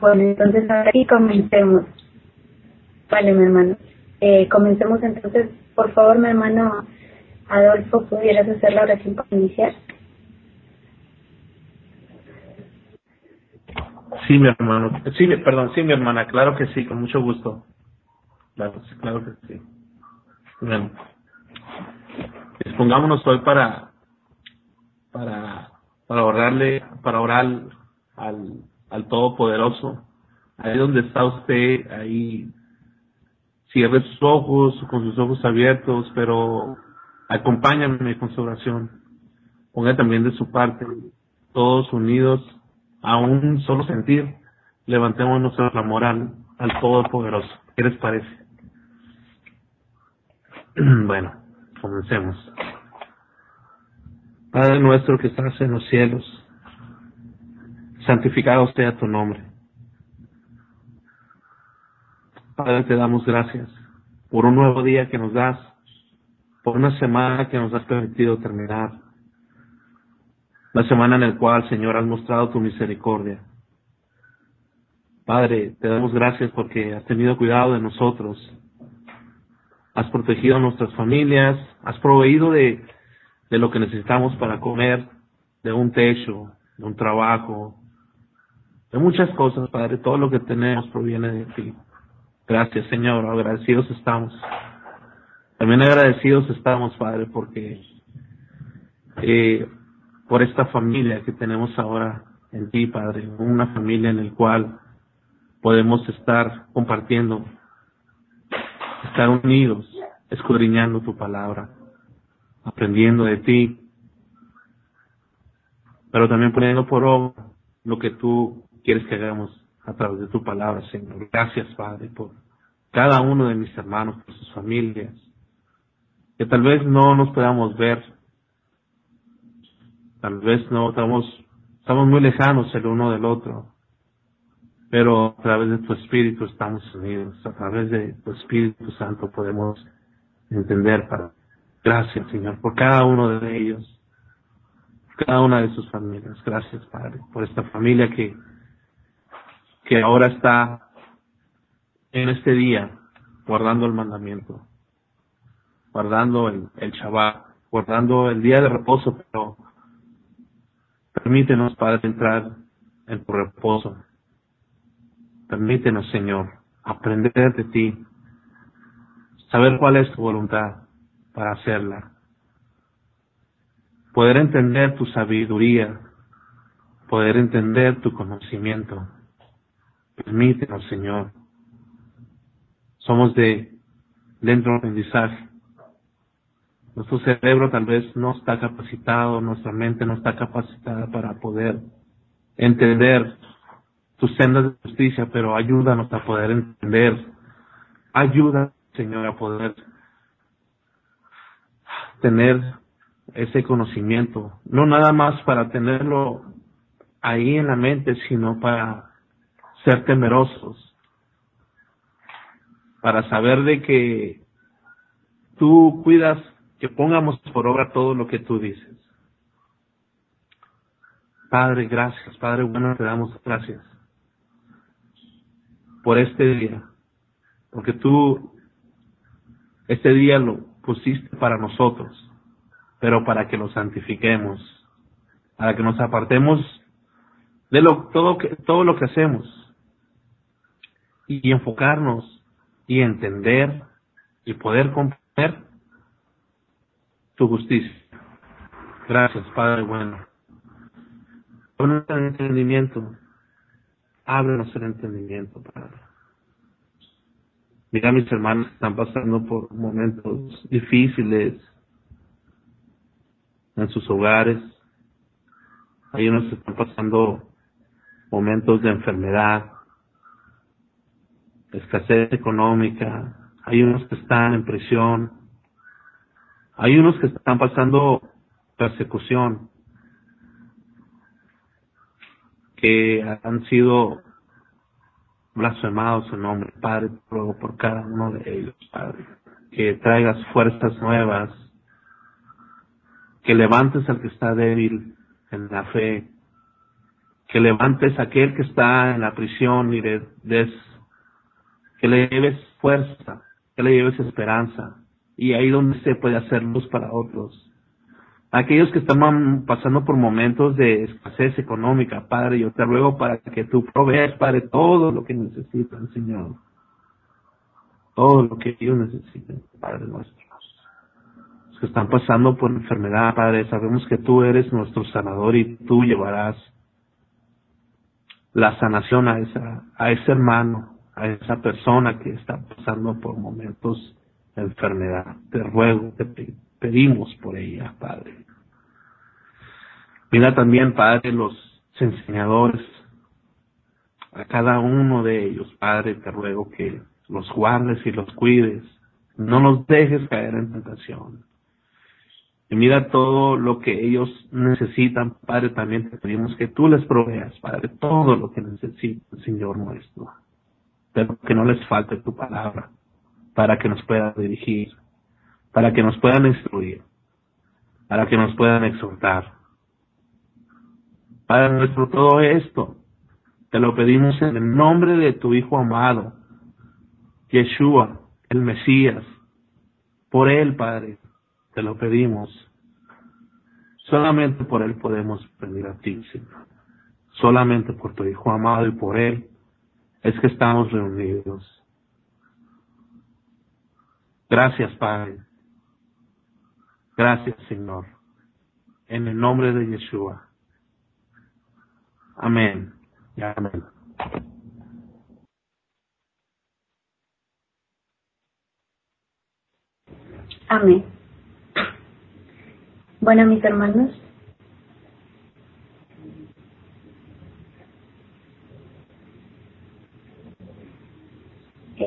Bueno, entonces ahora sí comencemos. Vale, mi hermano. Eh, comencemos entonces. Por favor, mi hermano Adolfo, ¿pudieras hacer la oración para iniciar? Sí, mi hermano. Sí, perdón, sí, mi hermana. Claro que sí, con mucho gusto. Claro, claro que sí. Bueno, dispongámonos hoy para, para, para orarle, para orar al, al Todopoderoso. Ahí donde está usted, ahí cierre sus ojos, con sus ojos abiertos, pero acompáñame con su oración. Ponga también de su parte, todos unidos a un solo sentir, levantemos nuestra moral al Todopoderoso. ¿Qué les parece? bueno, comencemos. Padre nuestro que estás en los cielos, santificado sea tu nombre. Padre, te damos gracias por un nuevo día que nos das, por una semana que nos has permitido terminar, la semana en la cual, Señor, has mostrado tu misericordia. Padre, te damos gracias porque has tenido cuidado de nosotros, has protegido nuestras familias, has proveído de lo que necesitamos para comer, de un techo, de un trabajo, de muchas cosas, Padre. Todo lo que tenemos proviene de ti. Gracias, Señor. Agradecidos estamos. También agradecidos estamos, Padre, porque eh, por esta familia que tenemos ahora en ti, Padre. Una familia en la cual podemos estar compartiendo, estar unidos, escudriñando tu palabra, aprendiendo de ti, pero también poniendo por obra lo que tú quieres que hagamos a través de tu palabra, Señor. Gracias, Padre, por cada uno de mis hermanos, por sus familias, que tal vez no nos podamos ver, tal vez no estamos, estamos muy lejanos el uno del otro, pero a través de tu Espíritu estamos unidos, a través de tu Espíritu Santo podemos entender, para Gracias, Señor, por cada uno de ellos, cada una de sus familias. Gracias, Padre, por esta familia que que ahora está en este día guardando el mandamiento, guardando el, el Shabbat, guardando el día de reposo, pero permítenos, Padre, entrar en tu reposo. Permítenos, Señor, aprender de ti, saber cuál es tu voluntad para hacerla, poder entender tu sabiduría, poder entender tu conocimiento Permítenos, Señor. Somos de dentro del aprendizaje. Nuestro cerebro tal vez no está capacitado, nuestra mente no está capacitada para poder entender tus sendas de justicia, pero ayúdanos a poder entender. Ayuda, Señor, a poder tener ese conocimiento, no nada más para tenerlo ahí en la mente, sino para ser temerosos, para saber de que tú cuidas que pongamos por obra todo lo que tú dices. Padre, gracias, Padre bueno, te damos gracias por este día, porque tú este día lo pusiste para nosotros, pero para que lo santifiquemos, para que nos apartemos de lo, todo, que, todo lo que hacemos, y enfocarnos y entender y poder comprender tu justicia. Gracias, Padre bueno. Ábrenos el entendimiento. Ábrenos el entendimiento, Padre. Mira, mis hermanos están pasando por momentos difíciles en sus hogares. Hay unos que están pasando momentos de enfermedad, escasez económica, hay unos que están en prisión, hay unos que están pasando persecución, que han sido blasfemados en nombre, Padre, ruego por cada uno de ellos, Padre, que traigas fuerzas nuevas, que levantes al que está débil en la fe, que levantes aquel que está en la prisión y le des, que le lleves fuerza, que le lleves esperanza, y ahí donde se puede hacer luz para otros. Aquellos que están pasando por momentos de escasez económica, Padre, yo te ruego para que tú proveas, Padre, todo lo que necesitan, Señor. Todo lo que ellos necesiten, Padre nuestro que están pasando por enfermedad, Padre, sabemos que tú eres nuestro sanador y tú llevarás la sanación a esa, a ese hermano, a esa persona que está pasando por momentos de enfermedad. Te ruego, te pedimos por ella, Padre. Mira también, Padre, los enseñadores, a cada uno de ellos, Padre, te ruego que los guardes y los cuides. No los dejes caer en tentación. Y mira todo lo que ellos necesitan, Padre, también te pedimos que tú les proveas, Padre, todo lo que necesitan, Señor nuestro. Que no les falte tu palabra, para que nos puedan dirigir, para que nos puedan instruir, para que nos puedan exhortar. Padre nuestro, todo esto te lo pedimos en el nombre de tu Hijo amado, Yeshua, el Mesías. Por Él, Padre, te lo pedimos. Solamente por Él podemos venir a ti, Señor. Solamente por tu Hijo amado y por Él es que estamos reunidos. Gracias, Padre. Gracias, Señor. En el nombre de Yeshua. Amén. amén. Amén. Bueno, mis hermanos,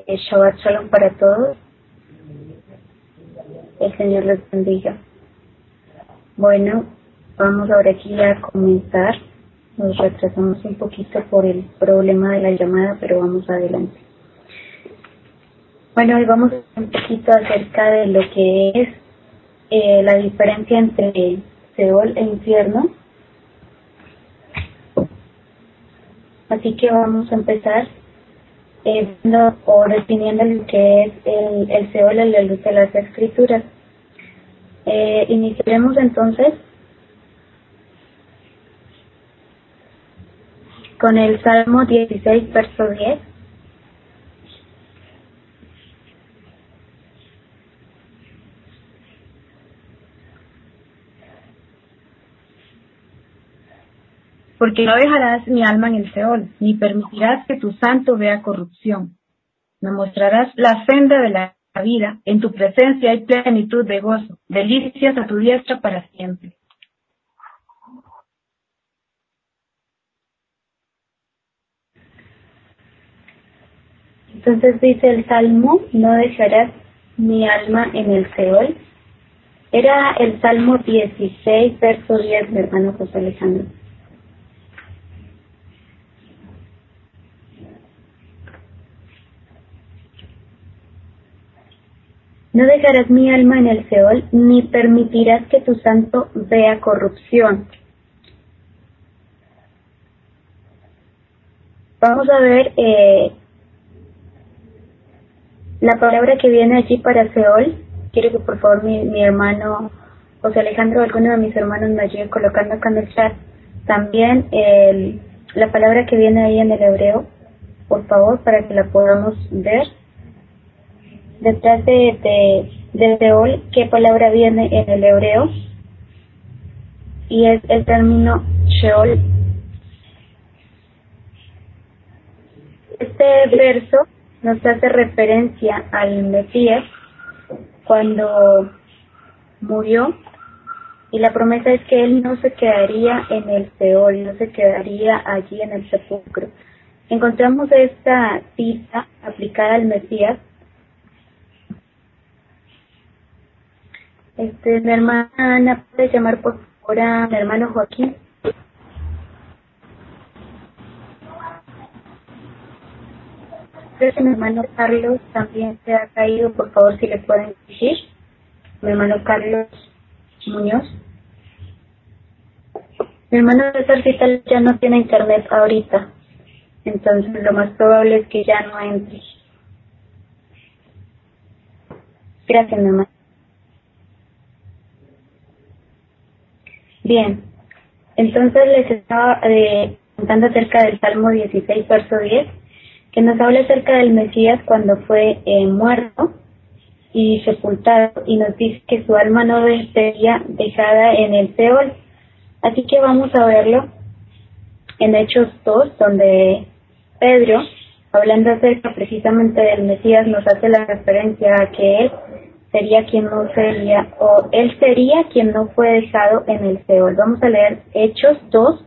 eh, Shabbat Shalom para todos. El Señor les bendiga. Bueno, vamos ahora aquí a comenzar. Nos retrasamos un poquito por el problema de la llamada, pero vamos adelante. Bueno, hoy vamos un poquito acerca de lo que es eh, la diferencia entre Seol e infierno. Así que vamos a empezar eh, o definiendo lo que es el, el Seol la luz de las escrituras. Eh, iniciaremos entonces con el Salmo 16, verso 10. Porque no dejarás mi alma en el Seol, ni permitirás que tu santo vea corrupción. Me mostrarás la senda de la vida, en tu presencia hay plenitud de gozo, delicias a tu diestra para siempre. Entonces dice el Salmo, no dejarás mi alma en el Seol. Era el Salmo 16, verso 10, mi hermano José Alejandro. No dejarás mi alma en el Seol, ni permitirás que tu santo vea corrupción. Vamos a ver eh, la palabra que viene allí para Seol. Quiero que por favor mi, mi hermano José Alejandro, alguno de mis hermanos me ayude colocando acá en el chat también el, la palabra que viene ahí en el hebreo, por favor, para que la podamos ver detrás de, de, Seol, ¿qué palabra viene en el hebreo? Y es el término Sheol. Este verso nos hace referencia al Mesías cuando murió y la promesa es que él no se quedaría en el Seol, no se quedaría allí en el sepulcro. Encontramos esta cita aplicada al Mesías Este, mi hermana Ana puede llamar por favor a mi hermano Joaquín. Creo que mi hermano Carlos también se ha caído, por favor si le pueden decir. Mi hermano Carlos Muñoz. Mi hermano César Vital ya no tiene internet ahorita, entonces lo más probable es que ya no entre. Gracias, mi hermano. Bien, entonces les estaba eh, contando acerca del Salmo 16, verso 10, que nos habla acerca del Mesías cuando fue eh, muerto y sepultado y nos dice que su alma no sería dejada en el Seol. Así que vamos a verlo en Hechos 2, donde Pedro, hablando acerca precisamente del Mesías, nos hace la referencia a que él sería quien no sería, o él sería quien no fue dejado en el Seol. Vamos a leer Hechos 2,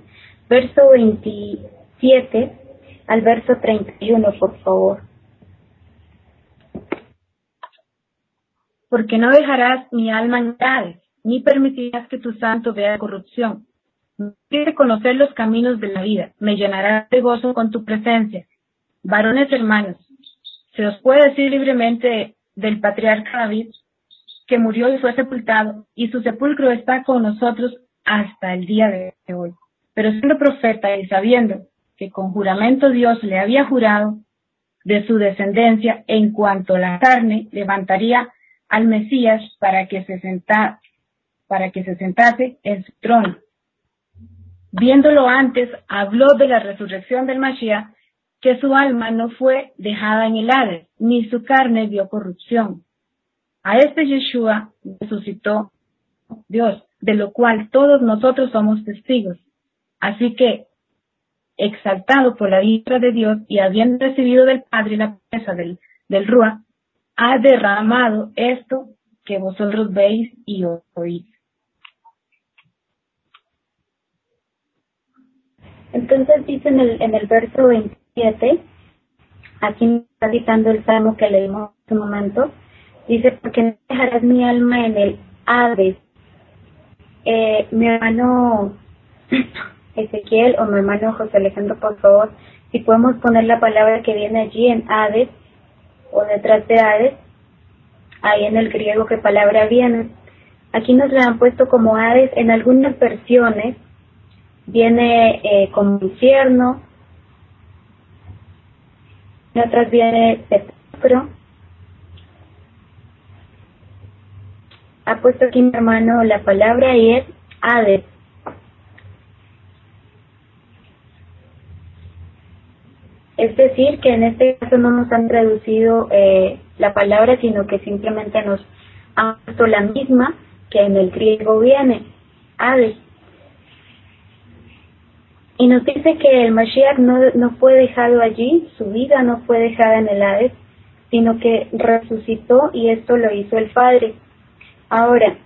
verso 27 al verso 31, por favor. Porque no dejarás mi alma en tal, ni permitirás que tu santo vea corrupción. Quiere conocer los caminos de la vida, me llenarás de gozo con tu presencia. Varones hermanos, se os puede decir libremente del patriarca David, que murió y fue sepultado, y su sepulcro está con nosotros hasta el día de hoy. Pero siendo profeta y sabiendo que con juramento Dios le había jurado de su descendencia en cuanto la carne levantaría al Mesías para que se senta, para que se sentase en su trono. Viéndolo antes, habló de la resurrección del Mashiach, que su alma no fue dejada en el Hades, ni su carne vio corrupción. A este Yeshua resucitó Dios, de lo cual todos nosotros somos testigos. Así que, exaltado por la vista de Dios y habiendo recibido del Padre la promesa del, del Rúa, ha derramado esto que vosotros veis y oís. Entonces dice en el, en el verso 27, aquí está citando el salmo que leímos en un momento, dice, porque no dejarás mi alma en el Hades. Eh, mi hermano Ezequiel o mi hermano José Alejandro, por favor, si podemos poner la palabra que viene allí en Hades o detrás de Hades, ahí en el griego qué palabra viene. Aquí nos la han puesto como Hades en algunas versiones, viene eh, como infierno, en otras viene sepulcro. Ha puesto aquí mi hermano la palabra y es Hades. Es decir, que en este caso no nos han traducido eh, la palabra, sino que simplemente nos han puesto la misma que en el griego viene, Hades. Y nos dice que el Mashiach no, no fue dejado allí, su vida no fue dejada en el Hades, sino que resucitó y esto lo hizo el Padre. Ahora,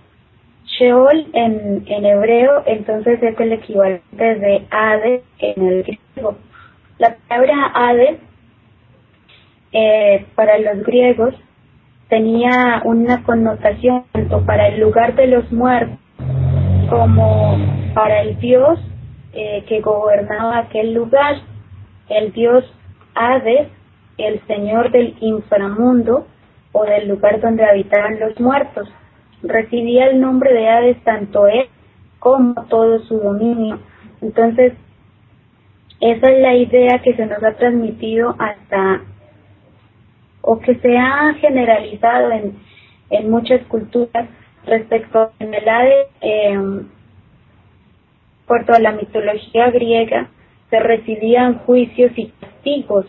Sheol en, en hebreo entonces es el equivalente de Hades en el griego. La palabra Hades eh, para los griegos tenía una connotación tanto para el lugar de los muertos como para el dios eh, que gobernaba aquel lugar, el dios Hades, el señor del inframundo o del lugar donde habitaban los muertos. Recibía el nombre de Hades tanto él como todo su dominio. Entonces, esa es la idea que se nos ha transmitido hasta, o que se ha generalizado en, en muchas culturas respecto a el eh, por toda la mitología griega, se recibían juicios y castigos.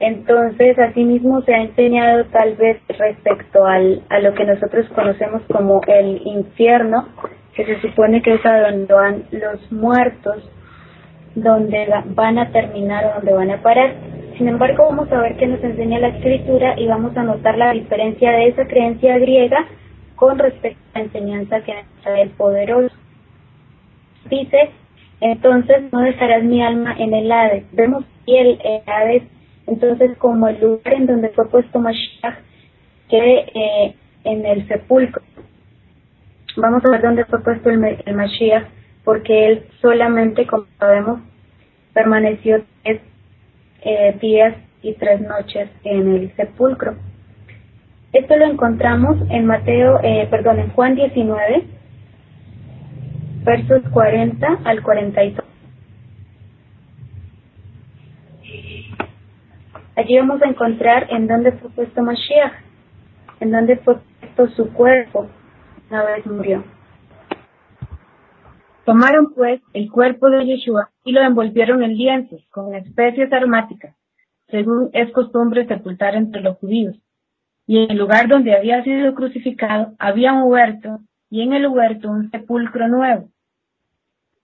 Entonces, asimismo se ha enseñado tal vez respecto al, a lo que nosotros conocemos como el infierno, que se supone que es a donde van los muertos, donde van a terminar o donde van a parar. Sin embargo, vamos a ver qué nos enseña la escritura y vamos a notar la diferencia de esa creencia griega con respecto a la enseñanza que nos trae el poderoso. Dice, entonces no dejarás mi alma en el Hades. Vemos aquí el, Hades entonces como el lugar en donde fue puesto Mashiach, que eh, en el sepulcro. Vamos a ver dónde fue puesto el, el Mashiach porque él solamente, como sabemos, permaneció tres eh, días y tres noches en el sepulcro. Esto lo encontramos en Mateo, eh, perdón, en Juan 19, versos 40 al 42. Allí vamos a encontrar en dónde fue puesto Mashiach, en dónde fue puesto su cuerpo una vez murió. Tomaron pues el cuerpo de Yeshua y lo envolvieron en lienzos con especies aromáticas, según es costumbre sepultar entre los judíos. Y en el lugar donde había sido crucificado había un huerto y en el huerto un sepulcro nuevo,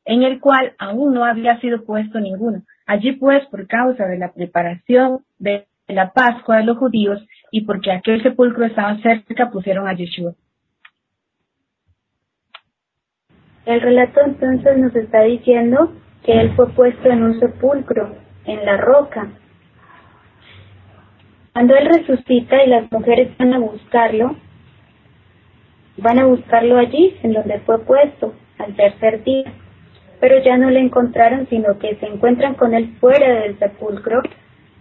en el cual aún no había sido puesto ninguno. Allí pues, por causa de la preparación de la Pascua de los judíos y porque aquel sepulcro estaba cerca, pusieron a Yeshua. El relato entonces nos está diciendo que él fue puesto en un sepulcro, en la roca. Cuando él resucita y las mujeres van a buscarlo, van a buscarlo allí, en donde fue puesto, al tercer día. Pero ya no le encontraron, sino que se encuentran con él fuera del sepulcro,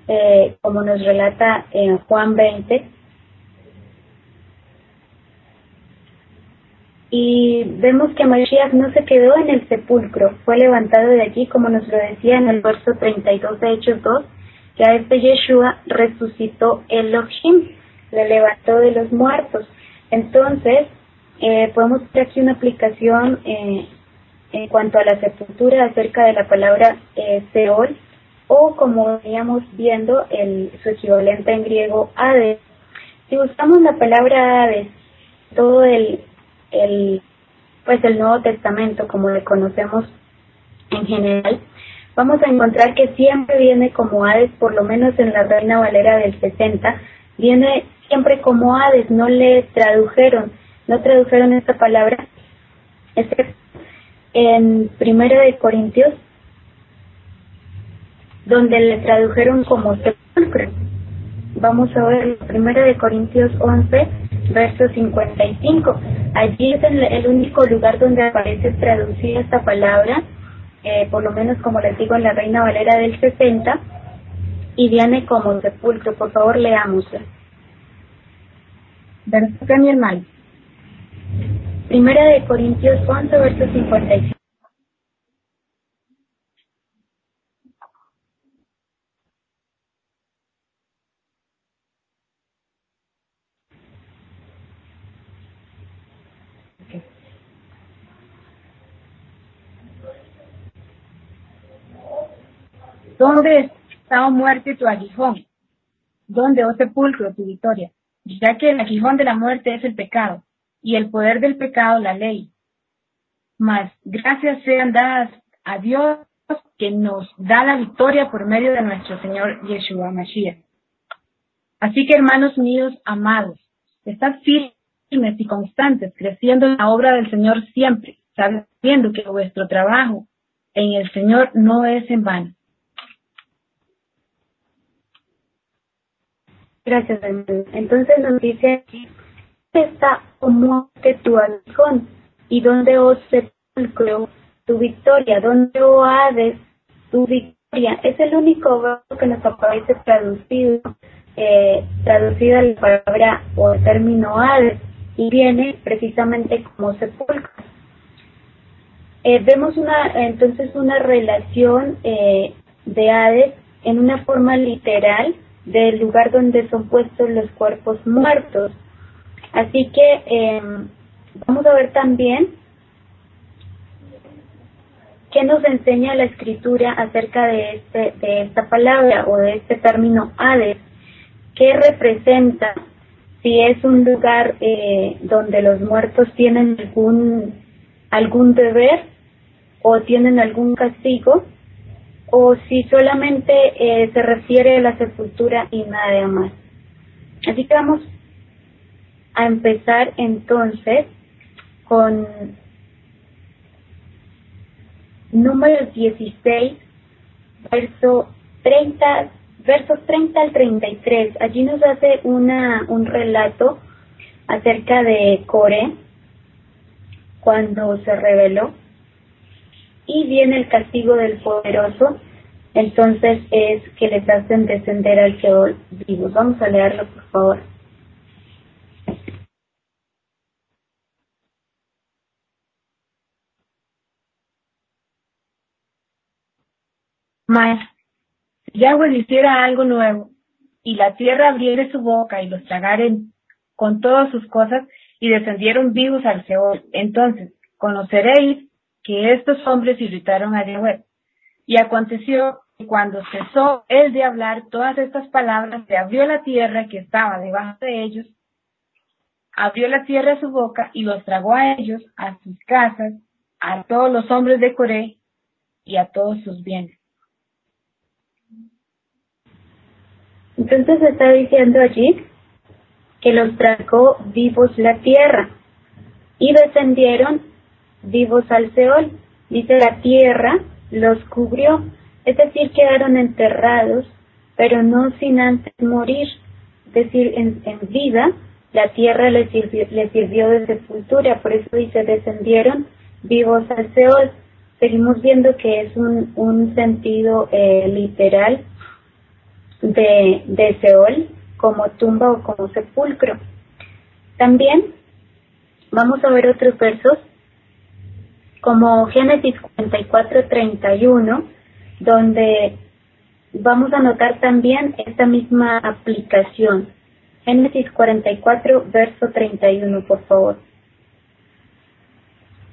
eh, como nos relata en Juan 20, y vemos que Mashiach no se quedó en el sepulcro, fue levantado de allí, como nos lo decía en el verso 32 de Hechos 2, que a este Yeshua resucitó Elohim, le levantó de los muertos. Entonces, eh, podemos ver aquí una aplicación eh, en cuanto a la sepultura acerca de la palabra eh, Seol, o como veníamos viendo, el, su equivalente en griego Hades. Si buscamos la palabra Hades, todo el el pues el Nuevo Testamento como le conocemos en general, vamos a encontrar que siempre viene como Hades, por lo menos en la Reina Valera del 60, viene siempre como Hades, no le tradujeron, no tradujeron esta palabra, en Primero de Corintios, donde le tradujeron como sepulcro. Vamos a ver Primero de Corintios 11, verso 55. Allí es el, único lugar donde aparece traducida esta palabra, eh, por lo menos como les digo en la Reina Valera del 60, y viene como sepulcro. Por favor, leámosla. Verso que mi hermano. Primera de Corintios 11, verso 55. ¿Dónde está, muerte, tu aguijón? ¿Dónde, oh sepulcro, tu victoria? Ya que el aguijón de la muerte es el pecado, y el poder del pecado la ley. Mas gracias sean dadas a Dios que nos da la victoria por medio de nuestro Señor Yeshua Mashiach. Así que hermanos míos amados, estad firmes y constantes, creciendo en la obra del Señor siempre, sabiendo que vuestro trabajo en el Señor no es en vano. Gracias, Entonces nos dice aquí, está como que tu aguijón y donde os sepulcro tu victoria, donde o Hades tu victoria. Es el único verbo que nos aparece traducido, eh, traducido la palabra o el término Hades y viene precisamente como sepulcro. Eh, vemos una entonces una relación eh, de Hades en una forma literal del lugar donde son puestos los cuerpos muertos. Así que em, vamos a ver también qué nos enseña la escritura acerca de, este, de esta palabra o de este término Hades, qué representa, si es un lugar eh, donde los muertos tienen algún, algún deber o tienen algún castigo, o si solamente eh, se refiere a la sepultura y nada más. Así que vamos a empezar entonces con número 16, verso 30, versos 30 al 33. Allí nos hace una, un relato acerca de Core cuando se reveló y viene el castigo del poderoso, entonces es que les hacen descender al Seol vivos. Vamos a leerlo, por favor. Si Yahweh hiciera algo nuevo, y la tierra abriere su boca y los tragaren con todas sus cosas, y descendieron vivos al Seol, entonces conoceréis que estos hombres irritaron a Yahweh. Y aconteció que cuando cesó él de hablar todas estas palabras, se abrió la tierra que estaba debajo de ellos, abrió la tierra su boca y los tragó a ellos, a sus casas, a todos los hombres de Coré y a todos sus bienes. Entonces está diciendo allí que los tragó vivos la tierra y descendieron vivos al Seol. Dice la tierra los cubrió, es decir, quedaron enterrados, pero no sin antes morir, es decir, en, vida la tierra les sirvió, sirvió de sepultura, por eso dice descendieron vivos al Seol. Seguimos viendo que es un, un sentido eh, literal de, Seol como tumba o como sepulcro. También vamos a ver otros versos como Génesis 44, 31, donde vamos a notar también esta misma aplicación. Génesis 44, verso 31, por favor.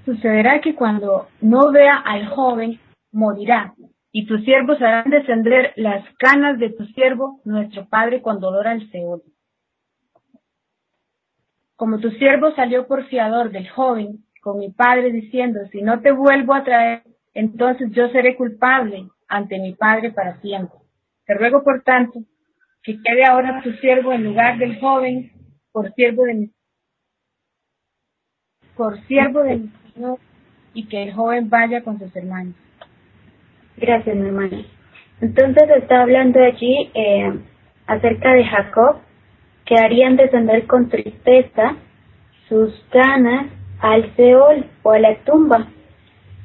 Sucederá que cuando no vea al joven, morirá, y tus siervos harán descender las canas de tu siervo, nuestro padre, con dolor al Seol. Como tu siervo salió por fiador del joven, con mi padre, diciendo, si no te vuelvo a traer, entonces yo seré culpable ante mi padre para siempre. Te ruego, por tanto, que quede ahora tu siervo en lugar del joven, por siervo de mi, por siervo de mi Señor, y que el joven vaya con sus hermanos. Gracias, mi hermana. Entonces está hablando allí eh, acerca de Jacob, que harían descender con tristeza sus ganas al Seol o a la tumba,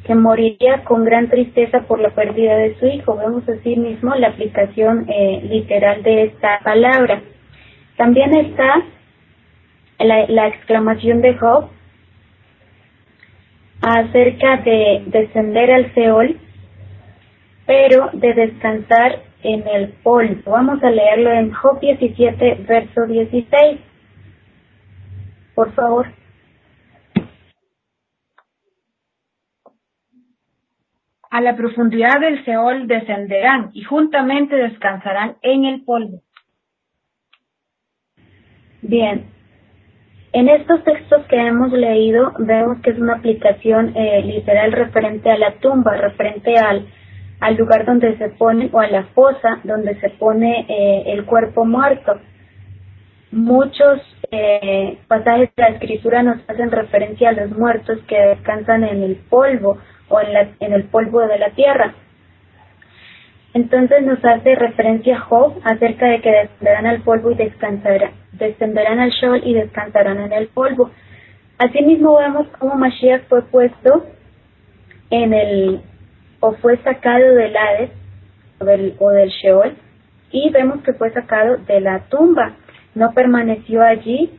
que moriría con gran tristeza por la pérdida de su hijo. Vemos así mismo la aplicación eh, literal de esta palabra. También está la exclamación de Job acerca de descender al Seol pero de descansar en el polvo. Vamos a leerlo en Job 17, verso 16. Por favor. A la profundidad del Seol descenderán y juntamente descansarán en el polvo. Bien. En estos textos que hemos leído vemos que es una aplicación eh, literal referente a la tumba, referente al al lugar donde se pone o a la fosa donde se pone eh, el cuerpo muerto. Muchos eh, pasajes de la escritura nos hacen referencia a los muertos que descansan en el polvo o en, la, en el polvo de la tierra. Entonces nos hace referencia Job acerca de que descenderán al polvo y descansarán, descenderán al sol y descansarán en el polvo. Asimismo vemos cómo Mashiach fue puesto en el o fue sacado del Hades o del, o del Sheol y vemos que fue sacado de la tumba. No permaneció allí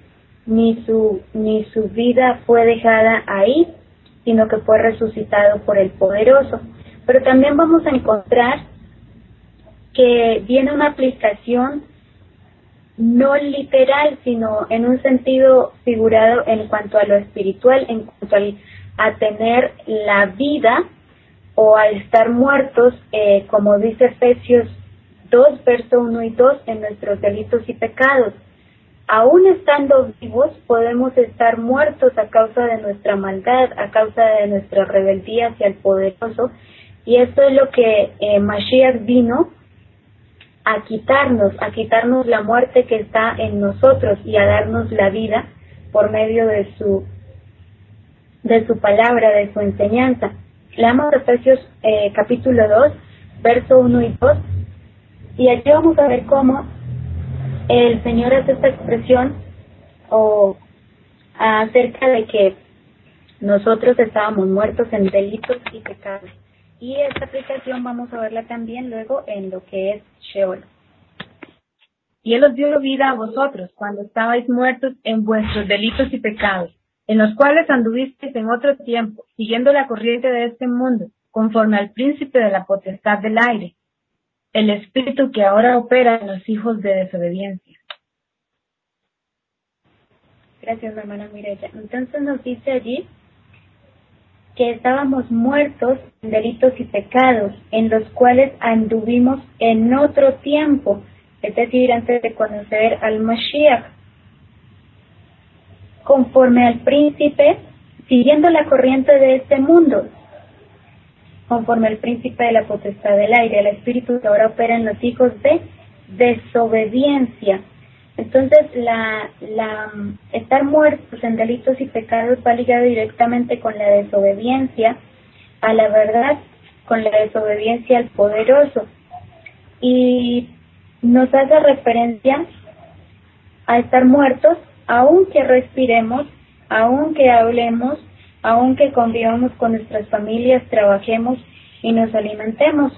ni su, ni su vida fue dejada ahí, sino que fue resucitado por el poderoso. Pero también vamos a encontrar que viene una aplicación no literal, sino en un sentido figurado en cuanto a lo espiritual, en cuanto a tener la vida o al estar muertos, eh, como dice Efesios 2, verso 1 y 2, en nuestros delitos y pecados. Aún estando vivos, podemos estar muertos a causa de nuestra maldad, a causa de nuestra rebeldía hacia el poderoso. Y esto es lo que eh, Mashiach vino a quitarnos, a quitarnos la muerte que está en nosotros y a darnos la vida por medio de su, de su palabra, de su enseñanza. Leamos Efesios eh, capítulo 2, verso 1 y 2, y aquí vamos a ver cómo el Señor hace esta expresión o acerca de que nosotros estábamos muertos en delitos y pecados. Y esta aplicación vamos a verla también luego en lo que es Sheol. Y Él os dio vida a vosotros cuando estabais muertos en vuestros delitos y pecados en los cuales anduvisteis en otro tiempo, siguiendo la corriente de este mundo, conforme al príncipe de la potestad del aire, el espíritu que ahora opera en los hijos de desobediencia. Gracias, hermana Mireya. Entonces nos dice allí que estábamos muertos en delitos y pecados, en los cuales anduvimos en otro tiempo, es decir, antes de conocer al Mashiach, conforme al príncipe, siguiendo la corriente de este mundo, conforme al príncipe de la potestad del aire, el espíritu que ahora opera en los hijos de desobediencia. Entonces, la, la, estar muertos en delitos y pecados va ligado directamente con la desobediencia a la verdad, con la desobediencia al poderoso. Y nos hace referencia a estar muertos, aunque respiremos, aunque hablemos, aunque convivamos con nuestras familias, trabajemos y nos alimentemos.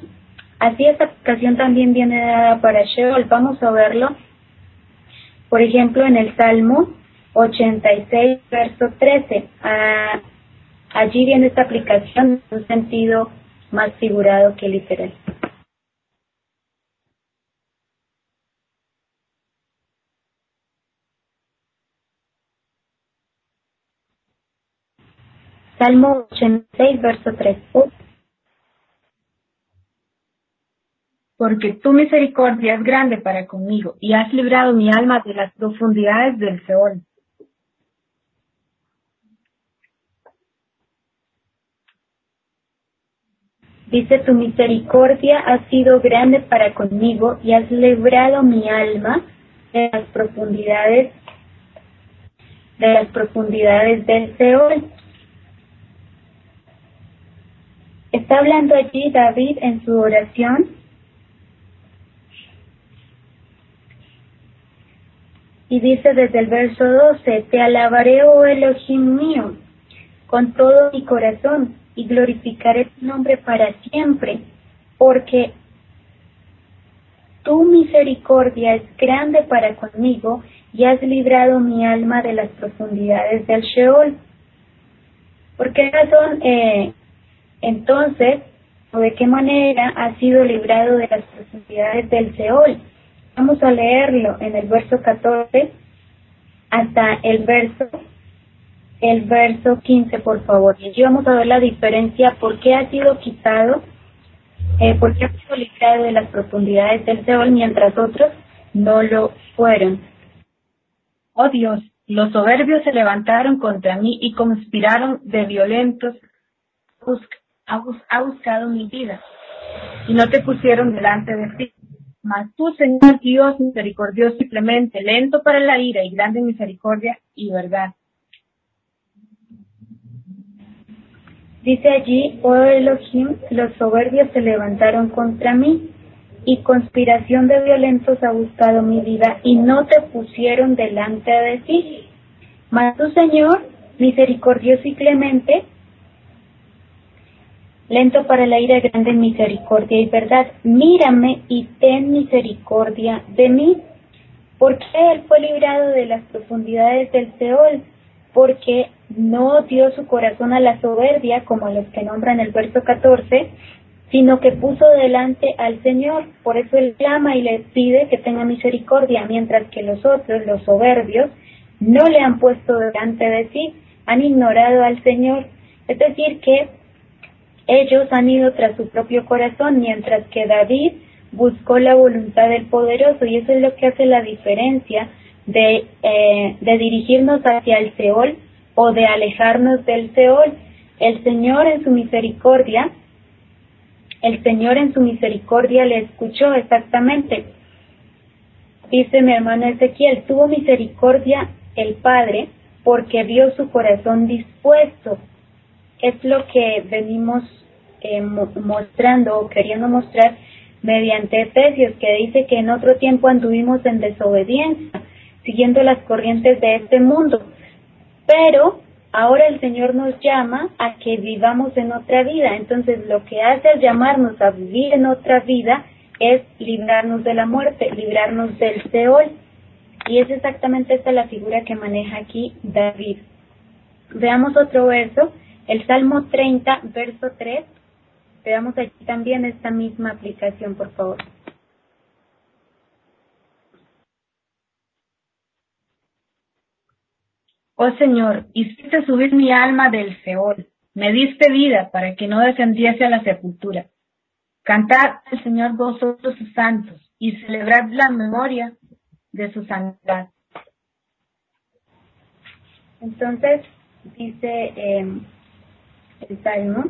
Así esta ocasión también viene dada para Sheol. Vamos a verlo, por ejemplo, en el Salmo 86, verso 13. Ah, allí viene esta aplicación en un sentido más figurado que literal. Salmo 86, verso 3. Porque tu misericordia es grande para conmigo y has librado mi alma de las profundidades del Seol. Dice, tu misericordia ha sido grande para conmigo y has librado mi alma de las profundidades de las profundidades del Seol. Está hablando allí David en su oración. Y dice desde el verso 12, te alabaré, oh Elohim mío, con todo mi corazón, y glorificaré tu nombre para siempre, porque tu misericordia es grande para conmigo, y has librado mi alma de las profundidades del Sheol. ¿Por qué razón eh, entonces, ¿de qué manera ha sido librado de las profundidades del Seol? Vamos a leerlo en el verso 14 hasta el verso el verso 15, por favor. Y vamos a ver la diferencia, por qué ha sido quitado, eh, por qué ha sido librado de las profundidades del Seol, mientras otros no lo fueron. Oh Dios, los soberbios se levantaron contra mí y conspiraron de violentos ha, buscado mi vida y no te pusieron delante de ti. Mas tú, Señor Dios misericordioso y clemente, lento para la ira y grande misericordia y verdad. Dice allí, oh Elohim, los soberbios se levantaron contra mí y conspiración de violentos ha buscado mi vida y no te pusieron delante de ti. Mas tú, Señor, misericordioso y clemente, lento para la ira, grande en misericordia y verdad. Mírame y ten misericordia de mí. Porque él fue librado de las profundidades del Seol, porque no dio su corazón a la soberbia, como los que nombran el verso 14, sino que puso delante al Señor. Por eso él clama y le pide que tenga misericordia, mientras que los otros, los soberbios, no le han puesto delante de sí, han ignorado al Señor. Es decir, que ellos han ido tras su propio corazón, mientras que David buscó la voluntad del poderoso y eso es lo que hace la diferencia de, eh, de dirigirnos hacia el Seol o de alejarnos del Seol. El Señor en su misericordia, el Señor en su misericordia le escuchó exactamente. Dice mi hermano Ezequiel, tuvo misericordia el Padre porque vio su corazón dispuesto es lo que venimos eh, mostrando o queriendo mostrar mediante Efesios, que dice que en otro tiempo anduvimos en desobediencia, siguiendo las corrientes de este mundo. Pero ahora el Señor nos llama a que vivamos en otra vida. Entonces lo que hace al llamarnos a vivir en otra vida es librarnos de la muerte, librarnos del Seol. Y es exactamente esta la figura que maneja aquí David. Veamos otro verso el Salmo 30, verso 3, Veamos aquí también esta misma aplicación, por favor. Oh Señor, hiciste subir mi alma del Seol, me diste vida para que no descendiese a la sepultura. Cantad al Señor vosotros sus santos y celebrad la memoria de su santidad. Entonces, dice eh, el Salmo,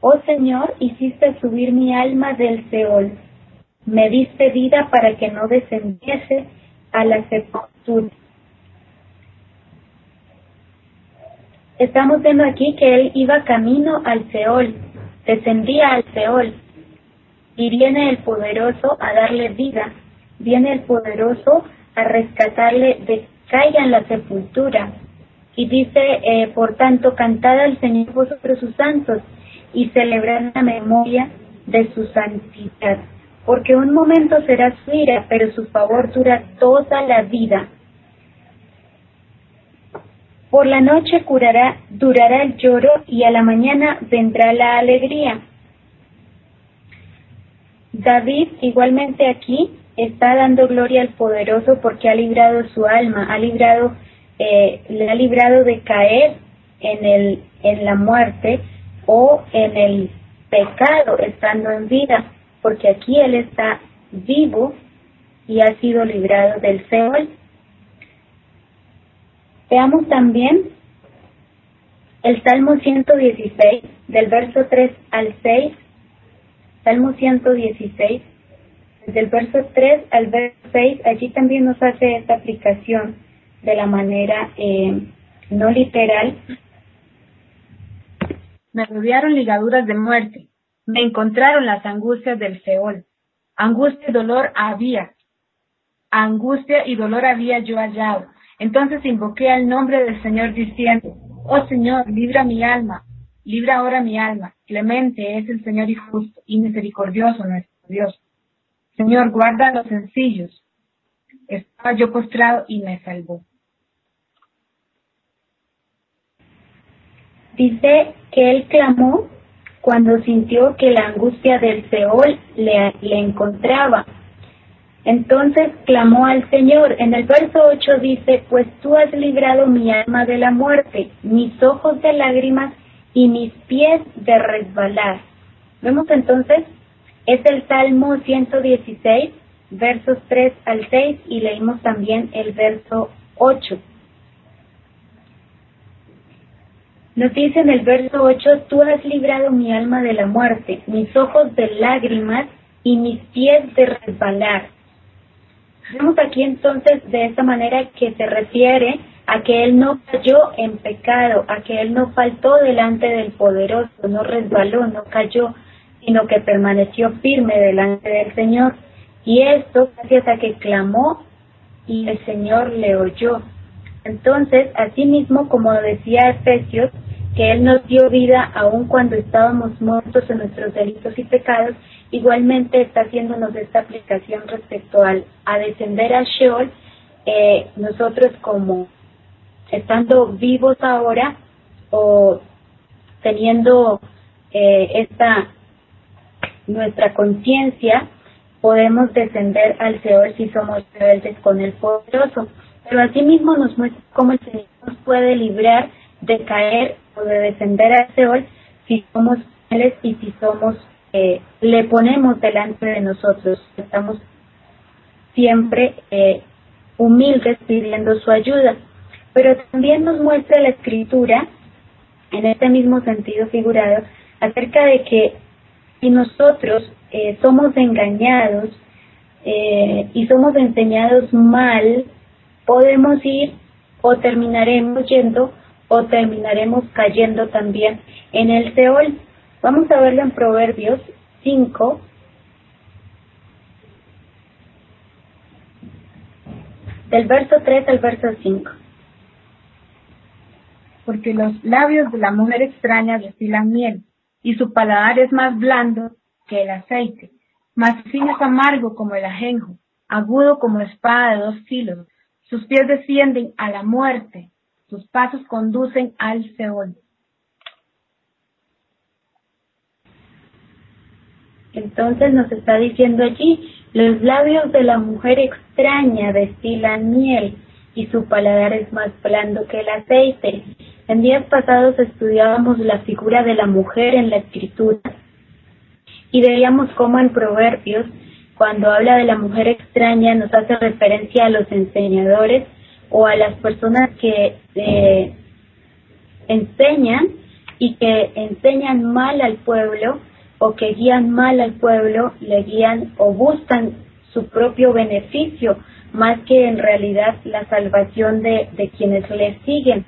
Oh Señor, hiciste subir mi alma del Seol, me diste vida para que no descendiese a la sepultura. Estamos viendo aquí que él iba camino al Seol, descendía al Seol, y viene el poderoso a darle vida, viene el poderoso a rescatarle de caiga en la sepultura. Y dice, eh, por tanto, cantad al Señor vosotros sus santos y celebrad la memoria de su santidad. Porque un momento será su ira, pero su favor dura toda la vida. Por la noche curará, durará el lloro y a la mañana vendrá la alegría. David igualmente aquí está dando gloria al poderoso porque ha librado su alma, ha librado, eh, le ha librado de caer en el, en la muerte o en el pecado estando en vida, porque aquí él está vivo y ha sido librado del Seol. Veamos también el Salmo 116, del verso 3 al 6. Salmo 116, del verso 3 al verso 6, allí también nos hace esta aplicación de la manera eh, no literal. Me rodearon ligaduras de muerte, me encontraron las angustias del Seol. Angustia y dolor había, angustia y dolor había yo hallado. Entonces invoqué al nombre del Señor diciendo, Oh Señor, libra mi alma, libra ahora mi alma. Clemente es el Señor y justo, y misericordioso nuestro Dios Señor, guarda los sencillos. Estaba yo postrado y me salvó. Dice que él clamó cuando sintió que la angustia del Seol le, le encontraba. Entonces clamó al Señor. En el verso 8 dice, pues tú has librado mi alma de la muerte, mis ojos de lágrimas y mis pies de resbalar. Vemos entonces es el Salmo 116, versos 3 al 6 y leímos también el verso 8. Nos dice en el verso 8, tú has librado mi alma de la muerte, mis ojos de lágrimas y mis pies de resbalar. Vemos aquí entonces de esta manera que se refiere a que Él no cayó en pecado, a que Él no faltó delante del poderoso, no resbaló, no cayó, sino que permaneció firme delante del Señor. Y esto gracias a que clamó y el Señor le oyó. Entonces, asimismo, como decía Efesios, que Él nos dio vida aun cuando estábamos muertos en nuestros delitos y pecados, igualmente está haciéndonos esta aplicación respecto al, a descender a Sheol, eh, nosotros como estando vivos ahora o teniendo eh, esta nuestra conciencia, podemos descender al Seol si somos rebeldes con el poderoso. Pero asimismo nos muestra cómo el Señor nos puede librar de caer de descender al Seol si somos fieles y si somos, eh, le ponemos delante de nosotros. Estamos siempre eh, humildes pidiendo su ayuda. Pero también nos muestra la escritura, en este mismo sentido figurado, acerca de que si nosotros eh, somos engañados eh, y somos enseñados mal, podemos ir o terminaremos yendo o terminaremos cayendo también en el Seol. Vamos a verlo en Proverbios 5. Del verso 3 al verso 5. Porque los labios de la mujer extraña destilan miel y su paladar es más blando que el aceite, más fino es amargo como el ajenjo, agudo como espada de dos filos. Sus pies descienden a la muerte, sus pasos conducen al Seol. Entonces nos está diciendo allí, los labios de la mujer extraña destilan miel. y su paladar es más blando que el aceite. En días pasados estudiábamos la figura de la mujer en la escritura y veíamos cómo en Proverbios, cuando habla de la mujer extraña, nos hace referencia a los enseñadores o a las personas que eh, enseñan y que enseñan mal al pueblo o que guían mal al pueblo, le guían o buscan su propio beneficio más que en realidad la salvación de, de quienes le siguen.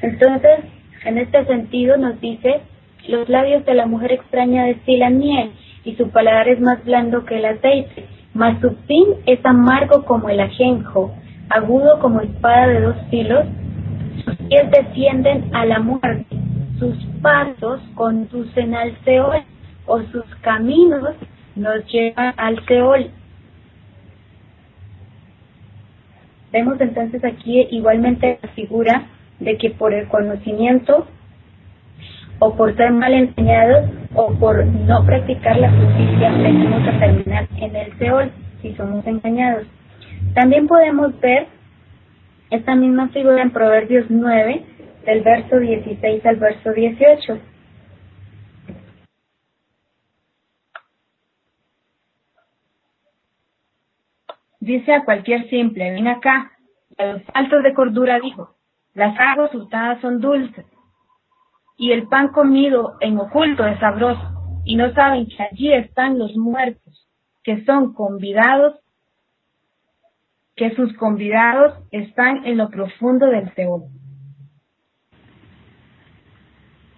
Entonces, en este sentido nos dice, los labios de la mujer extraña destilan miel y su paladar es más blando que el aceite, mas su fin es amargo como el ajenjo, agudo como espada de dos filos, sus pies descienden a la muerte, sus pasos conducen al Seol, o sus caminos nos llevan al Seol. Vemos entonces aquí igualmente la figura de que por el conocimiento o por ser mal enseñados o por no practicar la justicia venimos a terminar en el Seol si somos engañados. También podemos ver esta misma figura en Proverbios 9, del verso 16 al verso 18. Dice a cualquier simple, ven acá. A los altos de cordura dijo, las aguas hurtadas son dulces, y el pan comido en oculto es sabroso, y no saben que allí están los muertos, que son convidados, que sus convidados están en lo profundo del Seol.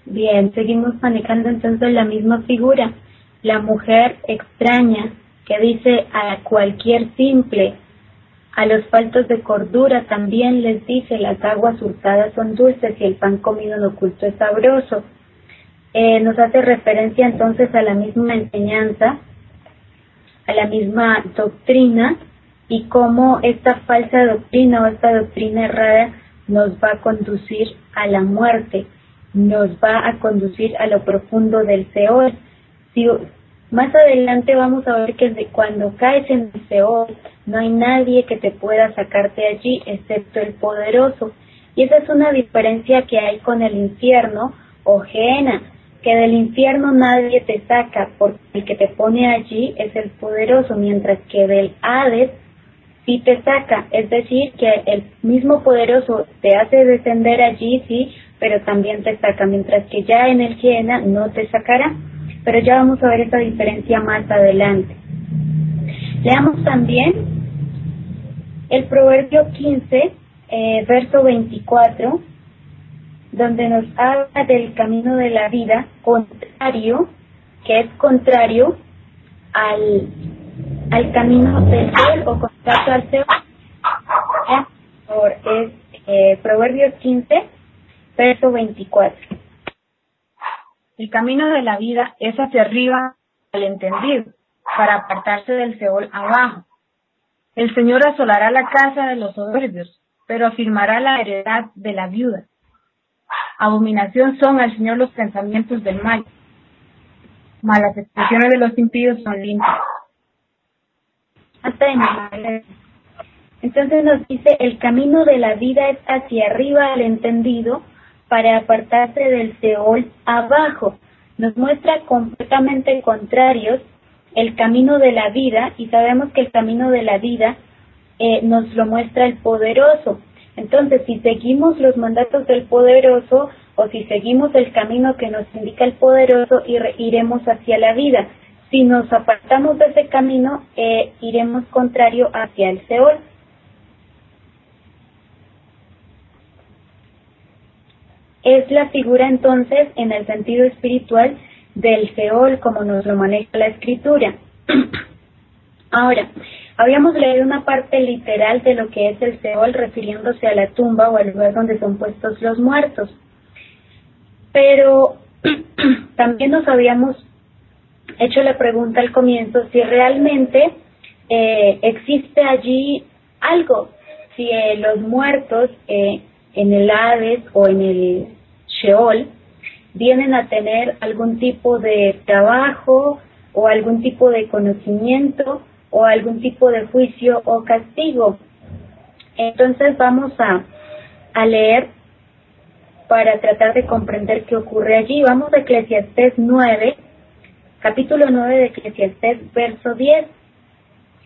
Bien, seguimos manejando entonces la misma figura, la mujer extraña, que dice a cualquier simple, a los faltos de cordura también les dice las aguas hurtadas son dulces y el pan comido en oculto es sabroso. Eh, nos hace referencia entonces a la misma enseñanza, a la misma doctrina y cómo esta falsa doctrina o esta doctrina errada nos va a conducir a la muerte, nos va a conducir a lo profundo del Seol. Si, más adelante vamos a ver que cuando caes en el Seol no hay nadie que te pueda sacarte allí excepto el poderoso. Y esa es una diferencia que hay con el infierno o Geena, que del infierno nadie te saca porque el que te pone allí es el poderoso, mientras que del Hades sí te saca, es decir, que el mismo poderoso te hace descender allí, sí, pero también te saca, mientras que ya en el Geena no te sacará pero ya vamos a ver esa diferencia más adelante. Leamos también el Proverbio 15, eh, verso 24, donde nos habla del camino de la vida contrario, que es contrario al, al camino del sol o contrario al Seol. Es eh, Proverbios 15, verso 24. El camino de la vida es hacia arriba al entendido, para apartarse del Seol abajo. El Señor asolará la casa de los soberbios, pero afirmará la heredad de la viuda. Abominación son al Señor los pensamientos del mal, malas expresiones de los impíos son limpias. Entonces nos dice, el camino de la vida es hacia arriba al entendido, para apartarse del Seol abajo. Nos muestra completamente contrarios el camino de la vida y sabemos que el camino de la vida eh, nos lo muestra el poderoso. Entonces, si seguimos los mandatos del poderoso o si seguimos el camino que nos indica el poderoso, iremos hacia la vida. Si nos apartamos de ese camino, eh, iremos contrario hacia el Seol. es la figura entonces en el sentido espiritual del Seol como nos lo maneja la escritura. Ahora, habíamos leído una parte literal de lo que es el Seol refiriéndose a la tumba o al lugar donde son puestos los muertos. Pero también nos habíamos hecho la pregunta al comienzo si realmente eh, existe allí algo, si eh, los muertos eh, en el Hades o en el Sheol vienen a tener algún tipo de trabajo o algún tipo de conocimiento o algún tipo de juicio o castigo. Entonces vamos a, a leer para tratar de comprender qué ocurre allí. Vamos a Eclesiastés 9, capítulo 9 de Eclesiastés, verso 10.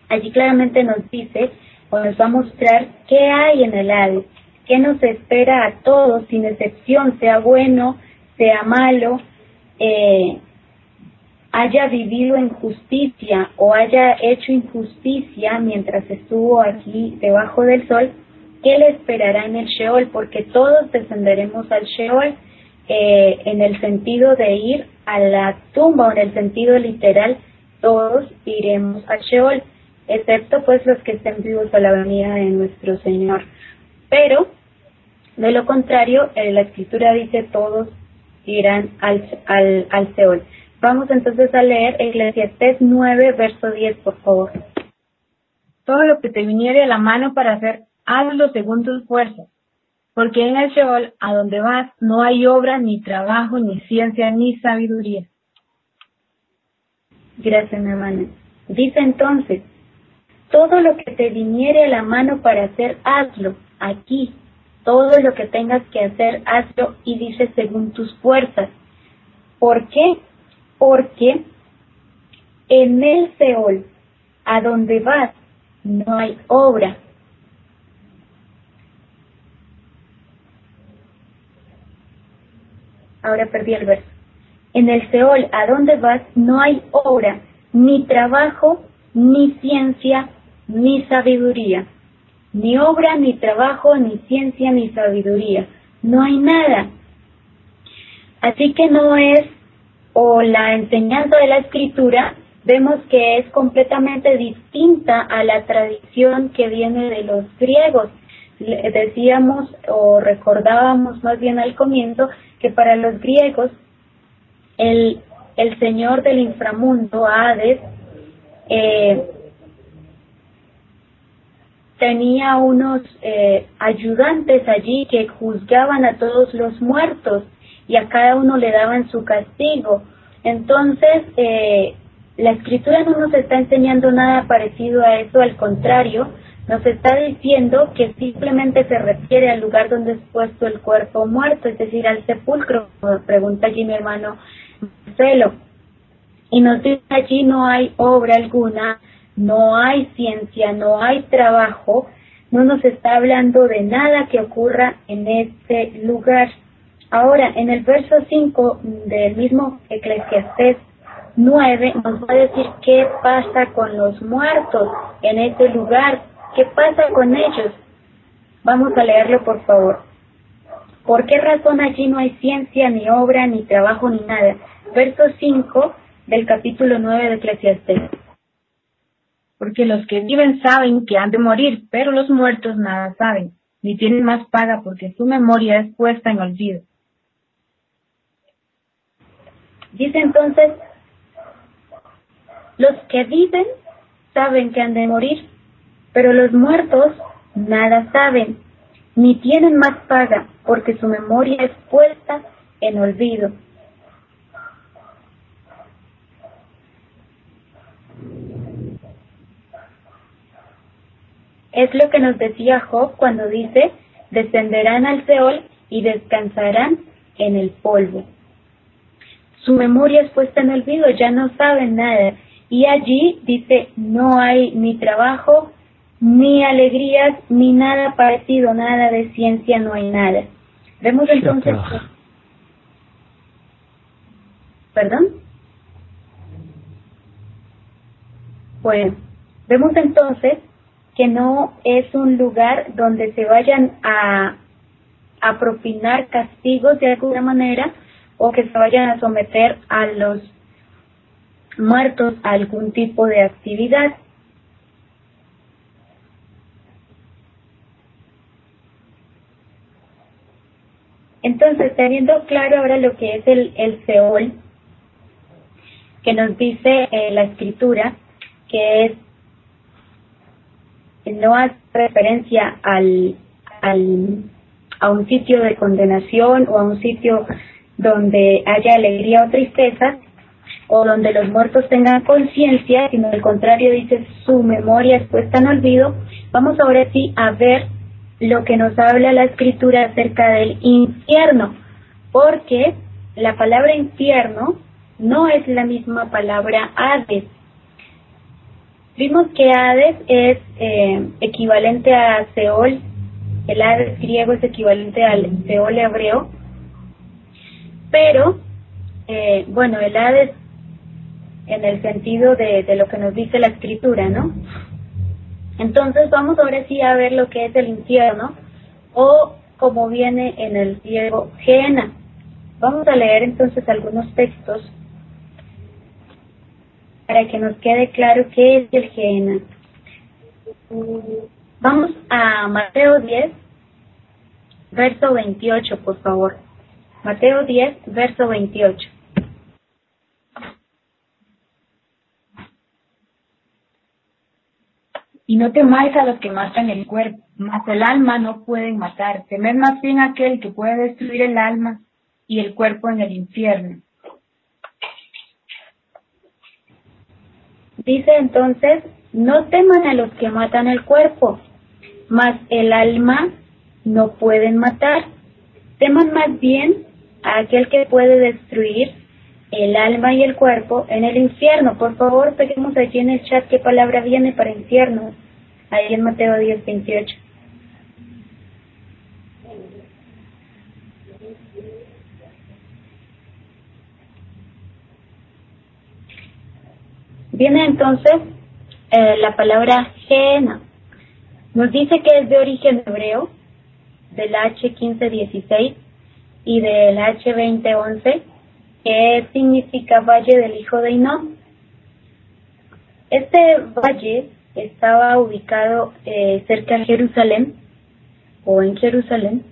Allí claramente nos dice o nos va a mostrar qué hay en el Hades, qué nos espera a todos sin excepción, sea bueno, sea malo, eh, haya vivido en justicia o haya hecho injusticia mientras estuvo aquí debajo del sol, ¿qué le esperará en el Sheol? Porque todos descenderemos al Sheol eh, en el sentido de ir a la tumba o en el sentido literal, todos iremos al Sheol, excepto pues los que estén vivos a la venida de nuestro Señor. Pero, de lo contrario, eh, la escritura dice todos irán al, al, al Seol. Vamos entonces a leer Eclesiastés 9, verso 10, por favor. Todo lo que te viniere a la mano para hacer, hazlo según tus fuerzas. Porque en el Sheol, a donde vas, no hay obra, ni trabajo, ni ciencia, ni sabiduría. Gracias, mi hermana. Dice entonces, todo lo que te viniere a la mano para hacer, hazlo, aquí. Todo lo que tengas que hacer, hazlo y dice según tus fuerzas. ¿Por qué? Porque en el Seol, a donde vas, no hay obra. Ahora perdí el verso. En el Seol, a donde vas, no hay obra, ni trabajo, ni ciencia, ni sabiduría. Ni obra, ni trabajo, ni ciencia, ni sabiduría. No hay nada. Así que no es, o la enseñanza de la escritura, vemos que es completamente distinta a la tradición que viene de los griegos. Decíamos o recordábamos más bien al comienzo que para los griegos el, el señor del inframundo, Hades, eh, tenía unos eh, ayudantes allí que juzgaban a todos los muertos y a cada uno le daban su castigo. Entonces, eh, la escritura no nos está enseñando nada parecido a eso, al contrario, nos está diciendo que simplemente se refiere al lugar donde es puesto el cuerpo muerto, es decir, al sepulcro, como pregunta allí mi hermano Marcelo. Y nos dice allí no hay obra alguna, no hay ciencia, no hay trabajo, no nos está hablando de nada que ocurra en este lugar. Ahora, en el verso 5 del mismo Eclesiastés 9 nos va a decir qué pasa con los muertos en este lugar, qué pasa con ellos. Vamos a leerlo, por favor. ¿Por qué razón allí no hay ciencia, ni obra, ni trabajo, ni nada? Verso 5 del capítulo 9 de Eclesiastés porque los que viven saben que han de morir, pero los muertos nada saben, ni tienen más paga porque su memoria es puesta en olvido. Dice entonces, los que viven saben que han de morir, pero los muertos nada saben, ni tienen más paga porque su memoria es puesta en olvido. Es lo que nos decía Job cuando dice, descenderán al Seol y descansarán en el polvo. Su memoria es puesta en olvido, ya no saben nada. Y allí dice, no hay ni trabajo, ni alegrías, ni nada parecido, nada de ciencia, no hay nada. Vemos entonces... ¿Perdón? Bueno, vemos entonces que no es un lugar donde se vayan a, a propinar castigos de alguna manera o que se vayan a someter a los muertos a algún tipo de actividad. Entonces, teniendo claro ahora lo que es el, el Seol, que nos dice eh, la escritura, que es no hace referencia al, a un sitio de condenación o a un sitio donde haya alegría o tristeza, o donde los muertos tengan conciencia, sino al contrario dice su memoria es puesta en olvido, vamos ahora sí a ver lo que nos habla la escritura acerca del infierno, porque la palabra infierno no es la misma palabra Hades. Vimos que Hades es eh, equivalente a Seol, el Hades griego es equivalente al Seol hebreo, pero eh, bueno, el Hades en el sentido de, de lo que nos dice la escritura, ¿no? Entonces vamos ahora sí a ver lo que es el infierno o como viene en el griego Gena. Vamos a leer entonces algunos textos para que nos quede claro qué es el Gena. Vamos a Mateo 10, verso 28, por favor. Mateo 10, verso 28. Y no temáis a los que matan el cuerpo, mas el alma no pueden matar. Temed más bien a aquel que puede destruir el alma y el cuerpo en el infierno. Dice entonces, no teman a los que matan el cuerpo, mas el alma no pueden matar. Teman más bien a aquel que puede destruir el alma y el cuerpo en el infierno. Por favor, peguemos allí en el chat qué palabra viene para infierno. Ahí en Mateo 10, 28. Viene entonces eh, la palabra gena. Nos dice que es de origen hebreo, del H1516 y del H2011 que significa Valle del Hijo de Inom. Este valle estaba ubicado eh, cerca de Jerusalén o en Jerusalén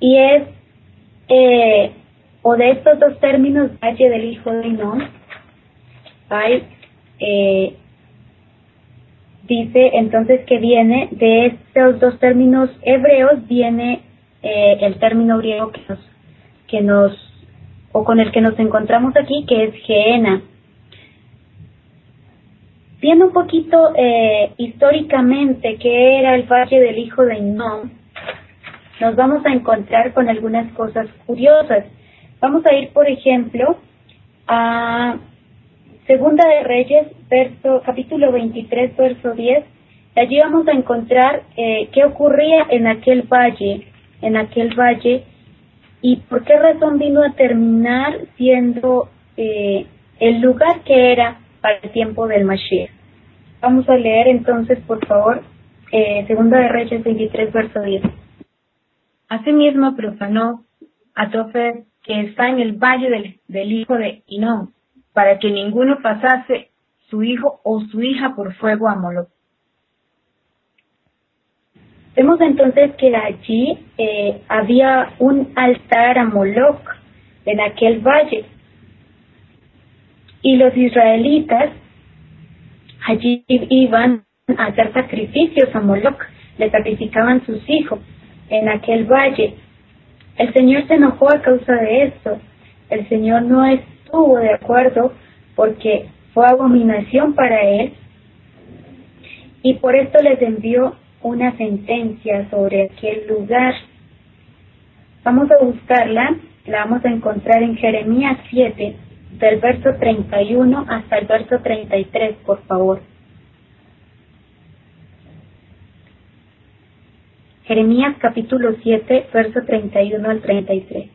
y es eh, o de estos dos términos Valle del Hijo de Inom hay eh, dice entonces que viene de estos dos términos hebreos viene eh, el término griego que nos, que nos, o con el que nos encontramos aquí, que es Geena. Viendo un poquito eh, históricamente qué era el valle del hijo de Inom, nos vamos a encontrar con algunas cosas curiosas. Vamos a ir, por ejemplo, a Segunda de Reyes, capítulo 23, verso 10. Allí vamos a encontrar eh, qué ocurría en aquel valle en aquel valle y por qué razón vino a terminar siendo eh, el lugar que era para el tiempo del Mashiach. Vamos a leer entonces, por favor, eh, Segunda de Reyes 23, verso 10. Asimismo profanó a Tofet, que está en el valle del, del hijo de Inón, para que ninguno pasase su hijo o su hija por fuego a Moloch. Vemos entonces que allí eh, había un altar a Moloch en aquel valle. Y los israelitas allí iban a hacer sacrificios a Moloch, le sacrificaban sus hijos en aquel valle. El Señor se enojó a causa de esto. El Señor no estuvo de acuerdo porque fue abominación para él y por esto les envió una sentencia sobre aquel lugar. Vamos a buscarla, la vamos a encontrar en Jeremías 7, del verso 31 hasta el verso 33, por favor. Jeremías capítulo 7, verso 31 al 33.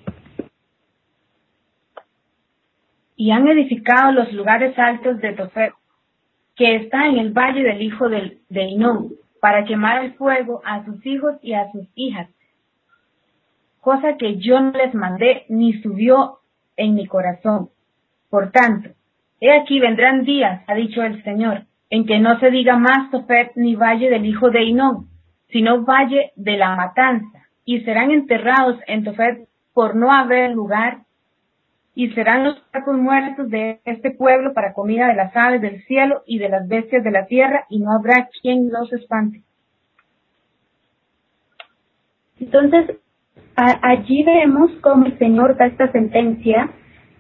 Y han edificado los lugares altos de Tofet, que está en el valle del hijo de, de Inón, para quemar el fuego a sus hijos y a sus hijas, cosa que yo no les mandé ni subió en mi corazón. Por tanto, he aquí vendrán días, ha dicho el Señor, en que no se diga más Tofet ni valle del hijo de Inón, sino valle de la matanza, y serán enterrados en Tofet por no haber lugar, y serán los cuerpos muertos de este pueblo para comida de las aves del cielo y de las bestias de la tierra, y no habrá quien los espante. Entonces, allí vemos cómo el Señor da esta sentencia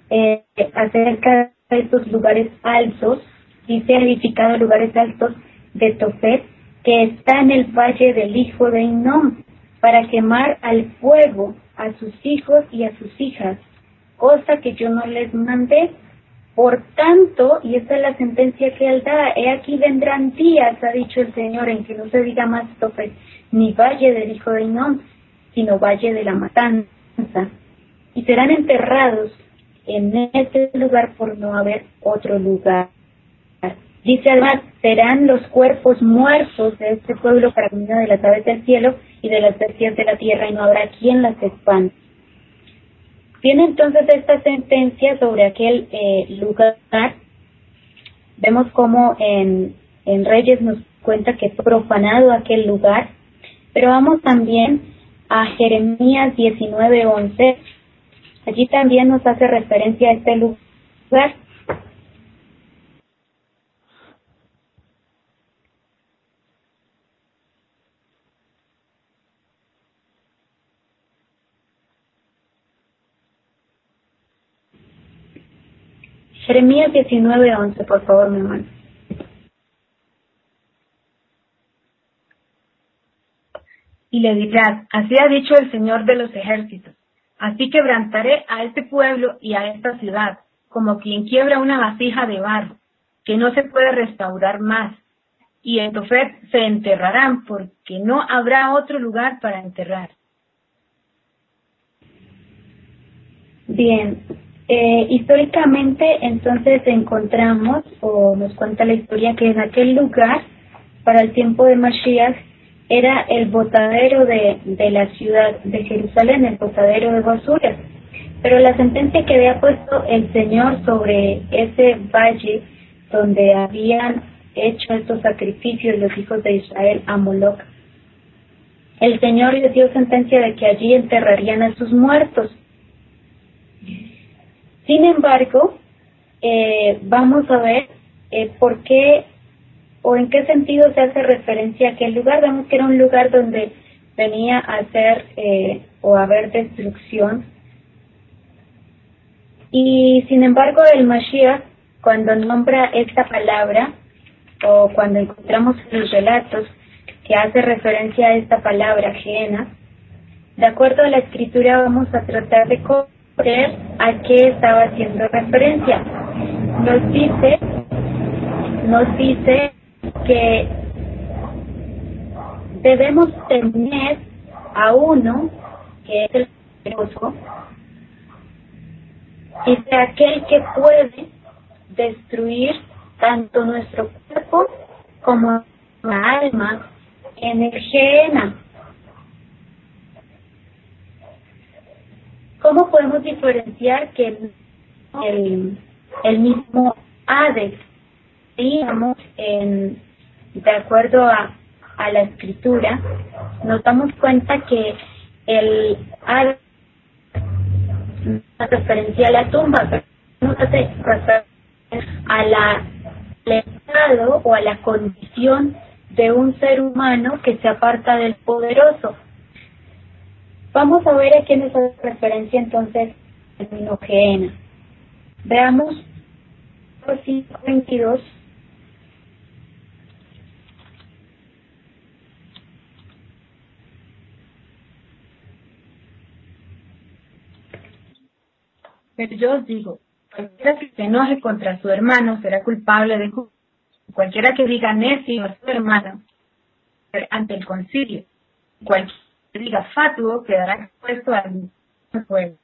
eh, acerca de estos lugares altos, dice edificado lugares altos, de Tofet que está en el valle del hijo de Inón, para quemar al fuego a sus hijos y a sus hijas, cosa que yo no les mandé. Por tanto, y esta es la sentencia que él da, he aquí vendrán días, ha dicho el Señor, en que no se diga más Tofet, ni valle del hijo de Inón, sino valle de la matanza, y serán enterrados en este lugar por no haber otro lugar. Dice además, serán los cuerpos muertos de este pueblo para comida de las aves del cielo y de las bestias de la tierra y no habrá quien las espante. Tiene entonces esta sentencia sobre aquel eh, lugar. Vemos como en, en Reyes nos cuenta que profanado aquel lugar, pero vamos también a Jeremías 19:11. Allí también nos hace referencia a este lugar Jeremías 19:11, por favor, mi hermano. Y le dirás, así ha dicho el Señor de los ejércitos, así quebrantaré a este pueblo y a esta ciudad, como quien quiebra una vasija de barro, que no se puede restaurar más, y en Tofet se enterrarán, porque no habrá otro lugar para enterrar. Bien, eh, históricamente, entonces encontramos, o nos cuenta la historia, que en aquel lugar, para el tiempo de Mashiach, era el botadero de, de la ciudad de Jerusalén, el botadero de basura. Pero la sentencia que había puesto el Señor sobre ese valle donde habían hecho estos sacrificios los hijos de Israel a Moloch, el Señor les dio sentencia de que allí enterrarían a sus muertos. Sin embargo, eh, vamos a ver eh, por qué o en qué sentido se hace referencia a aquel lugar. Vemos que era un lugar donde venía a ser eh, o a haber destrucción. Y sin embargo, el Mashiach, cuando nombra esta palabra, o cuando encontramos los relatos que hace referencia a esta palabra ajena, de acuerdo a la escritura vamos a tratar de a qué estaba haciendo referencia. Nos dice, nos dice que debemos tener a uno que es el poderoso, es aquel que puede destruir tanto nuestro cuerpo como la alma en el ¿Cómo podemos diferenciar que el, el, mismo Hades, digamos, en, de acuerdo a, la escritura, nos damos cuenta que el Hades hace referencia a la tumba, pero no hace referencia a la estado o a la condición de un ser humano que se aparta del poderoso. Vamos a ver a quién nos hace referencia entonces el término. Veamos 522. Pero yo os digo, cualquiera que se enoje contra su hermano será culpable de cualquiera que diga necio a su hermano ante el concilio. Cualquiera diga fatuo quedará expuesto al fuego.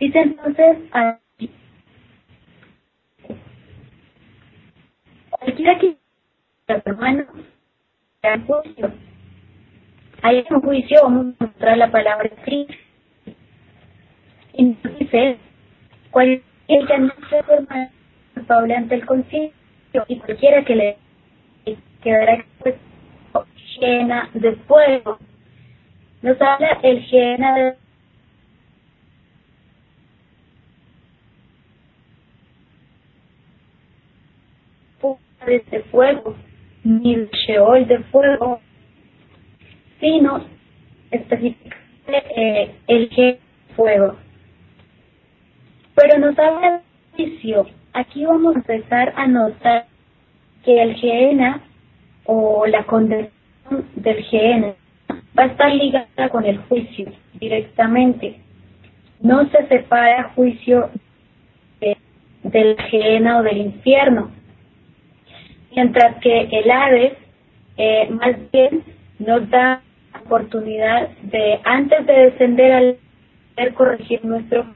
Dice entonces, cualquiera que hermano un juicio, hay un juicio, vamos a mostrar la palabra escrita. Que no se hermano culpable ante el concilio y cualquiera que le quedará expuesto llena de fuego. Nos habla el llena de de fuego, ni el Sheol de fuego, sino específicamente eh, el que fuego. Pero nos habla de juicio. Aquí vamos a empezar a notar que el Geena o la condenación del Geena va a estar ligada con el juicio directamente. No se separa juicio del Geena o del infierno. Mientras que el Hades eh, más bien nos da oportunidad de, antes de descender al corregir nuestro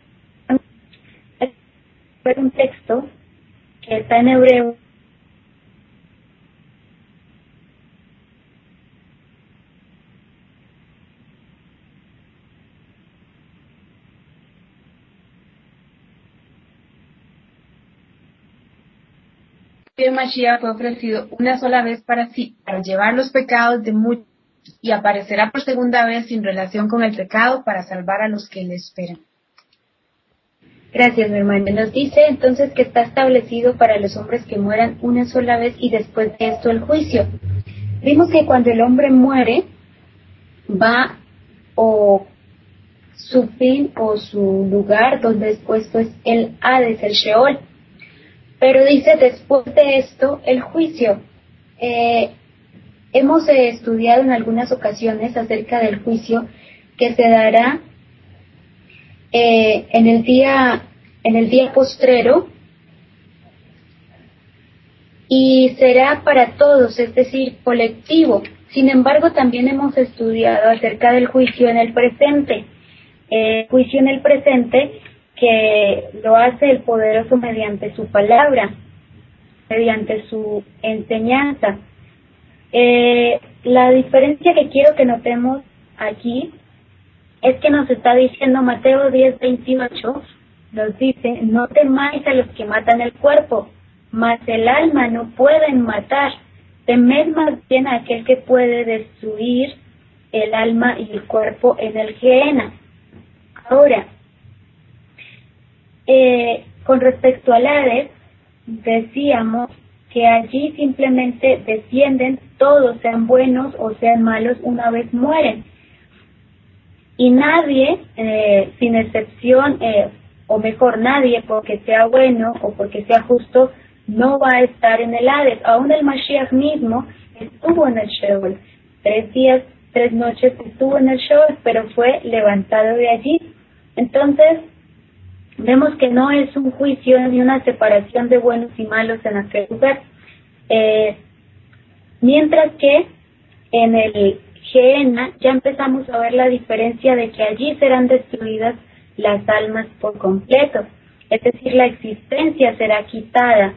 un texto que está en hebreo el Mashiach fue ofrecido una sola vez para sí, para llevar los pecados de muchos, y aparecerá por segunda vez sin relación con el pecado para salvar a los que le esperan. Gracias, mi hermano. Nos dice entonces que está establecido para los hombres que mueran una sola vez y después de esto el juicio. Vimos que cuando el hombre muere, va o su fin o su lugar donde es puesto es el Hades, el Sheol. Pero dice después de esto el juicio. Eh, hemos estudiado en algunas ocasiones acerca del juicio que se dará eh, en el día en el día postrero y será para todos, es decir, colectivo. Sin embargo, también hemos estudiado acerca del juicio en el presente. Eh, juicio en el presente que lo hace el poderoso mediante su palabra, mediante su enseñanza. Eh, la diferencia que quiero que notemos aquí es que nos está diciendo Mateo 10, 28, nos dice, no temáis a los que matan el cuerpo, mas el alma no pueden matar, temed más bien a aquel que puede destruir el alma y el cuerpo en el Gehenna. Ahora, eh, con respecto al Hades, decíamos que allí simplemente descienden, todos sean buenos o sean malos, una vez mueren. Y nadie, eh, sin excepción, eh, o mejor nadie, porque sea bueno o porque sea justo, no va a estar en el Hades. Aún el Mashiach mismo estuvo en el Sheol. Tres días, tres noches estuvo en el Sheol, pero fue levantado de allí. Entonces, vemos que no es un juicio ni una separación de buenos y malos en aquel lugar. Eh, mientras que en el Ya empezamos a ver la diferencia de que allí serán destruidas las almas por completo, es decir, la existencia será quitada.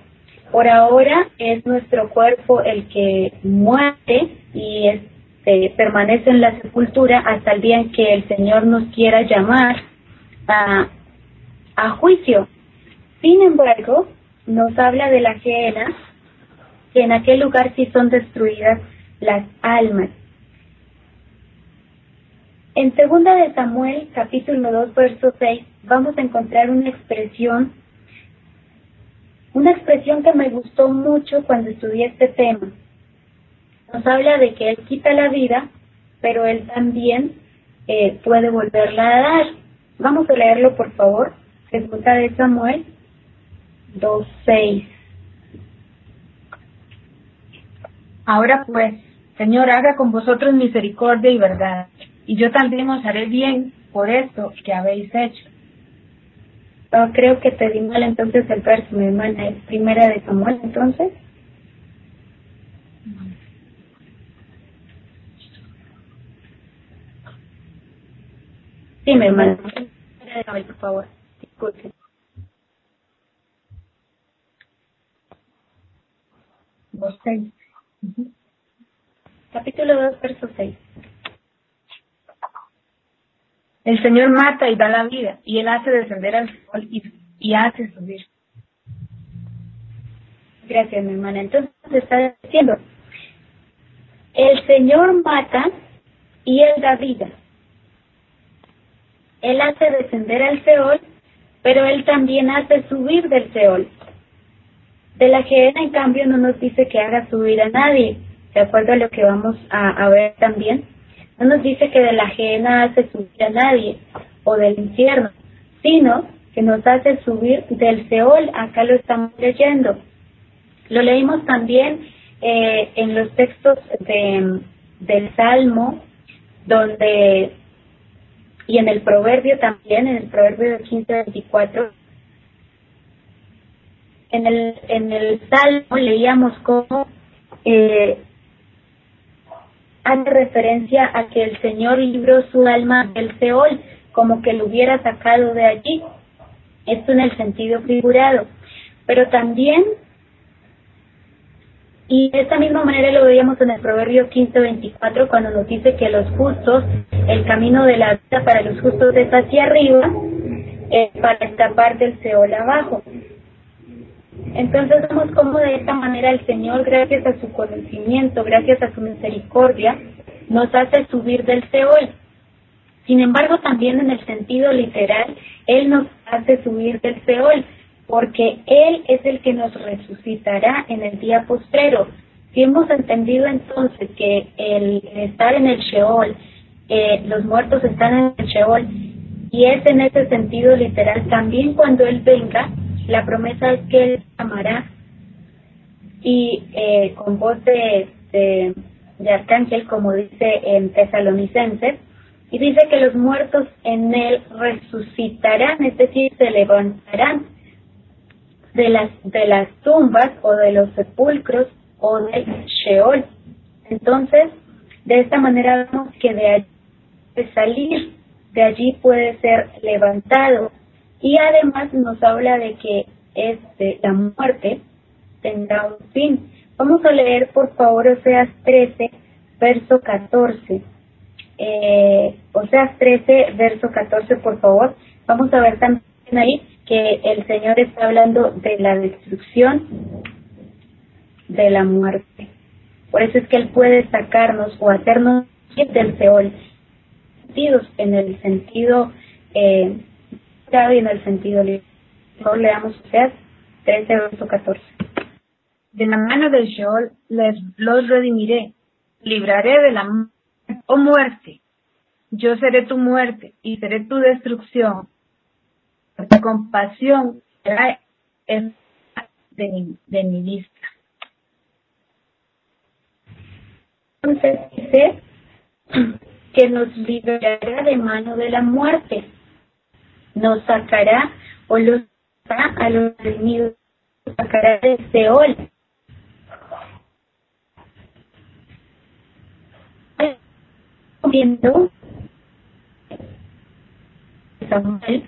Por ahora es nuestro cuerpo el que muere y este, permanece en la sepultura hasta el día en que el Señor nos quiera llamar a juicio. Sin embargo, nos habla de la ajena, que en aquel lugar sí son destruidas las almas. En segunda de Samuel, capítulo 2, verso 6, vamos a encontrar una expresión, una expresión que me gustó mucho cuando estudié este tema. Nos habla de que Él quita la vida, pero Él también eh, puede volverla a dar. Vamos a leerlo, por favor. Segunda de Samuel 2.6. Ahora pues, Señor, haga con vosotros misericordia y verdad, y yo también os haré bien por esto que habéis hecho. creo que te di mal entonces el verso, mi hermana, es primera de Samuel, entonces. Sí, mi hermana. Por favor. Capítulo 2, verso 6. El Señor mata y da la vida, y Él hace descender al sol y, hace subir. Gracias, mi hermana. Entonces está diciendo, el Señor mata y Él da vida. Él hace descender al Seol pero él también hace subir del Seol. De la Gehenna, en cambio, no nos dice que haga subir a nadie, de acuerdo a lo que vamos a, ver también. No nos dice que de la Gehenna hace subir a nadie, o del infierno, sino que nos hace subir del Seol, acá lo estamos leyendo. Lo leímos también eh, en los textos de, del Salmo, donde, y en el Proverbio también, en el Proverbio 15-24, en el, en el Salmo leíamos cómo eh, hace referencia a que el Señor libró su alma del Seol, como que lo hubiera sacado de allí. Esto en el sentido figurado. Pero también, y de esta misma manera lo veíamos en el Proverbio 15-24, cuando nos dice que los justos, el camino de la vida para los justos es hacia arriba, eh, para escapar del Seol abajo. Entonces vemos cómo de esta manera el Señor, gracias a su conocimiento, gracias a su misericordia, nos hace subir del Seol. Sin embargo, también en el sentido literal, Él nos hace subir del Seol, porque Él es el que nos resucitará en el día postrero. Si hemos entendido entonces que el estar en el Sheol, eh, los muertos están en el Sheol, y es en ese sentido literal, también cuando Él venga, la promesa es que Él amará y eh, con voz de, de, arcángel, como dice en Tesalonicenses, y dice que los muertos en Él resucitarán, es decir, se levantarán de las, de las tumbas o de los sepulcros o del Sheol. Entonces, de esta manera vemos que de, allí, de salir de allí puede ser levantado y además nos habla de que este, la muerte tendrá un fin. Vamos a leer por favor Oseas 13, verso 14. Eh, Oseas 13, verso 14, por favor. Vamos a ver también ahí que el Señor está hablando de la destrucción de la muerte. Por eso es que Él puede sacarnos o hacernos del Seol, en el sentido eh, y en el sentido libre. Leamos Oseas 13, verso 14. De la mano del Sheol les, los redimiré, libraré de la oh muerte. Yo seré tu muerte y seré tu destrucción. La compasión será de, de mi vista. Entonces dice que nos librará de mano de la muerte nos sacará o los a los enemigos, sacará de Seol. Viendo Samuel,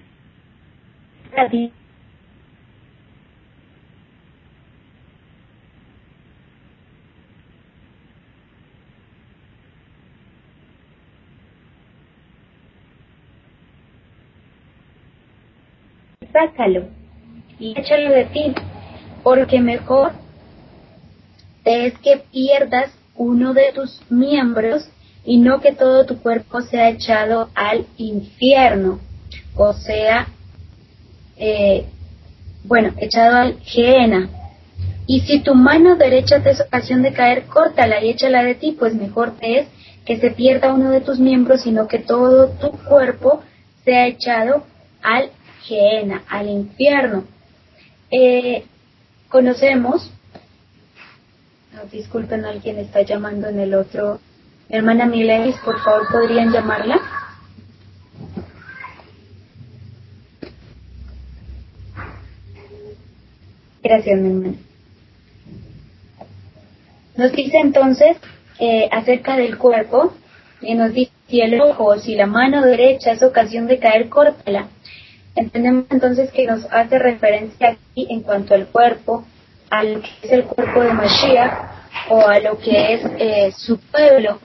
sácalo y échalo de ti, porque mejor te es que pierdas uno de tus miembros y no que todo tu cuerpo sea echado al infierno, o sea, eh, bueno, echado al Geena. Y si tu mano derecha te es ocasión de caer, córtala y échala de ti, pues mejor te es que se pierda uno de tus miembros, sino que todo tu cuerpo sea echado al Geena, al infierno. Eh, conocemos, disculpen, alguien está llamando en el otro. hermana Milevis, por favor, ¿podrían llamarla? Gracias, mi hermana. Nos dice entonces eh, acerca del cuerpo, y nos dice si el ojo o si la mano derecha es ocasión de caer, córtala Entendemos entonces que nos hace referencia aquí en cuanto al cuerpo, al que es el cuerpo de Mashiach o a lo que es eh, su pueblo.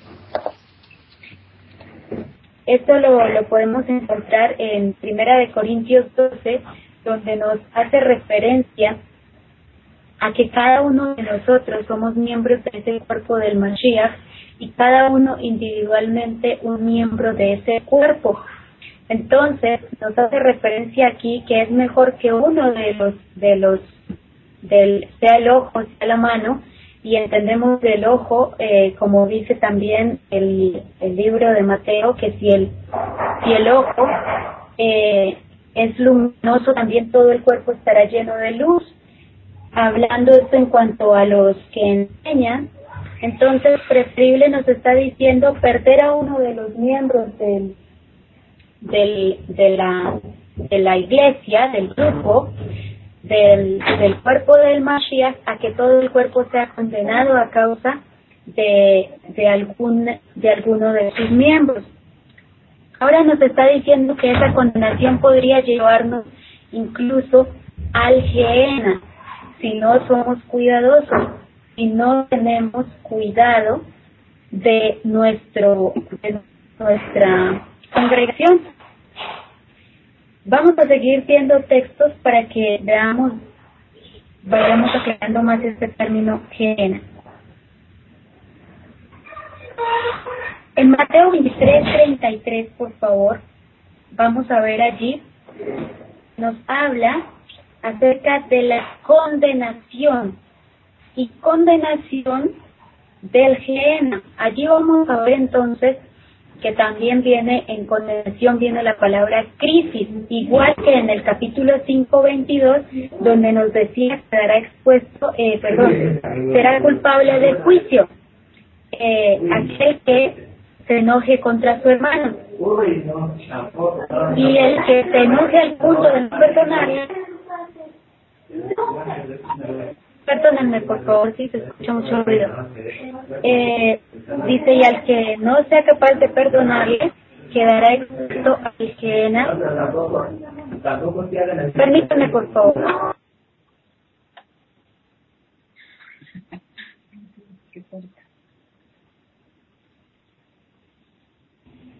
Esto lo, lo podemos encontrar en Primera de Corintios 12, donde nos hace referencia a que cada uno de nosotros somos miembros de ese cuerpo del Mashiach y cada uno individualmente un miembro de ese cuerpo. Entonces, nos hace referencia aquí que es mejor que uno de los, de los, del, sea el ojo, sea la mano, y entendemos del ojo, eh, como dice también el, el, libro de Mateo, que si el, si el ojo eh, es luminoso, también todo el cuerpo estará lleno de luz. hablando esto en cuanto a los que enseñan, entonces preferible nos está diciendo perder a uno de los miembros del, del, de, la, de la iglesia, del grupo, del, del cuerpo del Mashiach, a que todo el cuerpo sea condenado a causa de, de, algún, de alguno de sus miembros. Ahora nos está diciendo que esa condenación podría llevarnos incluso al Gehenna si no somos cuidadosos, si no tenemos cuidado de nuestro de nuestra congregación. Vamos a seguir viendo textos para que veamos, vayamos aclarando más este término Gehenna. En Mateo 23, 33, por favor, vamos a ver allí, nos habla acerca de la condenación y condenación del Gehenna. Allí vamos a ver entonces que también viene en condenación, viene la palabra crisis, igual que en el capítulo 5, 22, donde nos decía que será expuesto, eh, perdón, será culpable del juicio. Eh, aquel que se enoje contra su hermano. Y el que se enoje al punto de no perdonarle, perdónenme por favor si se escucha mucho ruido. Eh, dice, y al que no sea capaz de perdonarle, quedará expuesto al Gehenna. Permítame por favor.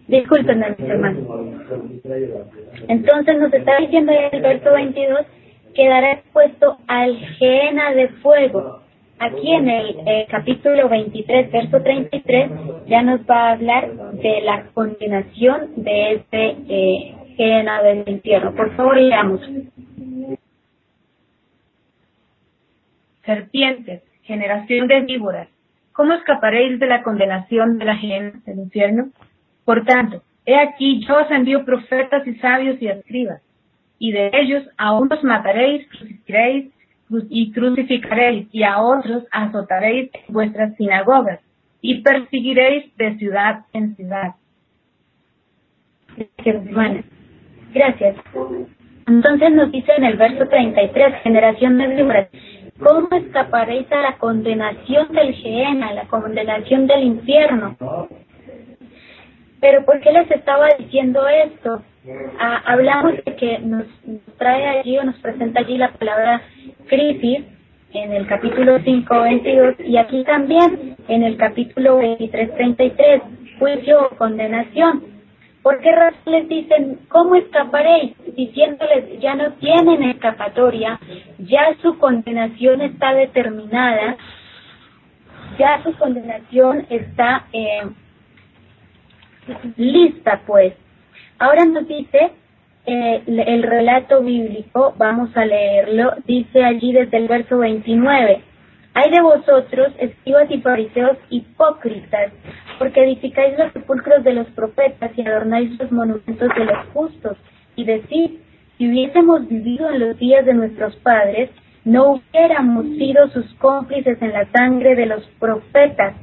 Disculpen, mis hermanos. Entonces nos está diciendo en el verso 22, quedará expuesto al Gehenna de fuego. Aquí en el capítulo 23, verso 33, ya nos va a hablar de la condenación de este eh, del infierno. Por favor, leamos. Serpientes, generación de víboras, ¿cómo escaparéis de la condenación de la Gehenna del infierno? Por tanto, he aquí yo os envío profetas y sabios y escribas, y de ellos a unos mataréis, crucificaréis y crucificaréis, y a otros azotaréis en vuestras sinagogas, y perseguiréis de ciudad en ciudad. Gracias. Entonces nos dice en el verso 33, generación de víboras, ¿cómo escaparéis a la condenación del Gehenna, a la condenación del infierno? Pero ¿por qué les estaba diciendo esto? Ah, hablamos de que nos, trae allí o nos presenta allí la palabra crisis en el capítulo 5, 22 y aquí también en el capítulo 23, 33, juicio o condenación. ¿Por qué razón les dicen, ¿cómo escaparéis? Diciéndoles, ya no tienen escapatoria, ya su condenación está determinada, ya su condenación está eh, lista pues. Ahora nos dice eh, el relato bíblico, vamos a leerlo, dice allí desde el verso 29. Hay de vosotros, escribas y fariseos hipócritas, porque edificáis los sepulcros de los profetas y adornáis los monumentos de los justos, y decís, si hubiésemos vivido en los días de nuestros padres, no hubiéramos sido sus cómplices en la sangre de los profetas.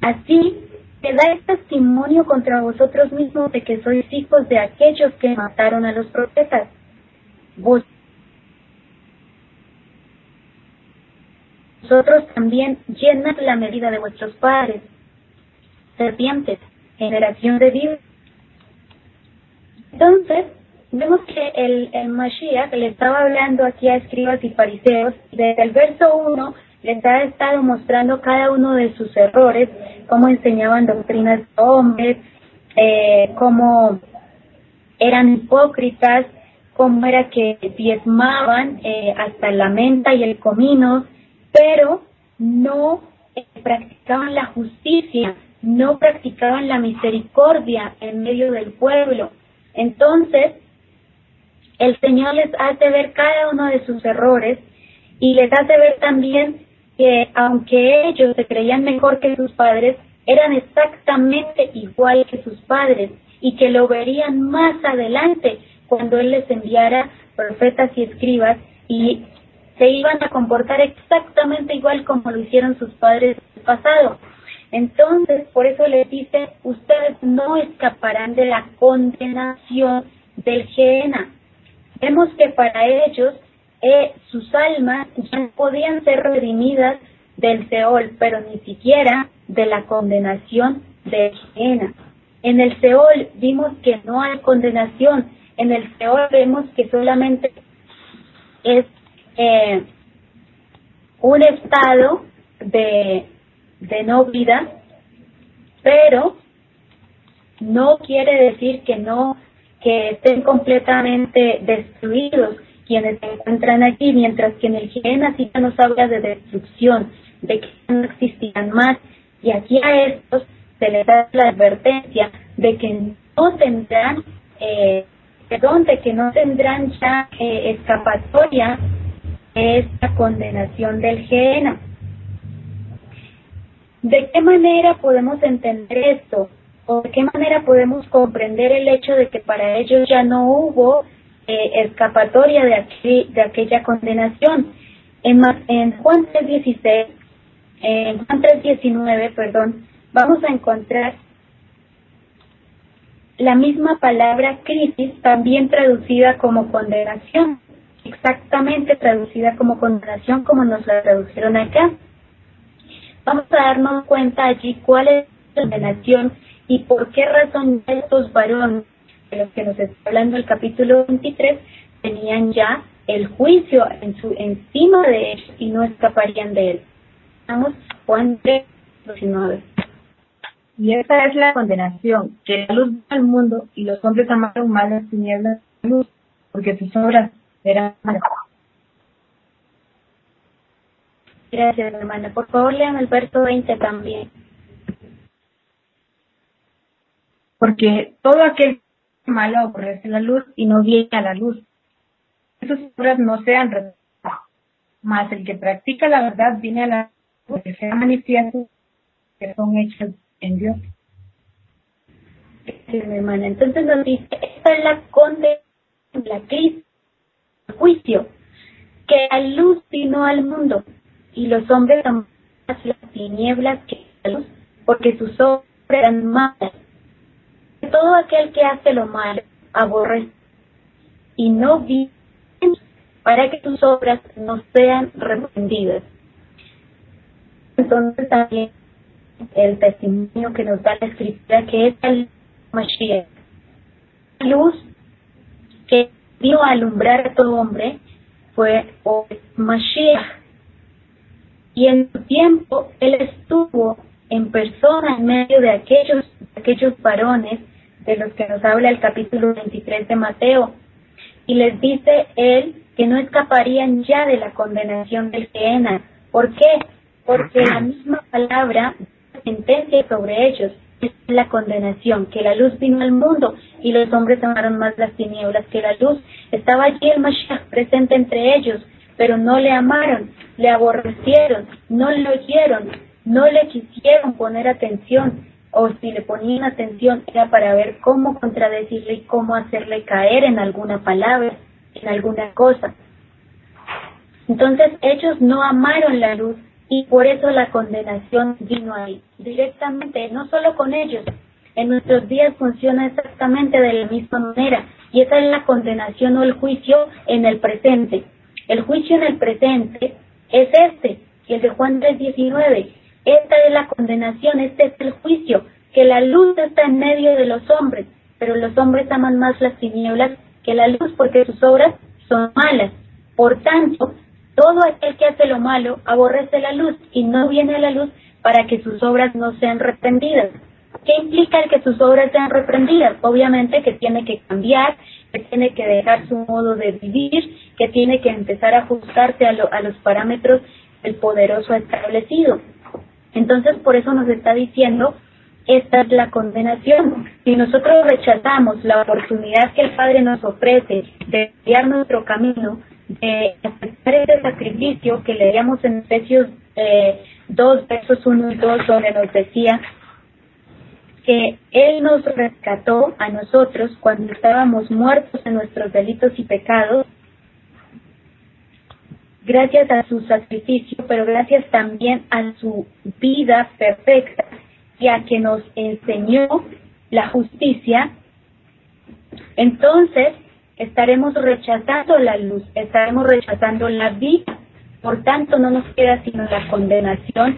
Así que dais testimonio contra vosotros mismos de que sois hijos de aquellos que mataron a los profetas. Vosotros también llenad la medida de vuestros padres, serpientes, generación de Dios. Entonces, vemos que el, el Mashiach le estaba hablando aquí a escribas y fariseos, desde el verso 1 les ha estado mostrando cada uno de sus errores, cómo enseñaban doctrinas de hombres, eh, cómo eran hipócritas, cómo era que diezmaban eh, hasta la menta y el comino, pero no eh, practicaban la justicia, no practicaban la misericordia en medio del pueblo. Entonces, el Señor les hace ver cada uno de sus errores y les hace ver también que aunque ellos se creían mejor que sus padres, eran exactamente igual que sus padres y que lo verían más adelante cuando Él les enviara profetas y escribas y se iban a comportar exactamente igual como lo hicieron sus padres del pasado. Entonces, por eso les dice, ustedes no escaparán de la condenación del Gehenna. Vemos que para ellos eh, sus almas ya podían ser redimidas del Seol, pero ni siquiera de la condenación de Gehenna. En el Seol vimos que no hay condenación, en el Seol vemos que solamente es eh, un estado de, de no vida, pero no quiere decir que no, que estén completamente destruidos quienes se encuentran aquí, mientras que en el sí nos habla de destrucción, de que no existirán más, y aquí a estos se les da la advertencia de que no tendrán, eh, perdón, de que no tendrán ya eh, escapatoria esta condenación del Gehenna. ¿De qué manera podemos entender esto? ¿O de qué manera podemos comprender el hecho de que para ellos ya no hubo eh, escapatoria de, de aquella condenación? En, en Juan 3.16, en Juan 3.19, perdón, vamos a encontrar la misma palabra crisis también traducida como condenación, exactamente traducida como condenación como nos la tradujeron acá. Vamos a darnos cuenta allí cuál es la condenación y por qué razón estos varones, de los que nos está hablando el capítulo 23, tenían ya el juicio en su, encima de ellos y no escaparían de él. Vamos, Juan 3, 19. Y esa es la condenación, que la luz al mundo y los hombres amaron mal las tinieblas de luz, porque sus obras eran malas. Gracias, hermana. Por favor, lean el verso 20 también. Porque todo aquel malo aborrece la luz y no viene a la luz. Sus obras no sean reveladas, mas el que practica la verdad viene a la luz, porque sea manifiesto que son hechos en Dios. Sí, hermana. Entonces nos dice, esta es la conde, la crisis, el juicio, que la luz vino al mundo y los hombres aman las tinieblas que la luz, porque sus obras eran malas. Todo aquel que hace lo malo aborrece y no vive para que sus obras no sean reprendidas. Entonces también el testimonio que nos da la escritura, que es el Mashiach. luz que dio a alumbrar a todo hombre fue Mashiach. Y en su tiempo él estuvo en persona en medio de aquellos, aquellos varones de los que nos habla el capítulo 23 de Mateo. Y les dice él que no escaparían ya de la condenación del Gehenna. ¿Por qué? Porque la misma palabra sentencia sobre ellos es la condenación, que la luz vino al mundo y los hombres amaron más las tinieblas que la luz. Estaba allí el Mashiach presente entre ellos, pero no le amaron, le aborrecieron, no le oyeron, no le quisieron poner atención, o si le ponían atención era para ver cómo contradecirle y cómo hacerle caer en alguna palabra, en alguna cosa. Entonces ellos no amaron la luz, y por eso la condenación vino ahí, directamente, no solo con ellos. En nuestros días funciona exactamente de la misma manera y esa es la condenación o el juicio en el presente. El juicio en el presente es este, el de Juan 3:19. Esta es la condenación, este es el juicio, que la luz está en medio de los hombres, pero los hombres aman más las tinieblas que la luz porque sus obras son malas. Por tanto, todo aquel que hace lo malo aborrece la luz y no viene a la luz para que sus obras no sean reprendidas. ¿Qué implica el que sus obras sean reprendidas? Obviamente que tiene que cambiar, que tiene que dejar su modo de vivir, que tiene que empezar a ajustarse a, a los parámetros del poderoso establecido. Entonces, por eso nos está diciendo, esta es la condenación. Si nosotros rechazamos la oportunidad que el Padre nos ofrece de guiar nuestro camino, de aceptar ese sacrificio que leíamos en Efesios eh, 2, versos 1 y 2, donde nos decía que Él nos rescató a nosotros cuando estábamos muertos en nuestros delitos y pecados. Gracias a su sacrificio, pero gracias también a su vida perfecta y a que nos enseñó la justicia, entonces estaremos rechazando la luz, estaremos rechazando la vida. Por tanto, no nos queda sino la condenación.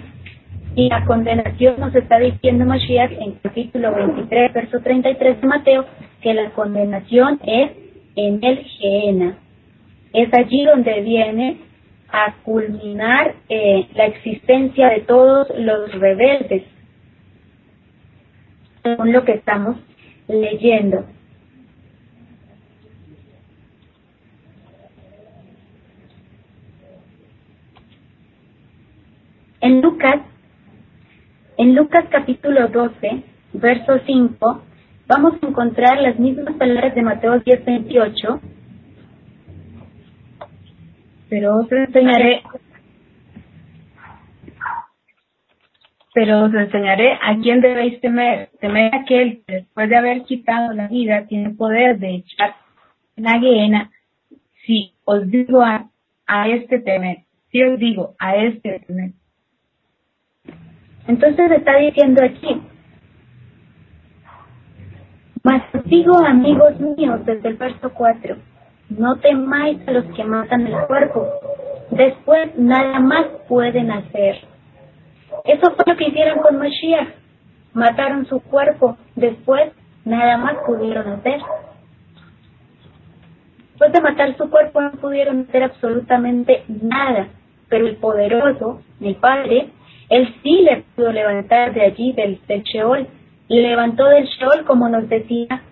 Y la condenación nos está diciendo Mashiach en capítulo 23, verso 33 de Mateo, que la condenación es en el Gehenna. Es allí donde viene a culminar eh, la existencia de todos los rebeldes, según lo que estamos leyendo. En Lucas, en Lucas capítulo 12, verso 5, vamos a encontrar las mismas palabras de Mateo 10, 28. Pero os enseñaré, pero os enseñaré a quién debéis temer. Temer a aquel que después de haber quitado la vida tiene poder de echar la guiena. Si os digo a, a este temer, si os digo a este temer, entonces está diciendo aquí, mas digo amigos míos desde el verso 4, no temáis a los que matan el cuerpo, después nada más pueden hacer. Eso fue lo que hicieron con Mashiach, mataron su cuerpo, después nada más pudieron hacer. Después de matar su cuerpo no pudieron hacer absolutamente nada, pero el poderoso, el Padre, él sí le pudo levantar de allí, del, del Sheol. Le levantó del Sheol, como nos decía,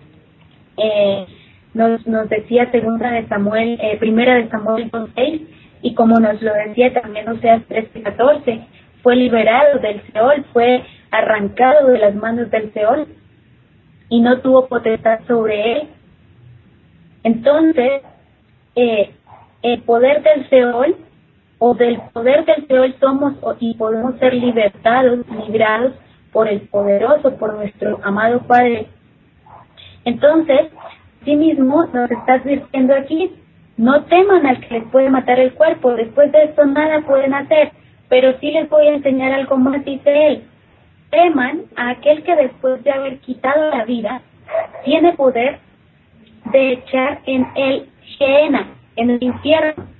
eh, nos, nos decía segunda de Samuel, eh, primera de Samuel 2.6, y como nos lo decía también Oseas 13.14, fue liberado del Seol, fue arrancado de las manos del Seol y no tuvo potestad sobre él. Entonces, eh, el poder del Seol o del poder del Seol somos y podemos ser libertados, librados por el poderoso, por nuestro amado Padre. Entonces, sí mismo nos estás diciendo aquí, no teman al que les puede matar el cuerpo, después de esto nada pueden hacer, pero sí les voy a enseñar algo más, dice él. Teman a aquel que después de haber quitado la vida, tiene poder de echar en el Geena, en el infierno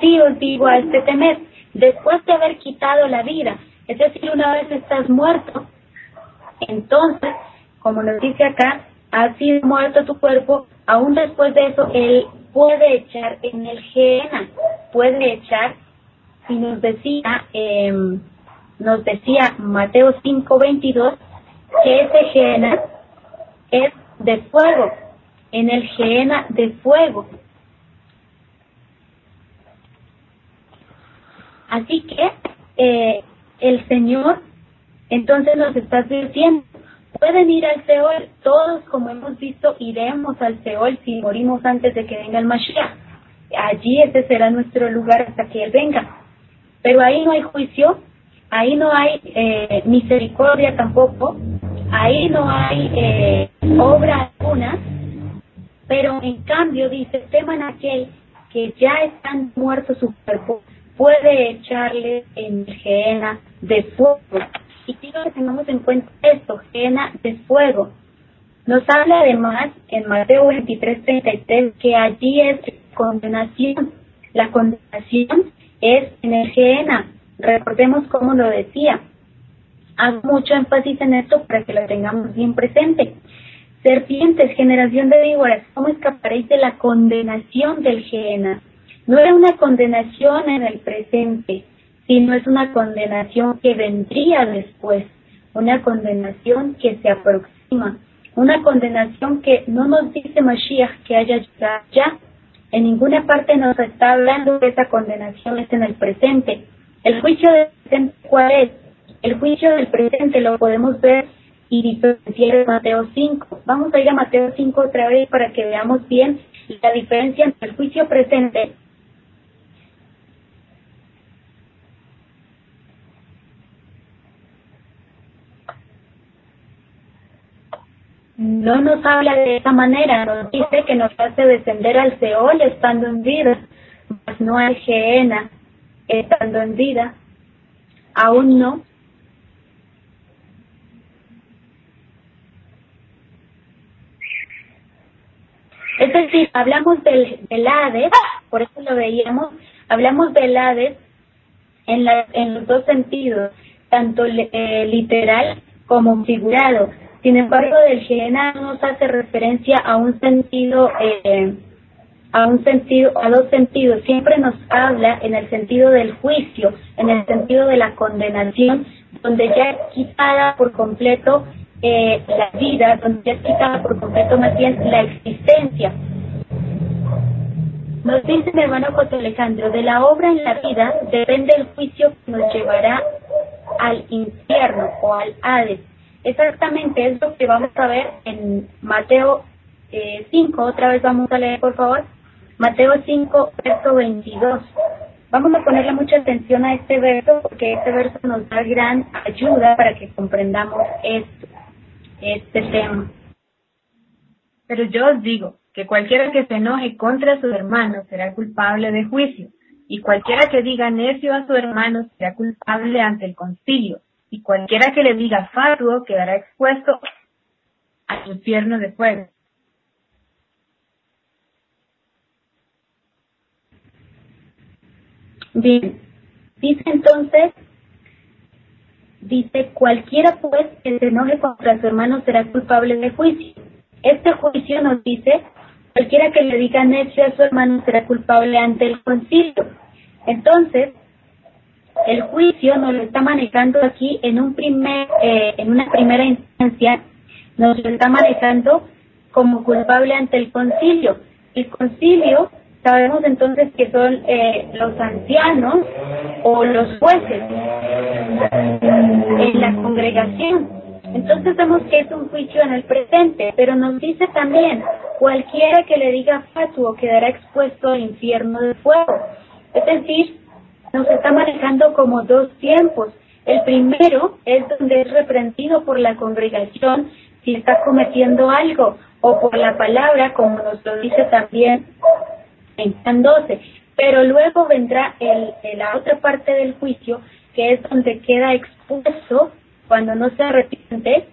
sí os digo a este temer, después de haber quitado la vida, es decir, una vez estás muerto, entonces, como nos dice acá, ha sido muerto tu cuerpo, aún después de eso, Él puede echar en el Geena, puede echar, y nos decía, eh, nos decía Mateo 5:22, que ese Geena es de fuego, en el Geena de fuego. Así que eh, el Señor entonces nos está diciendo, pueden ir al Seol, todos como hemos visto iremos al Seol si morimos antes de que venga el Mashiach. Allí ese será nuestro lugar hasta que Él venga. Pero ahí no hay juicio, ahí no hay eh, misericordia tampoco, ahí no hay eh, obra alguna, pero en cambio dice, teman aquel que ya están muertos sus cuerpos puede echarle en Geena de fuego. Y quiero que tengamos en cuenta esto, Geena de fuego. Nos habla además en Mateo 23, 33 que allí es condenación. La condenación es en el Geena. Recordemos cómo lo decía. Hago mucho énfasis en esto para que lo tengamos bien presente. Serpientes, generación de víboras, ¿cómo escaparéis de la condenación del Geena? No era una condenación en el presente, sino es una condenación que vendría después, una condenación que se aproxima, una condenación que no nos dice Mashiach que haya ya. En ninguna parte nos está hablando que esa condenación es en el presente. El juicio del presente, ¿cuál es? El juicio del presente lo podemos ver y diferenciar de Mateo 5. Vamos a ir a Mateo 5 otra vez para que veamos bien la diferencia entre el juicio presente no nos habla de esa manera, nos dice que nos hace descender al Seol estando en vida. mas no hay Geena estando en vida, aún no. Es decir, hablamos del, del Hades, por eso lo veíamos, hablamos del Hades en, la, en los dos sentidos, tanto eh, literal como figurado. Sin embargo, del Geena nos hace referencia a un sentido eh, a un sentido, a dos sentidos. Siempre nos habla en el sentido del juicio, en el sentido de la condenación, donde ya es quitada por completo eh, la vida, donde ya es quitada por completo más bien la existencia. Nos dice mi hermano José Alejandro, de la obra en la vida depende el juicio que nos llevará al infierno o al Hades. Exactamente es lo que vamos a ver en Mateo eh, 5. Otra vez vamos a leer, por favor. Mateo 5, verso 22. Vamos a ponerle mucha atención a este verso porque este verso nos da gran ayuda para que comprendamos esto, este tema. Pero yo os digo que cualquiera que se enoje contra su hermano será culpable de juicio, y cualquiera que diga necio a su hermano será culpable ante el concilio, y cualquiera que le diga fatuo quedará expuesto al infierno de fuego. Bien, dice entonces, dice, cualquiera pues que se enoje contra su hermano será culpable de juicio. Este juicio nos dice, cualquiera que le diga necio a su hermano será culpable ante el concilio. Entonces, el juicio nos lo está manejando aquí en un primer, eh, en una primera instancia, nos lo está manejando como culpable ante el concilio. El concilio Sabemos entonces que son eh, los ancianos o los jueces en la congregación. Entonces vemos que es un juicio en el presente, pero nos dice también, cualquiera que le diga fatuo quedará expuesto al infierno de fuego. Es decir, nos está manejando como dos tiempos. El primero es donde es reprendido por la congregación si está cometiendo algo, o por la palabra, como nos lo dice también en 12. Pero luego vendrá el, la otra parte del juicio, que es donde queda expuesto, cuando no se arrepiente,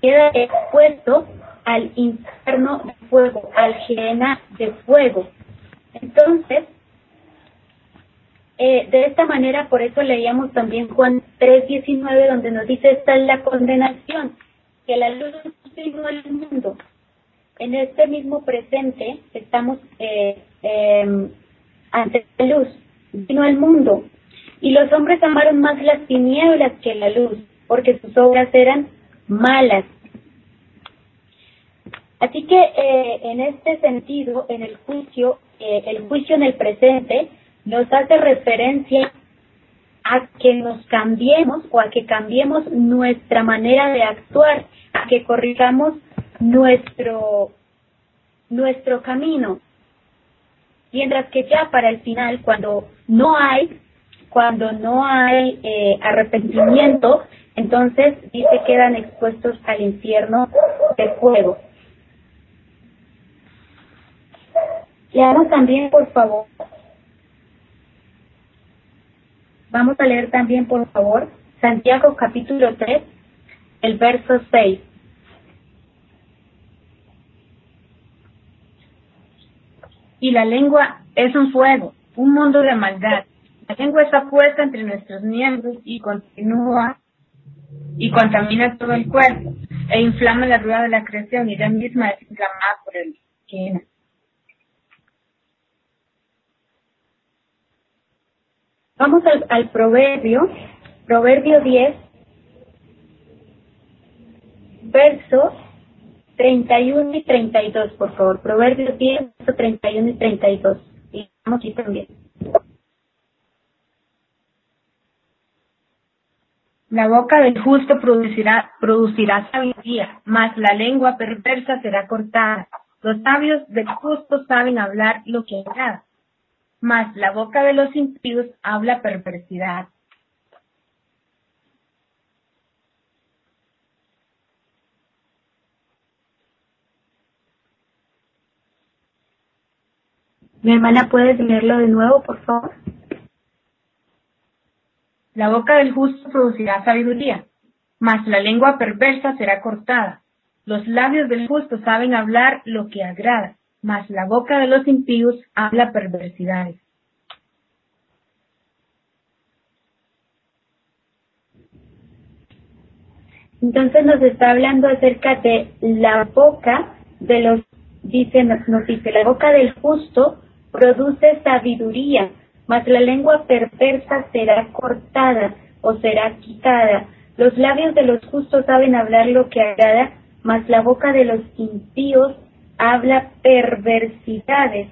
queda expuesto al infierno de fuego, al geena de fuego. Entonces, eh, de esta manera, por eso leíamos también Juan 3.19, donde nos dice, esta es la condenación, que la luz vino al mundo, en este mismo presente estamos eh, eh, ante la luz, vino al mundo, y los hombres amaron más las tinieblas que la luz, porque sus obras eran malas. Así que eh, en este sentido, en el juicio, eh, el juicio en el presente nos hace referencia a que nos cambiemos o a que cambiemos nuestra manera de actuar, a que corrijamos nuestro, nuestro camino. Mientras que ya para el final, cuando no hay, cuando no hay eh, arrepentimiento, entonces dice quedan expuestos al infierno de fuego. Leamos también, por favor. Vamos a leer también, por favor, Santiago capítulo 3, el verso 6. y la lengua es un fuego, un mundo de maldad. La lengua está puesta entre nuestros miembros y continúa y contamina todo el cuerpo e inflama la rueda de la creación y ella misma es inflamada por el quena. Vamos al, al proverbio, proverbio 10, verso 31 y 32, por favor. Proverbios 10, 31 y 32. Y vamos aquí también. La boca del justo producirá, producirá sabiduría, mas la lengua perversa será cortada. Los sabios del justo saben hablar lo que agrada, mas la boca de los impíos habla perversidad. Mi hermana, ¿puedes leerlo de nuevo, por favor? La boca del justo producirá sabiduría, mas la lengua perversa será cortada. Los labios del justo saben hablar lo que agrada, mas la boca de los impíos habla perversidades. Entonces nos está hablando acerca de la boca de los, dice, nos dice, la boca del justo produce sabiduría, mas la lengua perversa será cortada o será quitada. Los labios de los justos saben hablar lo que agrada, mas la boca de los impíos habla perversidades.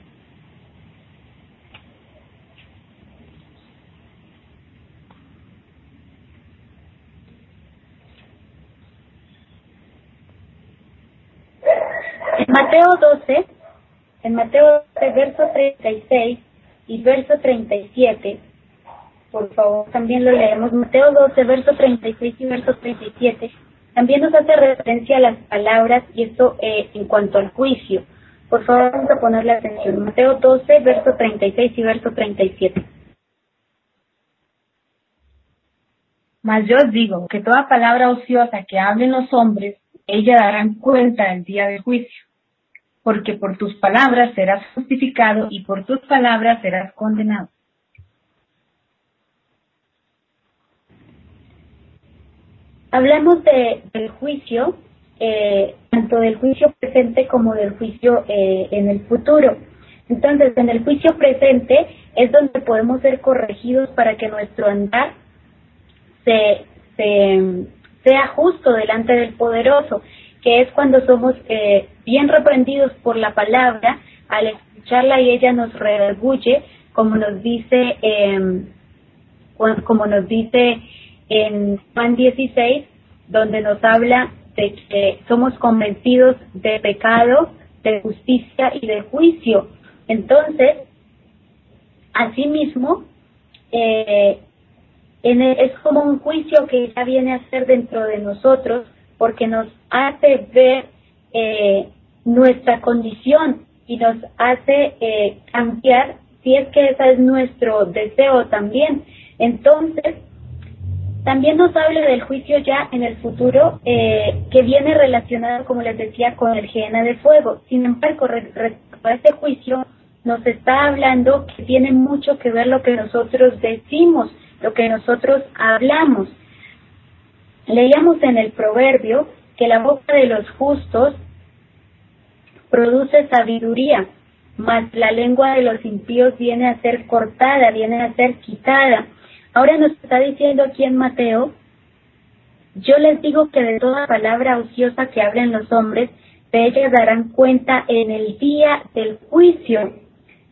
En Mateo 12, en Mateo 12, verso 36 y verso 37, por favor, también lo leemos, Mateo 12, verso 36 y verso 37, también nos hace referencia a las palabras y esto eh, en cuanto al juicio. Por favor, vamos a ponerle atención. Mateo 12, verso 36 y verso 37. Mas yo os digo que toda palabra ociosa que hablen los hombres, ella darán cuenta el día del juicio. Porque por tus palabras serás justificado y por tus palabras serás condenado. Hablamos de, del juicio, eh, tanto del juicio presente como del juicio eh, en el futuro. Entonces, en el juicio presente es donde podemos ser corregidos para que nuestro andar se, sea justo delante del poderoso, que es cuando somos eh, bien reprendidos por la palabra, al escucharla y ella nos redarguye, como nos dice, eh, como nos dice en Juan 16, donde nos habla de que somos convencidos de pecado, de justicia y de juicio. Entonces, asimismo, eh, en es como un juicio que ya viene a ser dentro de nosotros porque nos hace ver eh, nuestra condición y nos hace eh, cambiar si es que ese es nuestro deseo también. Entonces, también nos habla del juicio ya en el futuro eh, que viene relacionado, como les decía, con el Gena de fuego. Sin embargo, respecto a este juicio nos está hablando que tiene mucho que ver lo que nosotros decimos, lo que nosotros hablamos. Leíamos en el proverbio que la boca de los justos produce sabiduría, mas la lengua de los impíos viene a ser cortada, viene a ser quitada. Ahora nos está diciendo aquí en Mateo, yo les digo que de toda palabra ociosa que hablen los hombres, de ellas darán cuenta en el día del juicio,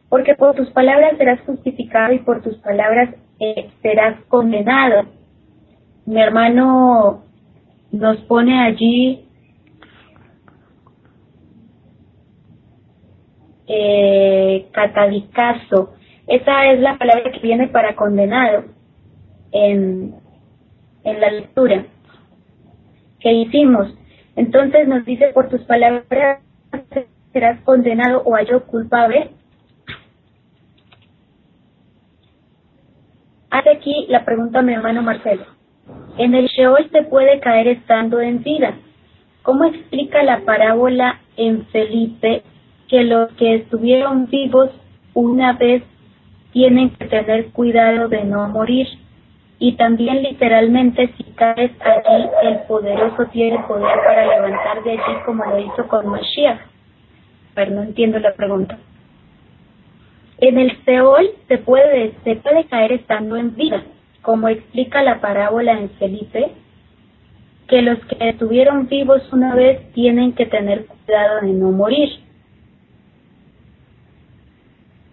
porque por tus palabras serás justificado y por tus palabras eh, serás condenado. Mi hermano nos pone allí eh. Esa es la palabra que viene para condenado en, en la lectura que hicimos. Entonces nos dice, por tus palabras serás condenado o hallado culpable. Hace aquí la pregunta mi hermano Marcelo. En el Sheol se puede caer estando en vida. ¿Cómo explica la parábola en Felipe que los que estuvieron vivos una vez tienen que tener cuidado de no morir? Y también literalmente si caes allí, el poderoso tiene poder para levantar de allí como lo hizo con Mashiach. Pero no entiendo la pregunta. En el Seol se puede, se puede caer estando en vida, como explica la parábola en Felipe, que los que estuvieron vivos una vez tienen que tener cuidado de no morir.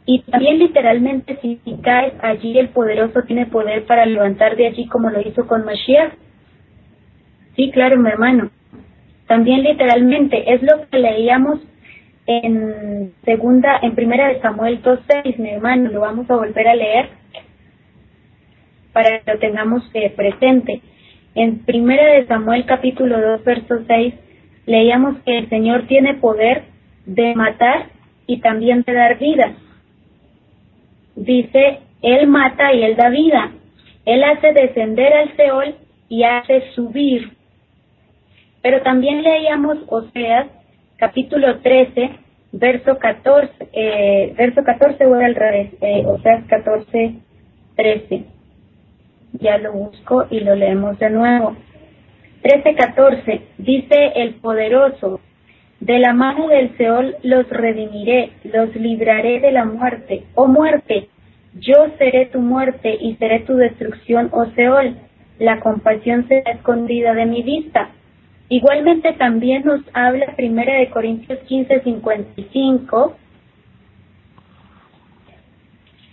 Y también literalmente si caes allí el poderoso tiene poder para levantar de allí como lo hizo con Mashiach. Sí, claro, mi hermano. También literalmente es lo que leíamos en segunda, en primera de Samuel 2.6, mi hermano, lo vamos a volver a leer para que lo tengamos eh, presente. En primera de Samuel capítulo 2, verso 6, leíamos que el Señor tiene poder de matar y también de dar vida. Dice, Él mata y Él da vida. Él hace descender al Seol y hace subir. Pero también leíamos Oseas capítulo 13, verso 14, eh, verso 14 o al revés, eh, Oseas 14, 13. Ya lo busco y lo leemos de nuevo. 13:14 dice el poderoso, de la mano del Seol los redimiré, los libraré de la muerte. Oh muerte, yo seré tu muerte y seré tu destrucción, oh Seol. La compasión será escondida de mi vista. Igualmente también nos habla Primera de Corintios 15:55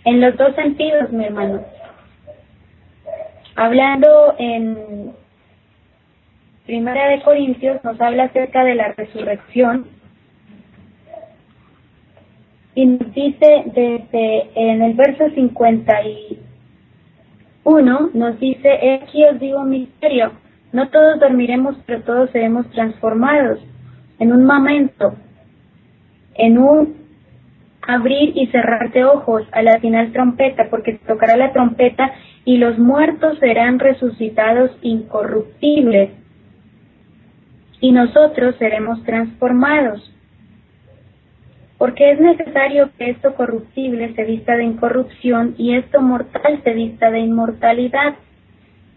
en los dos sentidos, mi hermano. Hablando en Primera de Corintios nos habla acerca de la resurrección y nos dice desde en el verso 51 nos dice aquí os digo misterio no todos dormiremos pero todos seremos transformados en un momento en un abrir y cerrar de ojos a la final trompeta porque tocará la trompeta y los muertos serán resucitados incorruptibles y nosotros seremos transformados. Porque es necesario que esto corruptible se vista de incorrupción y esto mortal se vista de inmortalidad.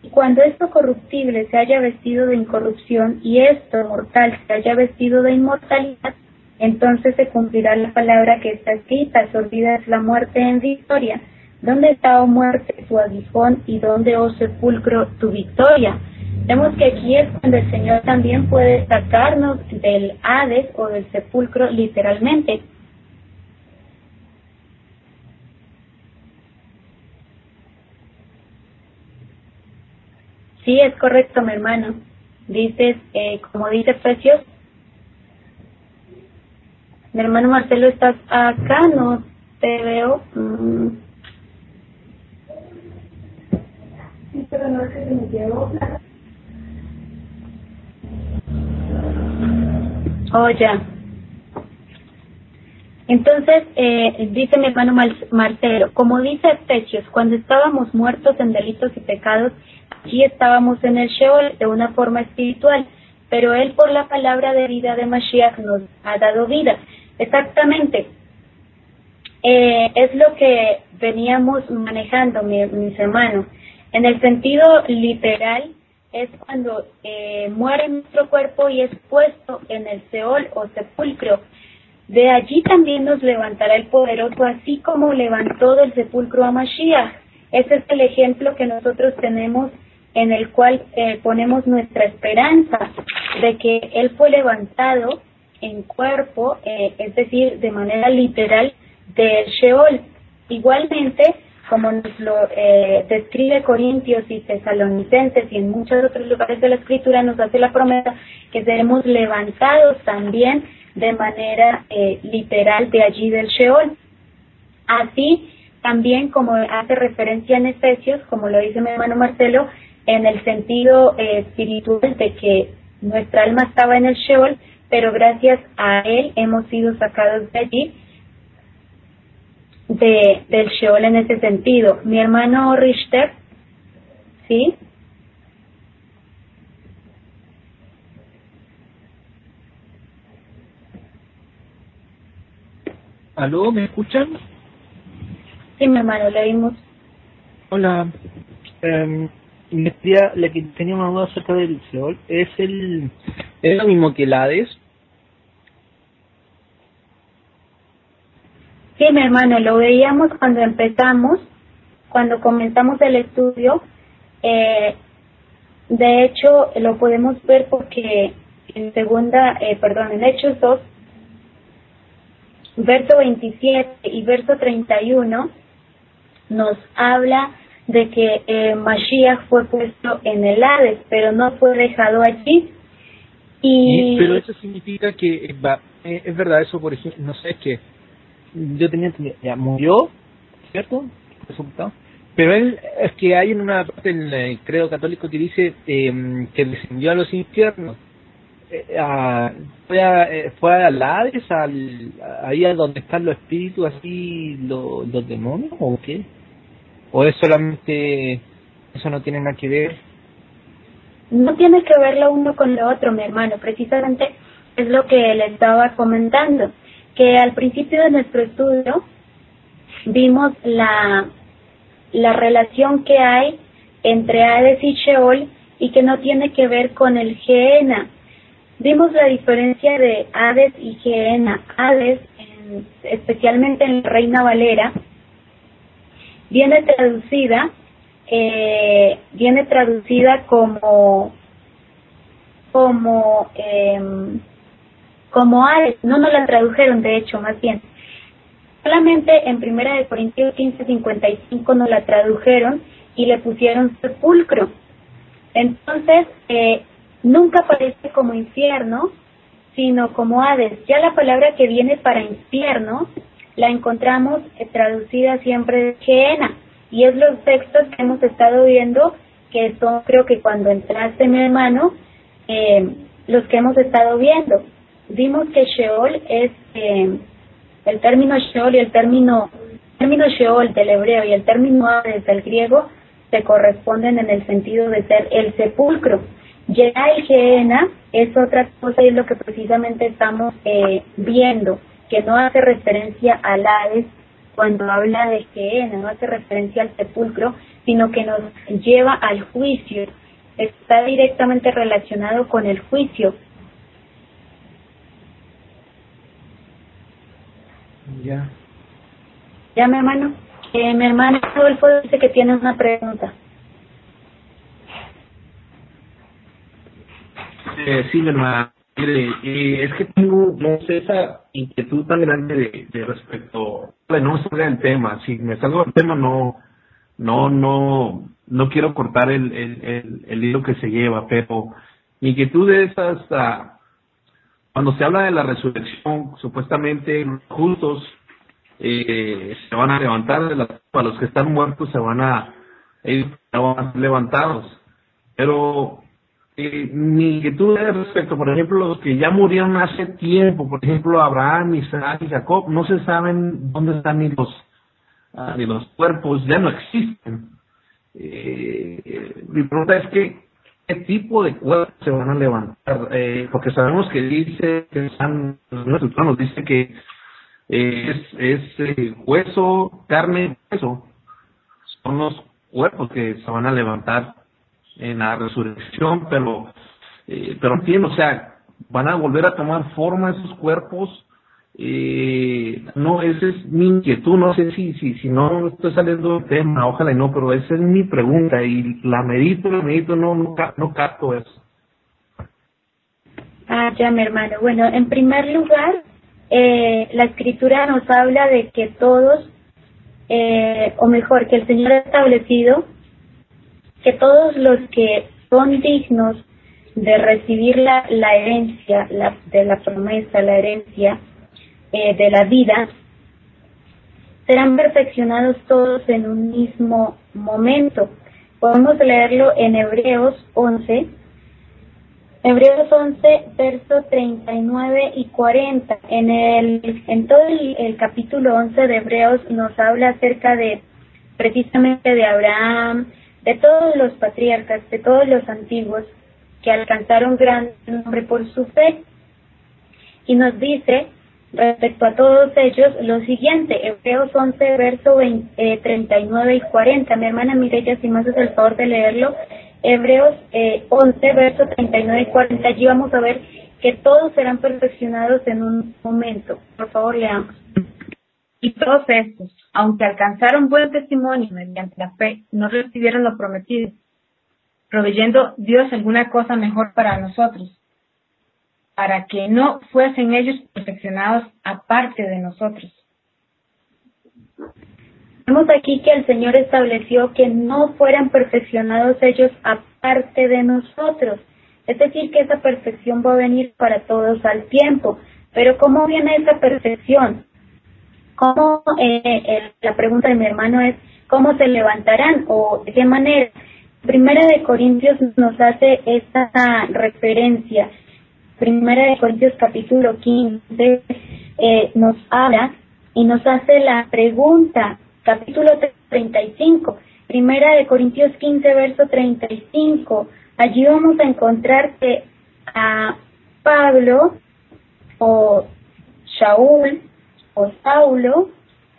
Y cuando esto corruptible se haya vestido de incorrupción y esto mortal se haya vestido de inmortalidad, entonces se cumplirá la palabra que está escrita, olvida es la muerte en victoria. ¿Dónde está, oh muerte, tu aguijón y dónde, oh sepulcro, tu victoria? Vemos que aquí es cuando el Señor también puede sacarnos del Hades o del sepulcro literalmente. Sí, es correcto, mi hermano. Dices, eh, como dice Efesios, mi hermano Marcelo, ¿estás acá? No te veo. Mm. Sí, pero no es que se me quedó. Oh, ya. Entonces, eh, dice mi hermano Marcelo, como dice Efesios, cuando estábamos muertos en delitos y pecados, allí estábamos en el Sheol de una forma espiritual, pero Él por la palabra de vida de Mashiach nos ha dado vida. Exactamente. Eh, es lo que veníamos manejando, mis hermanos. En el sentido literal, es cuando eh, muere nuestro cuerpo y es puesto en el Seol o sepulcro. De allí también nos levantará el poderoso, así como levantó del sepulcro a Mashiach. Ese es el ejemplo que nosotros tenemos en el cual eh, ponemos nuestra esperanza de que Él fue levantado en cuerpo, eh, es decir, de manera literal, del Sheol. Igualmente, como nos lo eh, describe Corintios y Tesalonicenses y en muchos otros lugares de la Escritura, nos hace la promesa que seremos levantados también de manera eh, literal de allí del Sheol. Así también como hace referencia en Efesios, como lo dice mi hermano Marcelo, en el sentido eh, espiritual de que nuestra alma estaba en el Sheol, pero gracias a él hemos sido sacados de allí de, del Sheol en ese sentido. Mi hermano Richter, ¿sí? ¿Aló? ¿Me escuchan? Sí, mi hermano, le vimos. Hola. Eh, me decía, la que tenía una duda acerca del Seol, ¿es el es lo mismo que el Hades? Sí, mi hermano, lo veíamos cuando empezamos, cuando comenzamos el estudio. Eh, de hecho, lo podemos ver porque en segunda, eh, perdón, en Hechos 2, verso 27 y verso 31, nos habla de que eh, Mashiach fue puesto en el Hades, pero no fue dejado allí. Y... Pero eso significa que, eh, es verdad, eso por ejemplo, no sé, es yo tenía ya murió, ¿cierto? Resultado. Pero él, es que hay en una parte del credo católico que dice eh, que descendió a los infiernos. eh, a, fue, a, eh, fue al Hades, al, ahí a donde están los espíritus, así, los, los demonios, o qué? ¿O es solamente, eso no tiene nada que ver? No tiene que ver lo uno con lo otro, mi hermano. Precisamente es lo que le estaba comentando, que al principio de nuestro estudio vimos la, la relación que hay entre Hades y Sheol y que no tiene que ver con el Geena. Vimos la diferencia de Hades y Geena. Hades, especialmente en Reina Valera, viene traducida eh, viene traducida como como eh, como Hades, no nos la tradujeron de hecho, más bien. Solamente en Primera de Corintios 15:55 nos la tradujeron y le pusieron sepulcro. Entonces, eh, nunca aparece como infierno, sino como Hades. Ya la palabra que viene para infierno la encontramos eh, traducida siempre de Geena. Y es los textos que hemos estado viendo, que son, creo que cuando entraste, mi hermano, eh, los que hemos estado viendo. Vimos que Sheol es eh, el término Sheol y el término, término Sheol del hebreo y el término Hades del griego se corresponden en el sentido de ser el sepulcro. Ya el Geena es otra cosa y es lo que precisamente estamos eh, viendo, que no hace referencia al Hades cuando habla de Geena, no hace referencia al sepulcro, sino que nos lleva al juicio, está directamente relacionado con el juicio. Ya. Ya, mi hermano. Eh, mi hermano Adolfo dice que tiene una pregunta. Eh, sí, mi hermano. Mire, eh, es que tengo, no sé, esa inquietud tan grande de, de respecto, no salga el tema, si me salgo del tema no, no, no, no quiero cortar el, el, el, el hilo que se lleva, pero mi inquietud es hasta, cuando se habla de la resurrección, supuestamente justos eh, se van a levantar de la para los que están muertos se van a ellos ser levantados. Pero eh, mi inquietud es respecto. Por ejemplo los que ya murieron hace tiempo por ejemplo Abraham Isaac y Jacob no se saben dónde están ni los ah, ni los cuerpos ya no existen. Eh, mi pregunta es que qué tipo de cuerpos se van a levantar eh, porque sabemos que dice que están nos dice que es, es eh, hueso, carne, hueso. Son los cuerpos que se van a levantar en la resurrección, pero, eh, pero entiendo, o sea, van a volver a tomar forma esos cuerpos. Eh, no, esa es mi inquietud, no sé si, si, si no estoy saliendo del tema, ojalá y no, pero esa es mi pregunta y la medito, la medito, no, no, no capto eso. Ah, ya, mi hermano. Bueno, en primer lugar, eh, la escritura nos habla de que todos, eh, o mejor, que el Señor ha establecido que todos los que son dignos de recibir la, la herencia la, de la promesa, la herencia eh, de la vida, serán perfeccionados todos en un mismo momento. Podemos leerlo en Hebreos 11, Hebreos 11, verso 39 y 40. En, el, en todo el, capítulo 11 de Hebreos nos habla acerca de precisamente de Abraham, de todos los patriarcas, de todos los antiguos que alcanzaron gran nombre por su fe. Y nos dice respecto a todos ellos lo siguiente, Hebreos 11, verso 20, 39 eh, y 40. Mi hermana Mireya, si me haces el favor de leerlo, Hebreos eh, 11, verso 39 y 40. Allí vamos a ver que todos serán perfeccionados en un momento. Por favor, leamos. Y todos estos, aunque alcanzaron buen testimonio mediante la fe, no recibieron lo prometido, proveyendo Dios alguna cosa mejor para nosotros, para que no fuesen ellos perfeccionados aparte de nosotros. Vemos aquí que el Señor estableció que no fueran perfeccionados ellos aparte de nosotros. Es decir, que esa perfección va a venir para todos al tiempo. Pero ¿cómo viene esa perfección? ¿Cómo, eh, la pregunta de mi hermano es, ¿cómo se levantarán o de qué manera? Primera de Corintios nos hace esta referencia Primera de Corintios capítulo 15 eh, nos habla y nos hace la pregunta, capítulo 35, Primera de Corintios 15, verso 35. Allí vamos a encontrar que a Pablo o Shaul o Saulo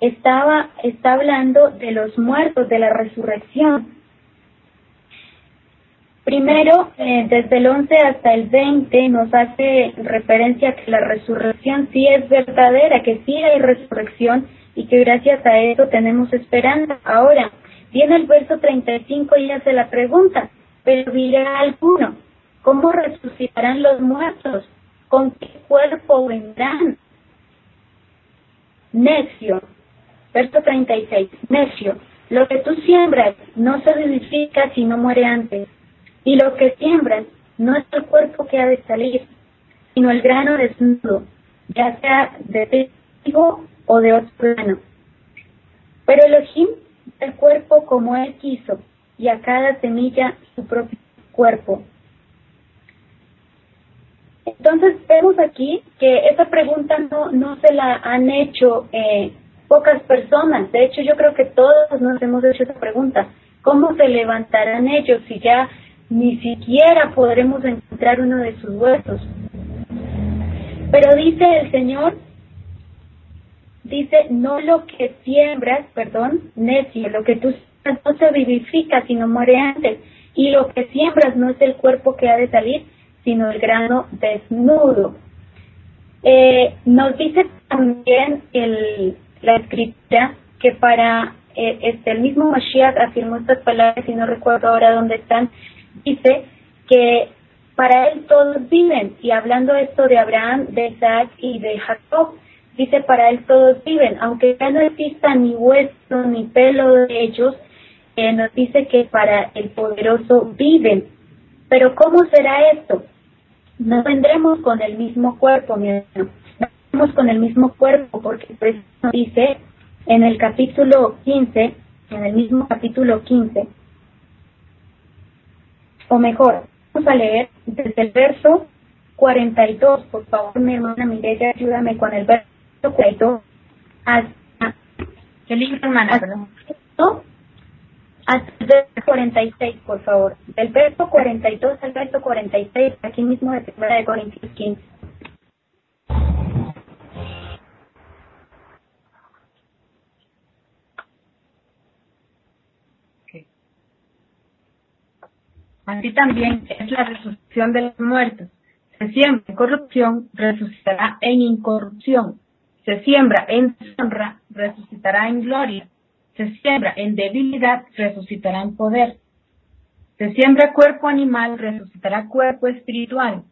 estaba está hablando de los muertos, de la resurrección. Primero, eh, desde el 11 hasta el 20 nos hace referencia a que la resurrección sí es verdadera, que sí hay resurrección y que gracias a eso tenemos esperanza. Ahora, viene el verso 35 y hace la pregunta, pero dirá alguno, ¿cómo resucitarán los muertos? ¿Con qué cuerpo vendrán? Necio, verso 36, necio, lo que tú siembras no se vivifica si no muere antes y lo que siembran no es el cuerpo que ha de salir, sino el grano desnudo, ya sea de trigo o de otro grano. Pero Elohim el cuerpo como él quiso, y a cada semilla su propio cuerpo. Entonces vemos aquí que esa pregunta no, no se la han hecho eh, pocas personas. De hecho, yo creo que todos nos hemos hecho esa pregunta. ¿Cómo se levantarán ellos si ya ni siquiera podremos encontrar uno de sus huesos. Pero dice el Señor, dice, no lo que siembras, perdón, necio, lo que tú siembras no se vivifica, sino muere antes. Y lo que siembras no es el cuerpo que ha de salir, sino el grano desnudo. Eh, nos dice también el, la escritura que para eh, este, el mismo Mashiach afirmó estas palabras y no recuerdo ahora dónde están, dice que para él todos viven. Y hablando esto de Abraham, de Isaac y de Jacob, dice para él todos viven. Aunque ya no exista ni hueso ni pelo de ellos, eh, nos dice que para el poderoso viven. Pero ¿cómo será esto? No vendremos con el mismo cuerpo, mi hermano. No vendremos con el mismo cuerpo, porque pues nos dice en el capítulo 15, en el mismo capítulo 15, o mejor, vamos a leer desde el verso 42, por favor, mi hermana Mireya, ayúdame con el verso 42 hasta... ¿Qué libro, hermana? Perdón. Hasta el verso 46, por favor. Del verso 42 al verso 46, aquí mismo de 1 de Corintios 15. Así también es la resurrección de los muertos. Se siembra en corrupción, resucitará en incorrupción. Se siembra en deshonra, resucitará en gloria. Se siembra en debilidad, resucitará en poder. Se siembra cuerpo animal, resucitará cuerpo espiritual.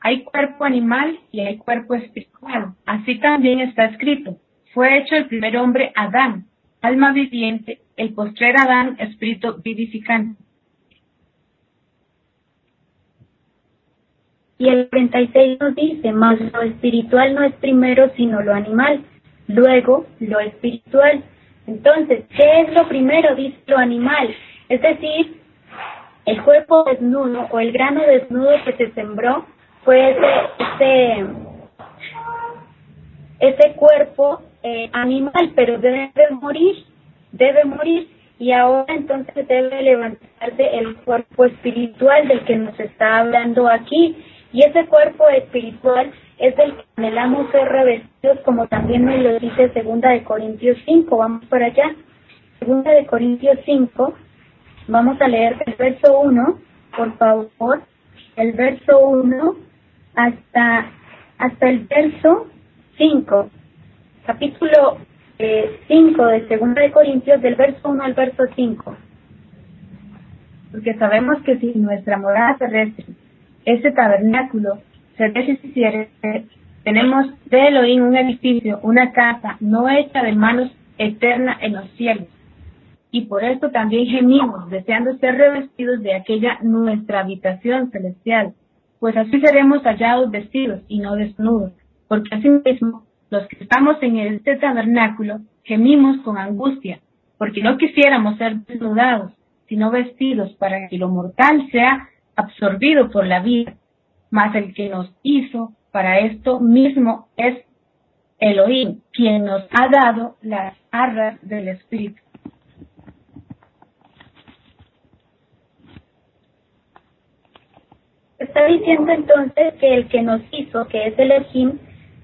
Hay cuerpo animal y hay cuerpo espiritual. Así también está escrito. Fue hecho el primer hombre Adán, alma viviente, el postrer Adán, espíritu vivificante. Y el 36 nos dice, más lo espiritual no es primero sino lo animal, luego lo espiritual. Entonces, ¿qué es lo primero? Dice lo animal. Es decir, el cuerpo desnudo o el grano desnudo que se sembró fue ese, ese, ese cuerpo eh, animal, pero debe morir, debe morir. Y ahora entonces debe levantarse el cuerpo espiritual del que nos está hablando aquí y ese cuerpo espiritual es del que anhelamos ser revestidos, como también nos lo dice Segunda de Corintios 5. Vamos para allá. Segunda de Corintios 5. Vamos a leer el verso 1, por favor. El verso 1 hasta, hasta el verso 5. Capítulo 5 eh, de Segunda de Corintios, del verso 1 al verso 5. Porque sabemos que si nuestra morada terrestre ese tabernáculo tenemos de Elohim un edificio, una casa no hecha de manos eterna en los cielos. Y por esto también gemimos, deseando ser revestidos de aquella nuestra habitación celestial, pues así seremos hallados vestidos y no desnudos, porque así mismo los que estamos en este tabernáculo gemimos con angustia, porque no quisiéramos ser desnudados, sino vestidos para que lo mortal sea absorbido por la vida. mas el que nos hizo para esto mismo es Elohim, quien nos ha dado las arras del Espíritu. Está diciendo entonces que el que nos hizo, que es Elohim,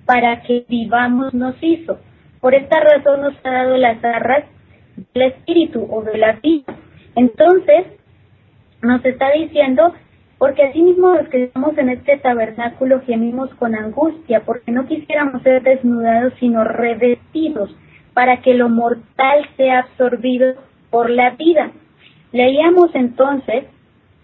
para que vivamos nos hizo. Por esta razón nos ha dado las arras del espíritu o de la vida. Entonces, nos está diciendo, porque así mismo los que estamos en este tabernáculo gemimos con angustia, porque no quisiéramos ser desnudados, sino revestidos, para que lo mortal sea absorbido por la vida. Leíamos entonces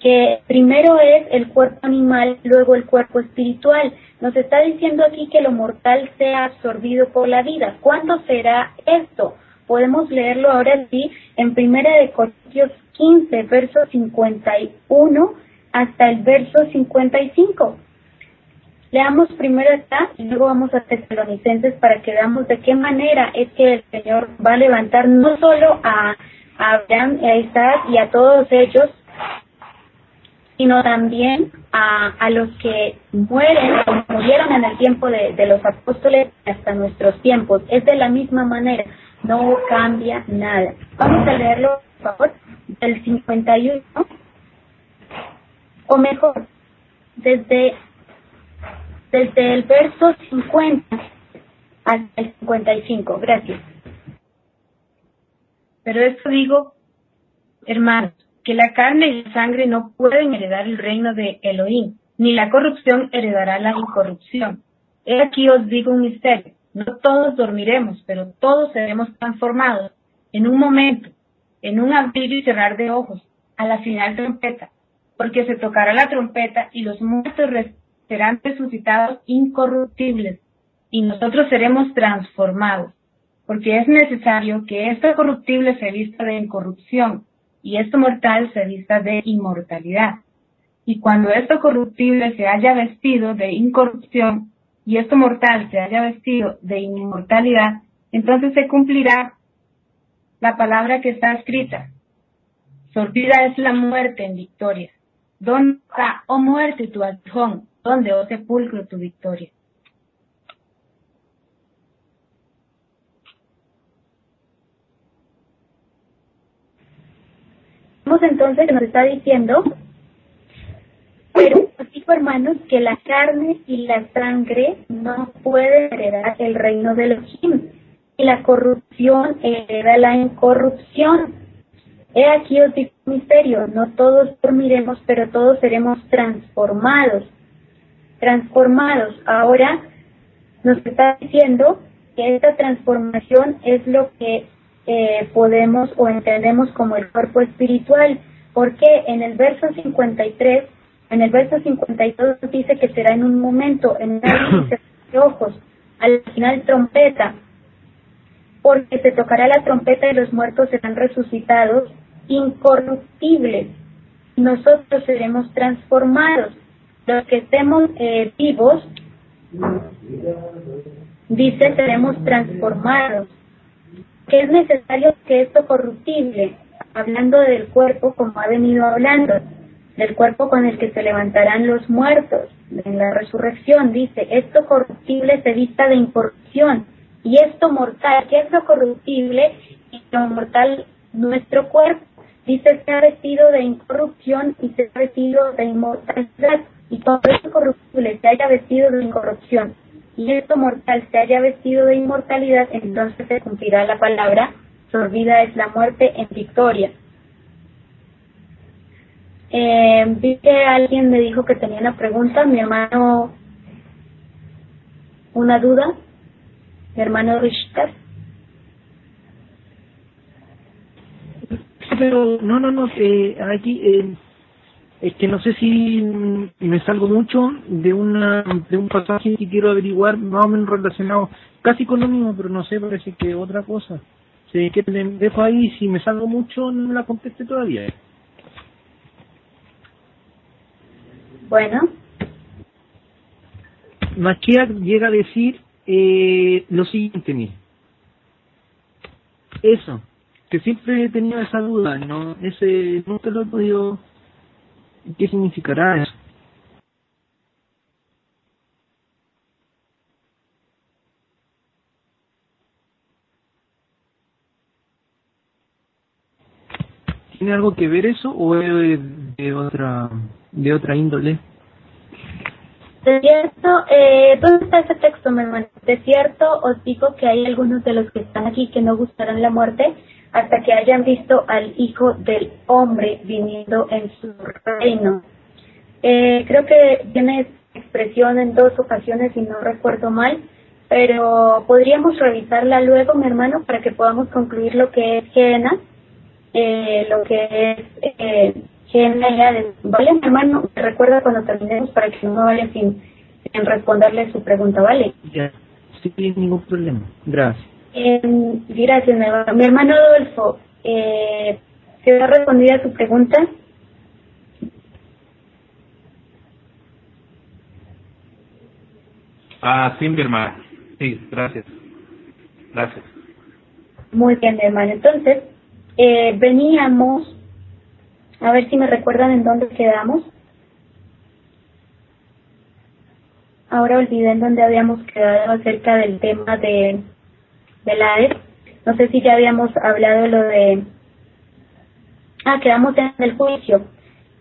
que primero es el cuerpo animal, luego el cuerpo espiritual. Nos está diciendo aquí que lo mortal sea absorbido por la vida. ¿Cuándo será esto? Podemos leerlo ahora sí en Primera de Corintios 15, verso 51 hasta el verso 55. Leamos primero acá y luego vamos a Tesalonicenses para que veamos de qué manera es que el Señor va a levantar no solo a, a Abraham, a Isaac y a todos ellos, sino también a, a los que mueren o murieron en el tiempo de, de los apóstoles hasta nuestros tiempos. Es de la misma manera, no cambia nada. Vamos a leerlo, por favor, del 51, o mejor, desde, desde el verso 50 hasta el 55. Gracias. Pero esto digo, hermanos, que la carne y la sangre no pueden heredar el reino de Elohim, ni la corrupción heredará la incorrupción. He aquí os digo un misterio. No todos dormiremos, pero todos seremos transformados en un momento, en un abrir y cerrar de ojos, a la final trompeta, porque se tocará la trompeta y los muertos serán resucitados incorruptibles, y nosotros seremos transformados, porque es necesario que esto corruptible se vista de incorrupción y esto mortal se vista de inmortalidad. Y cuando esto corruptible se haya vestido de incorrupción y esto mortal se haya vestido de inmortalidad, entonces se cumplirá la palabra que está escrita. Sorbida es la muerte en victoria. ¿Dónde está, oh muerte, tu aguijón? ¿Dónde, oh sepulcro, tu victoria? Vemos entonces que nos está diciendo, pero os hermanos que la carne y la sangre no pueden heredar el reino de los y la corrupción hereda la incorrupción. He aquí os digo un misterio, no todos dormiremos, pero todos seremos transformados. Transformados. Ahora nos está diciendo que esta transformación es lo que eh, podemos o entendemos como el cuerpo espiritual, porque en el verso 53, en el verso 52 dice que será en un momento, en una de ojos, al final trompeta, porque se tocará la trompeta y los muertos serán resucitados incorruptibles. Nosotros seremos transformados. Los que estemos eh, vivos, dice, seremos transformados que es necesario que esto corruptible, hablando del cuerpo como ha venido hablando, del cuerpo con el que se levantarán los muertos en la resurrección, dice, esto corruptible se vista de incorrupción y esto mortal, que es lo corruptible y lo mortal nuestro cuerpo, dice, se ha vestido de incorrupción y se ha vestido de inmortalidad y todo esto corruptible se haya vestido de incorrupción y esto mortal se haya vestido de inmortalidad, entonces se cumplirá la palabra, sorbida es la muerte en victoria. Eh, vi que alguien me dijo que tenía una pregunta, mi hermano, una duda, mi hermano Richard. Pero no, no, no, eh, aquí eh, es que no sé si me salgo mucho de una de un pasaje que quiero averiguar más o menos relacionado casi con lo mismo pero no sé parece que otra cosa. Sé que dejo ahí si me salgo mucho no me la conteste todavía Bueno. Mashiach llega a decir eh, lo siguiente, mire. Eso, que siempre he tenido esa duda, ¿no? Ese, nunca lo he podido... ¿Qué significará eso? ¿Tiene algo que ver eso o es de otra de otra índole? De cierto, eh, ¿dónde está ese texto, mi hermano? De cierto, os digo que hay algunos de los que están aquí que no gustarán la muerte hasta que hayan visto al Hijo del Hombre viniendo en su reino. Eh, creo que tiene expresión en dos ocasiones, si no recuerdo mal, pero podríamos revisarla luego, mi hermano, para que podamos concluir lo que es Gena, eh, lo que es eh, Gena y ¿Vale, mi hermano? Recuerda cuando terminemos para que no me vaya sin, sin responderle su pregunta, ¿vale? Ya, sí, ningún problema. Gracias. Eh, gracias, mi hermano. Mi hermano Adolfo, eh, ¿se ha respondido a su pregunta? Ah, sí, mi hermano. Sí, gracias. Gracias. Muy bien, mi hermano. Entonces, eh, veníamos, a ver si me recuerdan en dónde quedamos. Ahora olvidé en dónde habíamos quedado acerca del tema de, de la e. No sé si ya habíamos hablado lo de... Ah, quedamos en el juicio.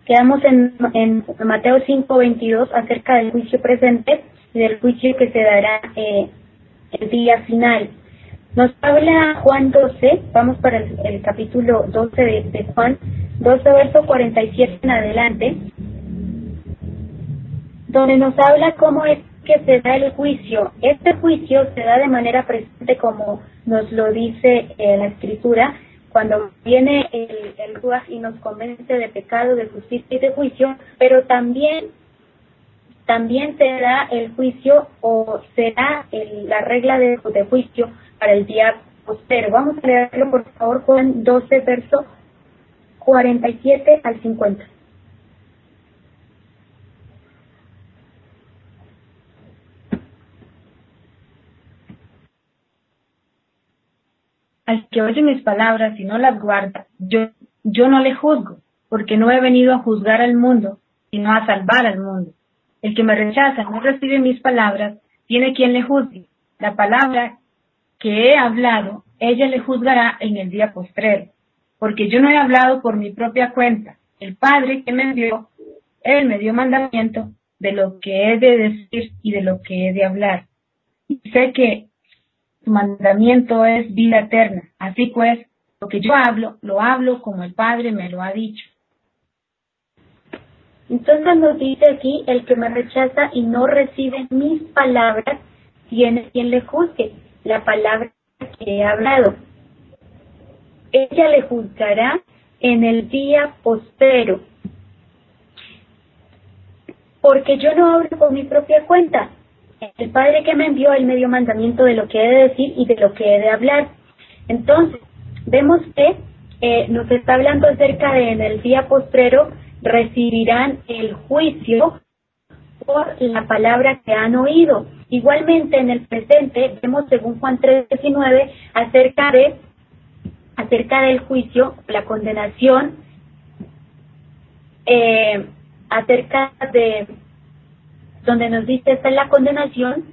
Quedamos en, en Mateo 5:22 acerca del juicio presente y del juicio que se dará eh, el día final. Nos habla Juan 12, vamos para el, capítulo 12 de, de, Juan, 12 verso 47 en adelante, donde nos habla cómo es que se da el juicio. Este juicio se da de manera presente como nos lo dice eh, la escritura, cuando viene el, el y nos convence de pecado, de justicia y de juicio, pero también también será el juicio o será el, la regla de, de, juicio para el día postero. Vamos a leerlo, por favor, Juan 12, verso 47 al 50. Al que oye mis palabras y no las guarda, yo, yo no le juzgo, porque no he venido a juzgar al mundo, sino a salvar al mundo. El que me rechaza, no recibe mis palabras, tiene quien le juzgue. La palabra que he hablado, ella le juzgará en el día postrero, porque yo no he hablado por mi propia cuenta. El Padre que me envió, Él me dio mandamiento de lo que he de decir y de lo que he de hablar. Sé que su mandamiento es vida eterna. Así pues, lo que yo hablo, lo hablo como el Padre me lo ha dicho. Entonces nos dice aquí, el que me rechaza y no recibe mis palabras, tiene quien le juzgue la palabra que he hablado. Ella le juzgará en el día postero, porque yo no hablo por mi propia cuenta. El Padre que me envió, el medio mandamiento de lo que he de decir y de lo que he de hablar. Entonces, vemos que eh, nos está hablando acerca de en el día postrero recibirán el juicio por la palabra que han oído. Igualmente en el presente vemos según Juan 3:19 acerca de acerca del juicio, la condenación, eh, acerca de donde nos dice esta es la condenación,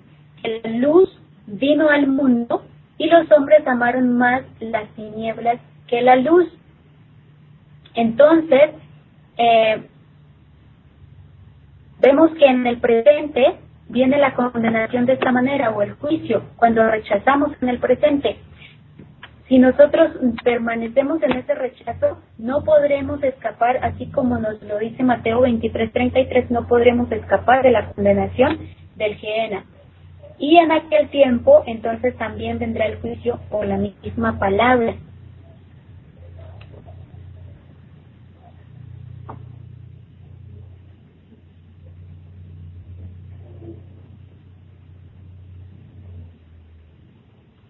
que la luz vino al mundo y los hombres amaron más las tinieblas que la luz. Entonces, eh, vemos que en el presente viene la condenación de esta manera o el juicio cuando rechazamos en el presente. Si nosotros permanecemos en ese rechazo, no podremos escapar, así como nos lo dice Mateo 23:33, no podremos escapar de la condenación del Gehenna. Y en aquel tiempo, entonces también vendrá el juicio por la misma palabra.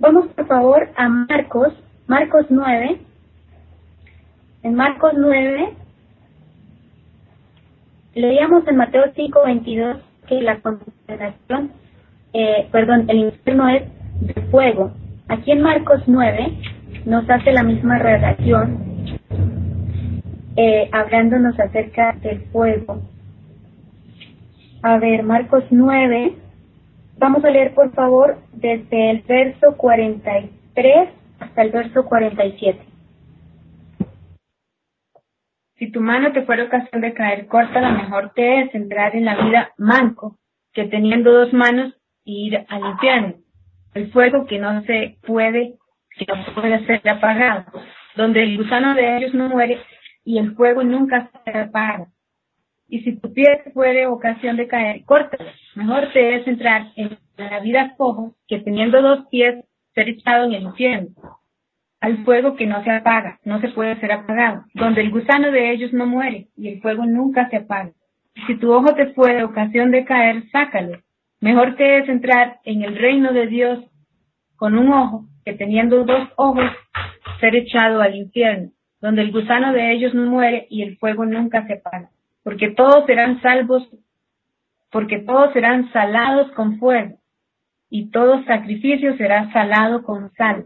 Vamos por favor a Marcos, Marcos 9. En Marcos 9 leíamos en Mateo 5, 22 que la condenación, eh, perdón, el infierno es de fuego. Aquí en Marcos 9 nos hace la misma relación, eh, hablándonos acerca del fuego. A ver, Marcos 9, Vamos a leer, por favor, desde el verso 43 hasta el verso 47. Si tu mano te fuera ocasión de caer corta, la mejor te es entrar en la vida manco, que teniendo dos manos ir al infierno. El fuego que no se puede, que no puede ser apagado, donde el gusano de ellos no muere y el fuego nunca se apaga. Y si tu pie fuere ocasión de caer, corta. Mejor te es entrar en la vida cojo que teniendo dos pies ser echado en el infierno. Al fuego que no se apaga, no se puede ser apagado, donde el gusano de ellos no muere y el fuego nunca se apaga. Si tu ojo te fuere ocasión de caer, sácalo. Mejor te es entrar en el reino de Dios con un ojo que teniendo dos ojos ser echado al infierno, donde el gusano de ellos no muere y el fuego nunca se apaga porque todos serán salvos, porque todos serán salados con fuego, y todo sacrificio será salado con sal.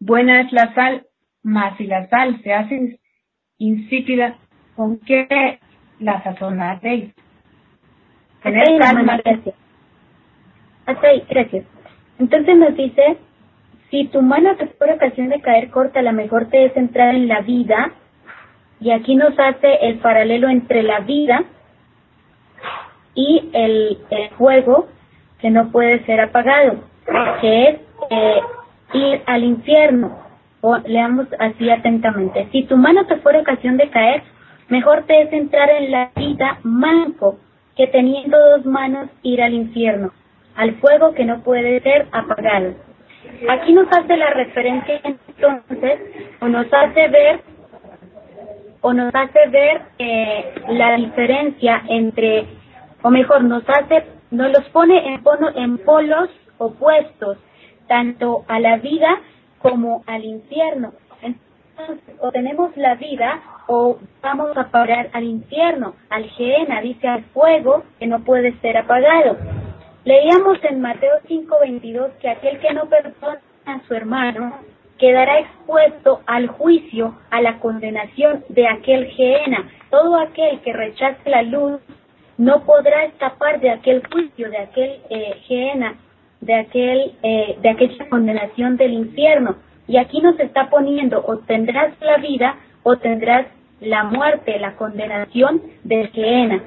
Buena es la sal, mas si la sal se hace insípida, ¿con qué la sazonaréis? gracias. Hasta ahí, gracias. Entonces nos dice, si tu mano te por ocasión de caer corta, la mejor te es entrar en la vida y aquí nos hace el paralelo entre la vida y el, fuego que no puede ser apagado, que es eh, ir al infierno. O leamos así atentamente. Si tu mano te fuera ocasión de caer, mejor te es entrar en la vida manco que teniendo dos manos ir al infierno, al fuego que no puede ser apagado. Aquí nos hace la referencia entonces, o nos hace ver o nos hace ver eh, la diferencia entre, o mejor, nos hace, nos los pone en, polos opuestos, tanto a la vida como al infierno. Entonces, o tenemos la vida o vamos a parar al infierno, al Geena, dice al fuego que no puede ser apagado. Leíamos en Mateo 5:22 que aquel que no perdona a su hermano quedará expuesto al juicio, a la condenación de aquel Geena. Todo aquel que rechace la luz no podrá escapar de aquel juicio, de aquel eh, de aquel, eh, de aquella condenación del infierno. Y aquí nos está poniendo, o tendrás la vida o tendrás la muerte, la condenación del Geena.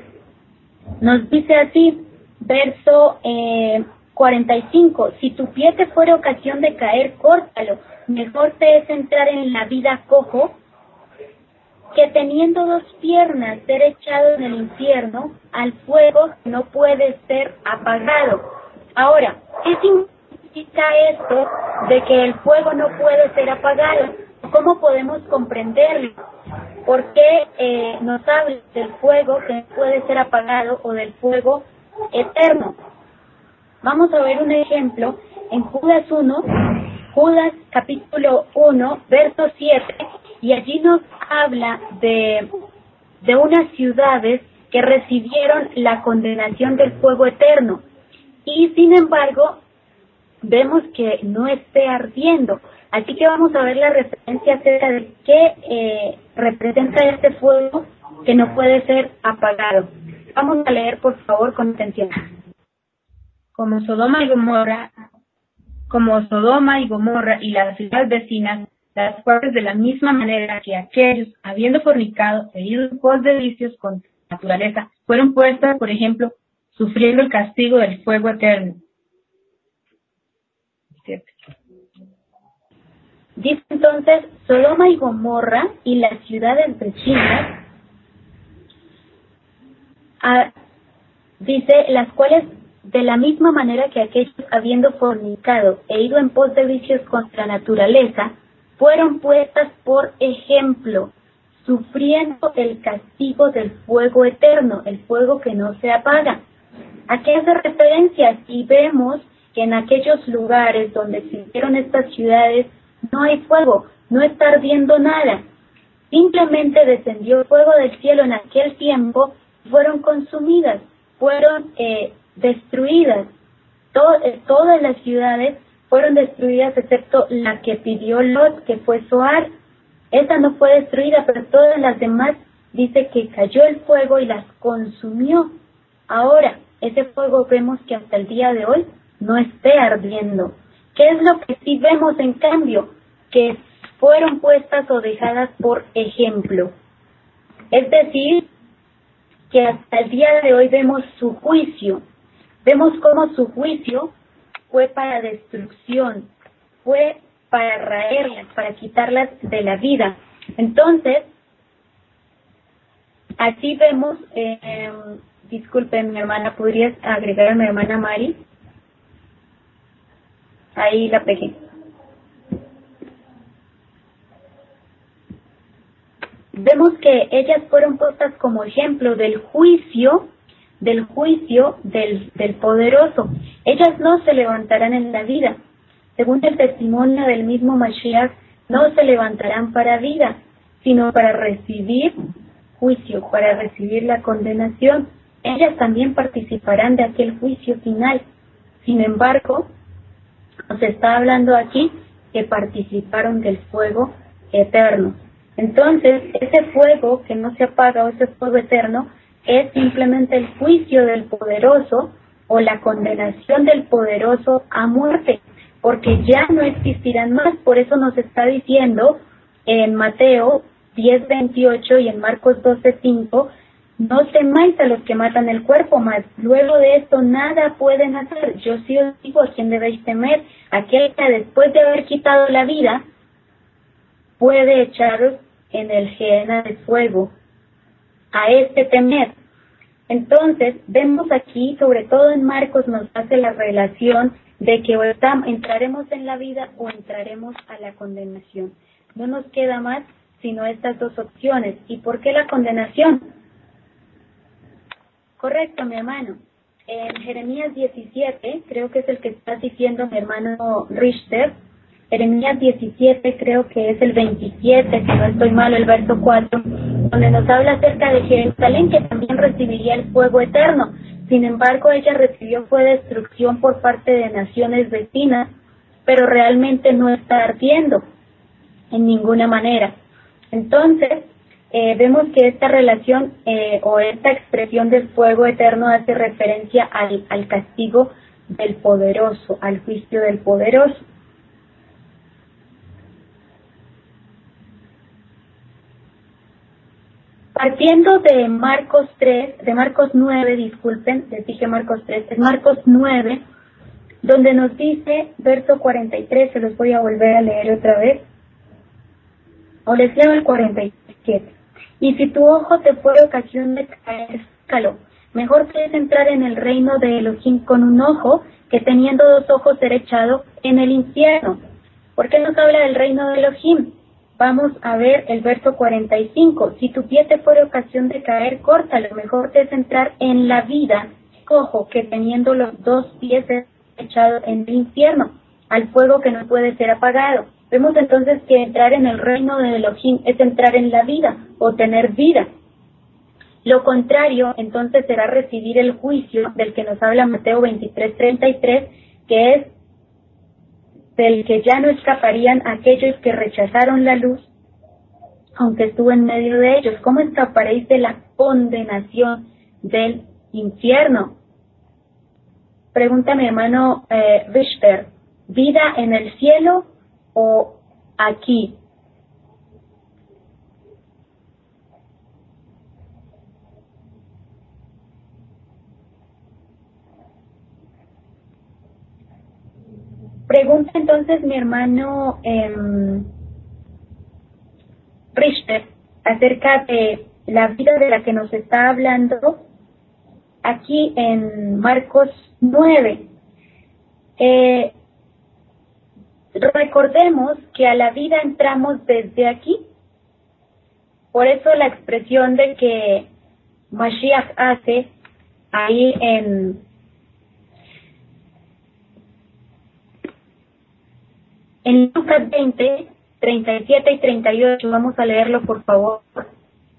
Nos dice así, verso eh, 45, si tu pie te fuera ocasión de caer, córtalo mejor te es entrar en la vida cojo que teniendo dos piernas ser echado en el infierno al fuego no puede ser apagado. Ahora, ¿qué significa esto de que el fuego no puede ser apagado? ¿Cómo podemos comprenderlo? ¿Por qué eh, nos habla del fuego que puede ser apagado o del fuego eterno? Vamos a ver un ejemplo en Judas 1, Judas capítulo 1, verso 7, y allí nos habla de, de unas ciudades que recibieron la condenación del fuego eterno. Y sin embargo, vemos que no esté ardiendo. Así que vamos a ver la referencia acerca de qué eh, representa este fuego que no puede ser apagado. Vamos a leer, por favor, con atención. Como Sodoma y Gomorra como Sodoma y Gomorra y las ciudades vecinas, las cuales de la misma manera que aquellos, habiendo fornicado e ido en pos de vicios con naturaleza, fueron puestas, por ejemplo, sufriendo el castigo del fuego eterno. Dice entonces, Sodoma y Gomorra y las ciudades vecinas, ah, dice, las cuales de la misma manera que aquellos, habiendo fornicado e ido en pos de vicios contra naturaleza, fueron puestas por ejemplo, sufriendo el castigo del fuego eterno, el fuego que no se apaga. ¿A qué hace referencia? Si vemos que en aquellos lugares donde existieron estas ciudades no hay fuego, no está ardiendo nada. Simplemente descendió fuego del cielo en aquel tiempo, fueron consumidas, fueron eh, destruidas. Eh, todas las ciudades fueron destruidas excepto la que pidió Lot, que fue Soar. Esa no fue destruida, pero todas las demás dice que cayó el fuego y las consumió. Ahora, ese fuego vemos que hasta el día de hoy no esté ardiendo. ¿Qué es lo que sí vemos en cambio? Que fueron puestas o dejadas por ejemplo. Es decir, que hasta el día de hoy vemos su juicio, vemos cómo su juicio fue para destrucción, fue para raerlas, para quitarlas de la vida. Entonces, aquí vemos, eh, disculpen mi hermana, ¿podrías agregar a mi hermana Mari? Ahí la pegué. Vemos que ellas fueron puestas como ejemplo del juicio, del juicio del, del poderoso. Ellas no se levantarán en la vida. Según el testimonio del mismo Mashiach, no se levantarán para vida, sino para recibir juicio, para recibir la condenación. Ellas también participarán de aquel juicio final. Sin embargo, nos está hablando aquí que participaron del fuego eterno. Entonces, ese fuego que no se apaga ese fuego eterno es simplemente el juicio del poderoso o la condenación del poderoso a muerte, porque ya no existirán más. Por eso nos está diciendo en Mateo 10:28 y en Marcos 12:5 no temáis a los que matan el cuerpo, mas luego de esto nada pueden hacer. Yo sí os digo a quién debéis temer, aquel que después de haber quitado la vida puede echaros en el gena de fuego. A este temer. Entonces, vemos aquí, sobre todo en Marcos, nos hace la relación de que o entraremos en la vida o entraremos a la condenación. No nos queda más sino estas dos opciones. ¿Y por qué la condenación? Correcto, mi hermano. En Jeremías 17, creo que es el que está diciendo mi hermano Richter, Jeremías 17, creo que es el 27, si no estoy mal, el verso 4, donde nos habla acerca de Jerusalén, que también recibiría el fuego eterno. Sin embargo, ella recibió fue destrucción por parte de naciones vecinas, pero realmente no está ardiendo en ninguna manera. Entonces, eh, vemos que esta relación eh, o esta expresión del fuego eterno hace referencia al, al castigo del poderoso, al juicio del poderoso. Partiendo de Marcos 3, de Marcos 9, disculpen, les dije Marcos 3, es Marcos 9, donde nos dice, verso 43, se los voy a volver a leer otra vez, o les leo el 47. Y si tu ojo te fue ocasión de caer, escalo. Mejor que es entrar en el reino de Elohim con un ojo que teniendo dos ojos ser echado en el infierno. ¿Por qué nos habla del reino de Elohim? Vamos a ver el verso 45. Si tu pie te fuera ocasión de caer, córtalo. Mejor te es entrar en la vida, cojo, que teniendo los dos pies ser echado en el infierno, al fuego que no puede ser apagado. Vemos entonces que entrar en el reino de Elohim es entrar en la vida o tener vida. Lo contrario, entonces, será recibir el juicio del que nos habla Mateo 23:33, que es del que ya no escaparían aquellos que rechazaron la luz, aunque estuvo en medio de ellos. ¿Cómo escaparéis de la condenación del infierno? Pregunta mi hermano eh, Richter, ¿vida en el cielo o aquí. Pregunta entonces mi hermano eh, Richter acerca de la vida de la que nos está hablando aquí en Marcos 9. Eh, Recordemos que a la vida entramos desde aquí. Por eso la expresión de que Mashiach hace ahí en en Lucas 20, 37 y 38, vamos a leerlo por favor.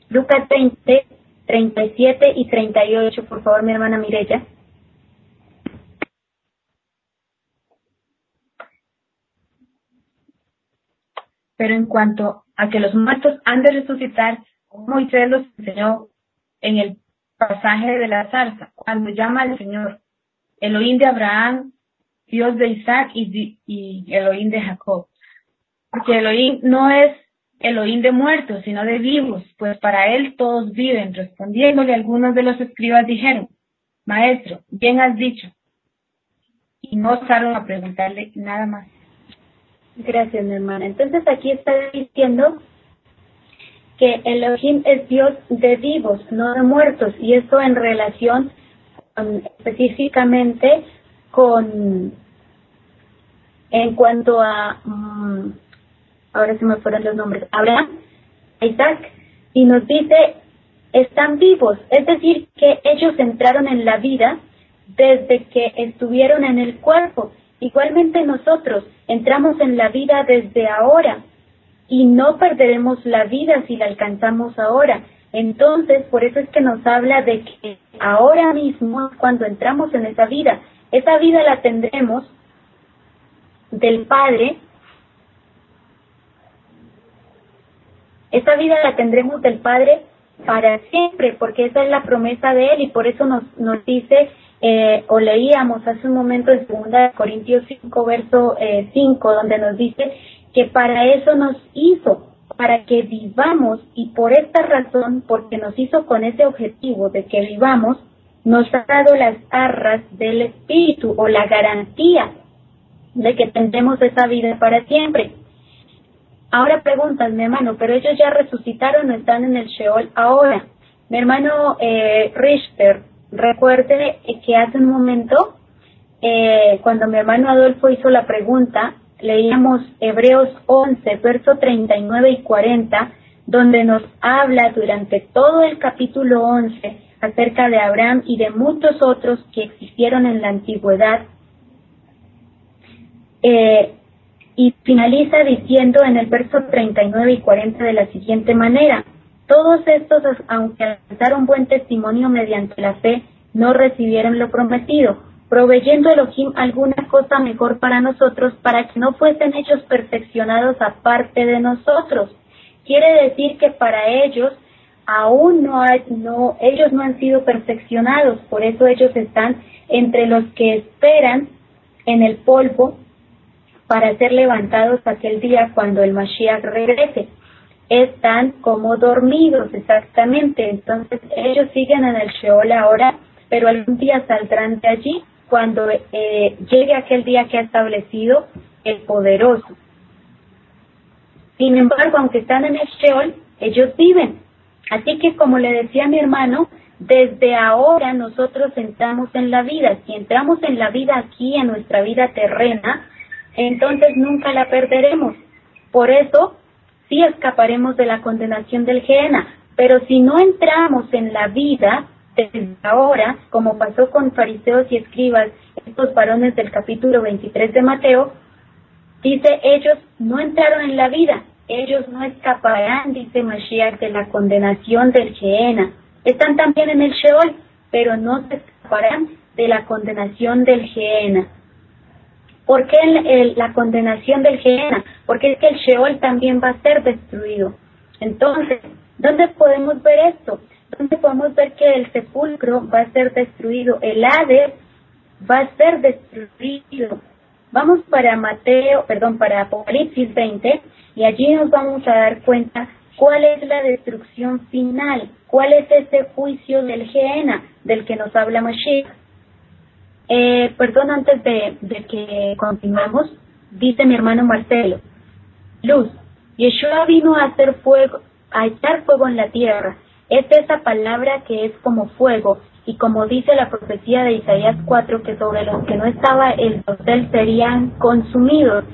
Lucas 20, 37 y 38, por favor, mi hermana Mireya. Pero en cuanto a que los muertos han de resucitar, Moisés los enseñó en el pasaje de la zarza, cuando llama al Señor, Elohim de Abraham, Dios de Isaac y, y Elohim de Jacob. Porque Elohim no es Elohim de muertos, sino de vivos, pues para él todos viven. Respondiéndole algunos de los escribas dijeron, Maestro, bien has dicho. Y no osaron a preguntarle nada más. Gracias, mi hermana. Entonces aquí está diciendo que Elohim es Dios de vivos, no de muertos, y esto en relación específicamente con en cuanto a mm, ahora se me fueron los nombres, Abraham, Isaac, y nos dice, están vivos, es decir, que ellos entraron en la vida desde que estuvieron en el cuerpo. Igualmente nosotros entramos en la vida desde ahora y no perderemos la vida si la alcanzamos ahora. Entonces, por eso es que nos habla de que ahora mismo, cuando entramos en esa vida, esa vida la tendremos del Padre. Esa vida la tendremos del Padre para siempre, porque esa es la promesa de Él y por eso nos, nos dice, eh, o leíamos hace un momento en 2 Corintios 5, verso 5, eh, donde nos dice que para eso nos hizo, para que vivamos y por esta razón, porque nos hizo con ese objetivo de que vivamos, nos ha dado las arras del Espíritu o la garantía de que tendremos esa vida para siempre. Ahora preguntas, mi hermano, pero ellos ya resucitaron o están en el Sheol ahora. Mi hermano eh, Richter, recuerde que hace un momento, eh, cuando mi hermano Adolfo hizo la pregunta, leíamos Hebreos 11, verso 39 y 40, donde nos habla durante todo el capítulo 11 acerca de Abraham y de muchos otros que existieron en la antigüedad. Eh, y finaliza diciendo en el verso 39 y 40 de la siguiente manera, todos estos, aunque alcanzaron buen testimonio mediante la fe, no recibieron lo prometido, proveyendo Elohim alguna cosa mejor para nosotros, para que no fuesen ellos perfeccionados aparte de nosotros. Quiere decir que para ellos aún no, hay, no ellos no han sido perfeccionados, por eso ellos están entre los que esperan en el polvo para ser levantados aquel día cuando el Mashiach regrese. Están como dormidos, exactamente. Entonces ellos siguen en el Sheol ahora, pero algún día saldrán de allí cuando eh, llegue aquel día que ha establecido el poderoso. Sin embargo, aunque están en el Sheol, ellos viven. Así que como le decía mi hermano, desde ahora nosotros entramos en la vida. Si entramos en la vida aquí, en nuestra vida terrena, entonces nunca la perderemos. Por eso, sí escaparemos de la condenación del Gehenna, pero si no entramos en la vida desde ahora, como pasó con fariseos y escribas, estos varones del capítulo 23 de Mateo, dice, ellos no entraron en la vida, ellos no escaparán, dice Mashiach, de la condenación del Gehenna. Están también en el Sheol, pero no se escaparán de la condenación del Gehenna. ¿Por qué la condenación del Gehenna? Porque es que el Sheol también va a ser destruido. Entonces, ¿dónde podemos ver esto? ¿Dónde podemos ver que el sepulcro va a ser destruido? El Hades va a ser destruido. Vamos para Mateo, perdón, para Apocalipsis 20 y allí nos vamos a dar cuenta cuál es la destrucción final, cuál es ese juicio del Gehenna del que nos habla Mashiach. Eh, perdón, antes de, que continuemos, dice mi hermano Marcelo, luz, Yeshua vino a hacer fuego, a echar fuego en la tierra. Es esa palabra que es como fuego, y como dice la profecía de Isaías 4, que sobre los que no estaba el hotel serían consumidos.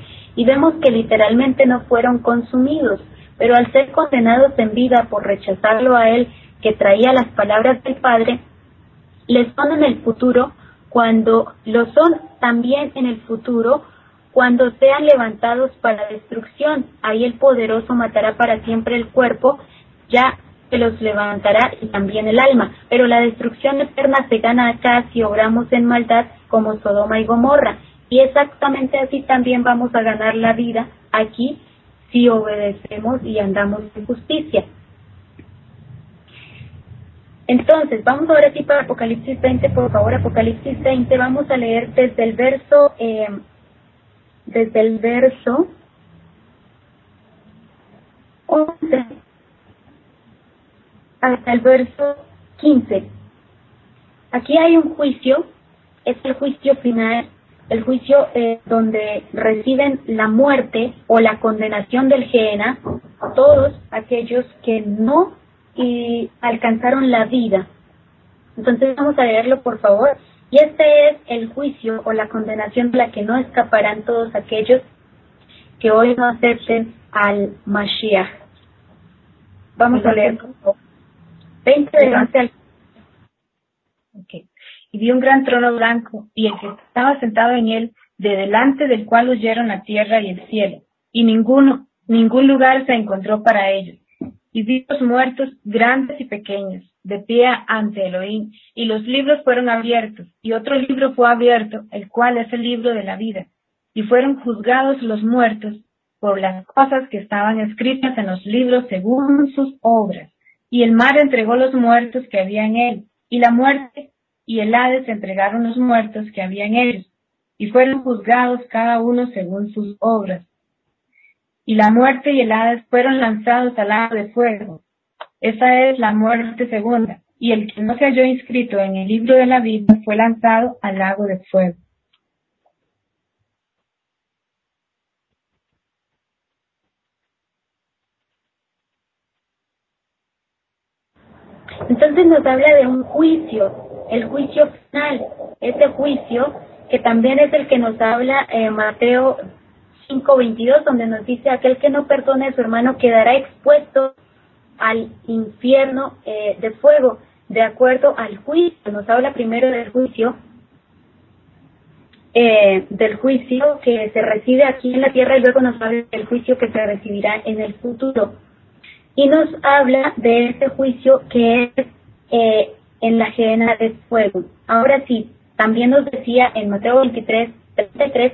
Y vemos que literalmente no fueron consumidos, pero al ser condenados en vida por rechazarlo a él, que traía las palabras del Padre, les ponen el futuro cuando lo son también en el futuro, cuando sean levantados para destrucción. Ahí el poderoso matará para siempre el cuerpo, ya que los levantará y también el alma. Pero la destrucción eterna se gana acá si obramos en maldad como Sodoma y Gomorra. Y exactamente así también vamos a ganar la vida aquí si obedecemos y andamos en justicia. Entonces, vamos ahora sí para Apocalipsis 20, por favor, Apocalipsis 20, vamos a leer desde el verso, eh, desde el verso hasta el verso 15. Aquí hay un juicio, es el juicio final, el juicio eh, donde reciben la muerte o la condenación del Gehenna todos aquellos que no y alcanzaron la vida. Entonces vamos a leerlo por favor. Y este es el juicio o la condenación de la que no escaparán todos aquellos que hoy no acepten al Mashiach. Vamos a leer. 20 delante al... Okay. Y vi un gran trono blanco, y el que estaba sentado en él, de delante del cual huyeron la tierra y el cielo, y ninguno, ningún lugar se encontró para ellos. Y vi los muertos, grandes y pequeños, de pie ante Elohim, y los libros fueron abiertos, y otro libro fue abierto, el cual es el libro de la vida, y fueron juzgados los muertos por las cosas que estaban escritas en los libros según sus obras. Y el mar entregó los muertos que había en él, y la muerte y el Hades entregaron los muertos que había en ellos, y fueron juzgados cada uno según sus obras. Y la muerte y el Hades fueron lanzados al lago de fuego. Esa es la muerte segunda, y el que no se halló inscrito en el libro de la vida fue lanzado al lago de fuego. Entonces nos habla de un juicio, el juicio final, ese juicio que también es el que nos habla eh, Mateo 5:22, donde nos dice, aquel que no perdone a su hermano quedará expuesto al infierno eh, de fuego, de acuerdo al juicio. Nos habla primero del juicio, eh, del juicio que se recibe aquí en la tierra y luego nos habla del juicio que se recibirá en el futuro y nos habla de ese juicio que es eh, en la cadena de fuego. Ahora sí, también nos decía en Mateo 23, 33,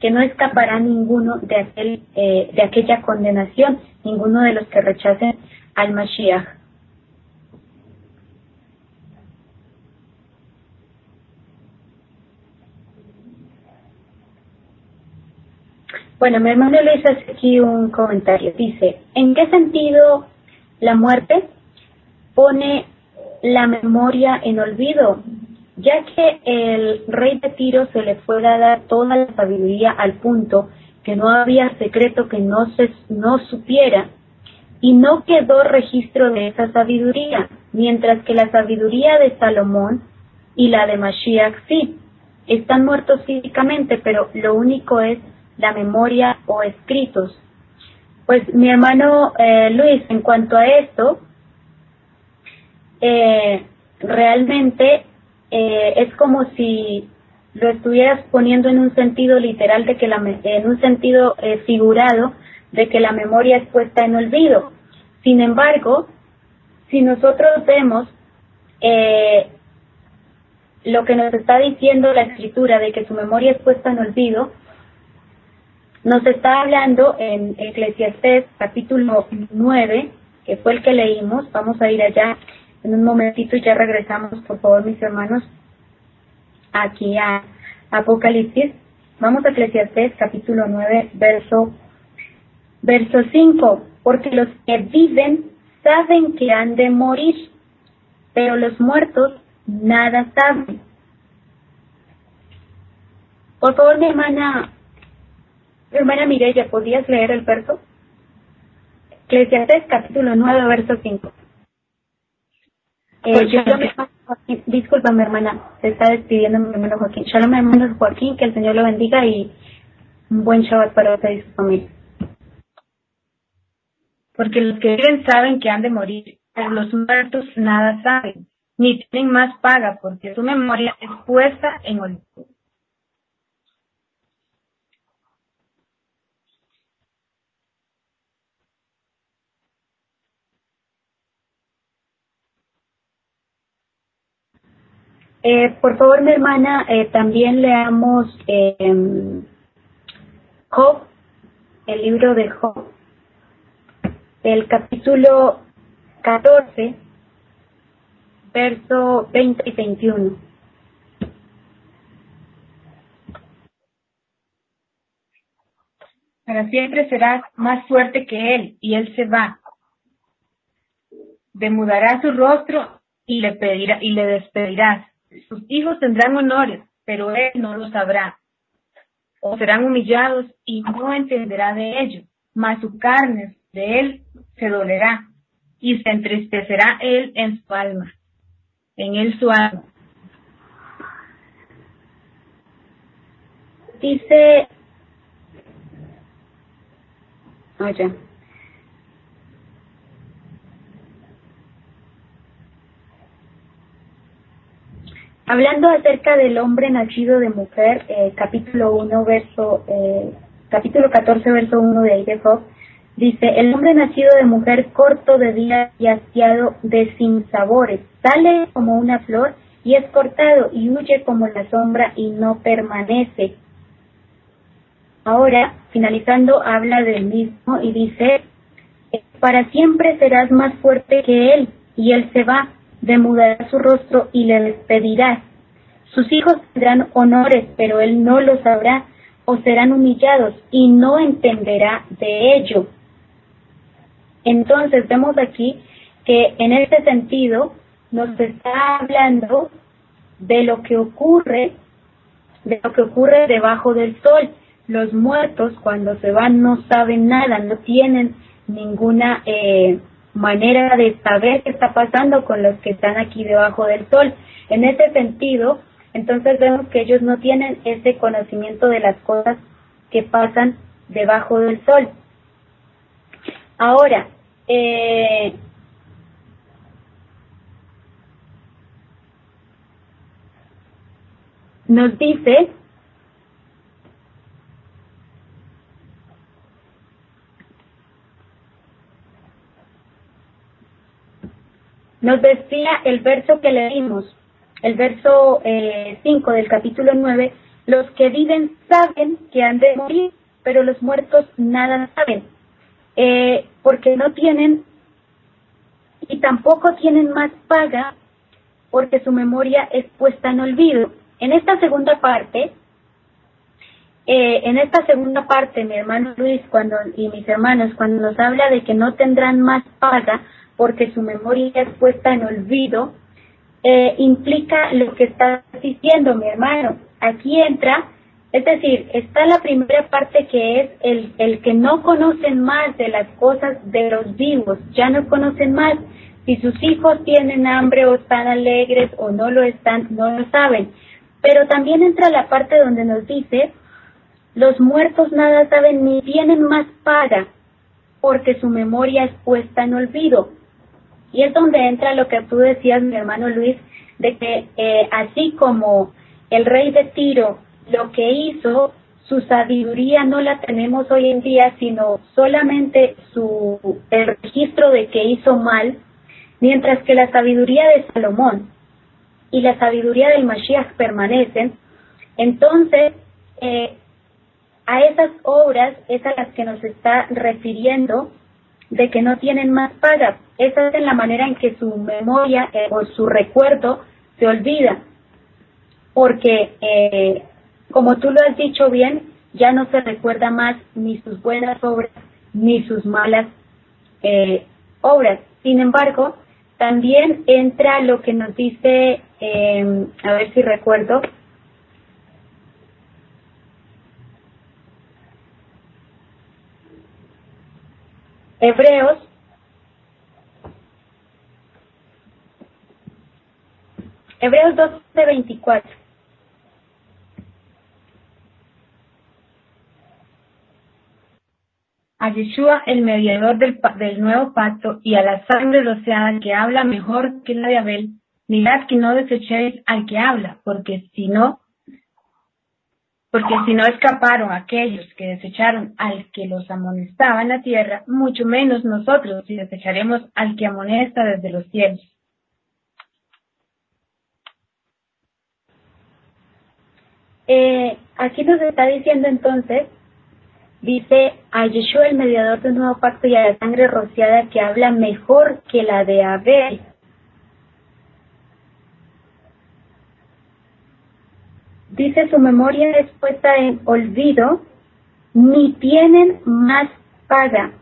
que no escapará ninguno de, aquel, eh, de aquella condenación, ninguno de los que rechacen al Mashiach. Bueno, mi hermano Luis hace aquí un comentario. Dice, ¿en qué sentido la muerte pone la memoria en olvido? Ya que el rey de Tiro se le fue dada toda la sabiduría al punto que no había secreto que no se no supiera y no quedó registro de esa sabiduría, mientras que la sabiduría de Salomón y la de Mashiach sí, están muertos físicamente, pero lo único es la memoria o escritos. Pues mi hermano eh, Luis, en cuanto a esto, eh, realmente eh, es como si lo estuvieras poniendo en un sentido literal de que la en un sentido figurado de que la memoria es puesta en olvido. Sin embargo, si nosotros vemos lo que nos está diciendo la escritura de que su memoria es puesta en olvido, nos está hablando en Eclesiastés capítulo 9, que fue el que leímos. Vamos a ir allá en un momentito ya regresamos, por favor, mis hermanos, aquí a Apocalipsis. Vamos a Eclesiastés capítulo 9, verso, verso 5. Porque los que viven saben que han de morir, pero los muertos nada saben. Por favor, mi hermana Hermana Mireya, ¿podrías leer el verso? Eclesiastes capítulo 9, verso 5. Eh, disculpa, mi hermana, se está despidiendo mi hermano Joaquín. Shalom, hermano Joaquín, que el Señor lo bendiga y un buen Shabbat para usted y su familia. Porque los que viven saben que han de morir, pero los muertos nada saben, ni tienen más paga, porque su memoria es puesta en olvido. Eh, por favor, mi hermana, eh, también leamos eh, Job, el libro de Job, el capítulo 14, verso 20 y 21. Para siempre serás más fuerte que él y él se va. demudará su rostro y le pedirá y le despedirás. Sus hijos tendrán honores, pero él no lo sabrá. O serán humillados y no entenderá de ello, mas su carne de él se dolerá y se entristecerá él en su alma, en él su alma. Dice, oye, hablando acerca del hombre nacido de mujer, eh, capítulo 1, verso, eh, capítulo 14, verso 1 de ahí dice, el hombre nacido de mujer, corto de día y hastiado de sinsabores, sale como una flor y es cortado y huye como la sombra y no permanece. Ahora, finalizando, habla del mismo y dice, para siempre serás más fuerte que él, y él se va, demudará su rostro y le despedirás. Sus hijos tendrán honores, pero él no lo sabrá, o serán humillados, y no entenderá de ello. Entonces vemos aquí que en este sentido nos está hablando de lo que ocurre, de lo que ocurre debajo del sol los muertos cuando se van no saben nada, no tienen ninguna eh, manera de saber qué está pasando con los que están aquí debajo del sol. En ese sentido, entonces vemos que ellos no tienen ese conocimiento de las cosas que pasan debajo del sol. Ahora, eh, nos dice Nos decía el verso que leímos, el verso 5 eh, del capítulo 9, los que viven saben que han de morir, pero los muertos nada saben, eh, porque no tienen y tampoco tienen más paga porque su memoria es puesta en olvido. En esta segunda parte, eh, en esta segunda parte, mi hermano Luis cuando y mis hermanos, cuando nos habla de que no tendrán más paga, porque su memoria es puesta en olvido, eh, implica lo que está diciendo mi hermano. Aquí entra, es decir, está la primera parte que es el, el que no conocen más de las cosas de los vivos, ya no conocen más. Si sus hijos tienen hambre o están alegres o no lo están, no lo saben. Pero también entra la parte donde nos dice, los muertos nada saben ni tienen más paga, porque su memoria es puesta en olvido. Y es donde entra lo que tú decías, mi hermano Luis, de que eh, así como el rey de Tiro lo que hizo, su sabiduría no la tenemos hoy en día, sino solamente su, el registro de que hizo mal, mientras que la sabiduría de Salomón y la sabiduría del Mashiach permanecen, entonces eh, a esas obras es a las que nos está refiriendo de que no tienen más paga. Esa es la manera en que su memoria eh, o su recuerdo se olvida. Porque, eh, como tú lo has dicho bien, ya no se recuerda más ni sus buenas obras ni sus malas eh, obras. Sin embargo, también entra lo que nos dice, a ver si recuerdo, Hebreos. Hebreos 12:24 a Yeshua, el mediador del, del, nuevo pacto, y a la sangre rociada que habla mejor que la de Abel, mirad que no desechéis al que habla, porque si no, porque si no escaparon aquellos que desecharon al que los amonestaba en la tierra, mucho menos nosotros si desecharemos al que amonesta desde los cielos. Eh, aquí nos está diciendo entonces, dice a el mediador del nuevo pacto y a la sangre rociada que habla mejor que la de Abel, dice su memoria es puesta en olvido, ni tienen más paga,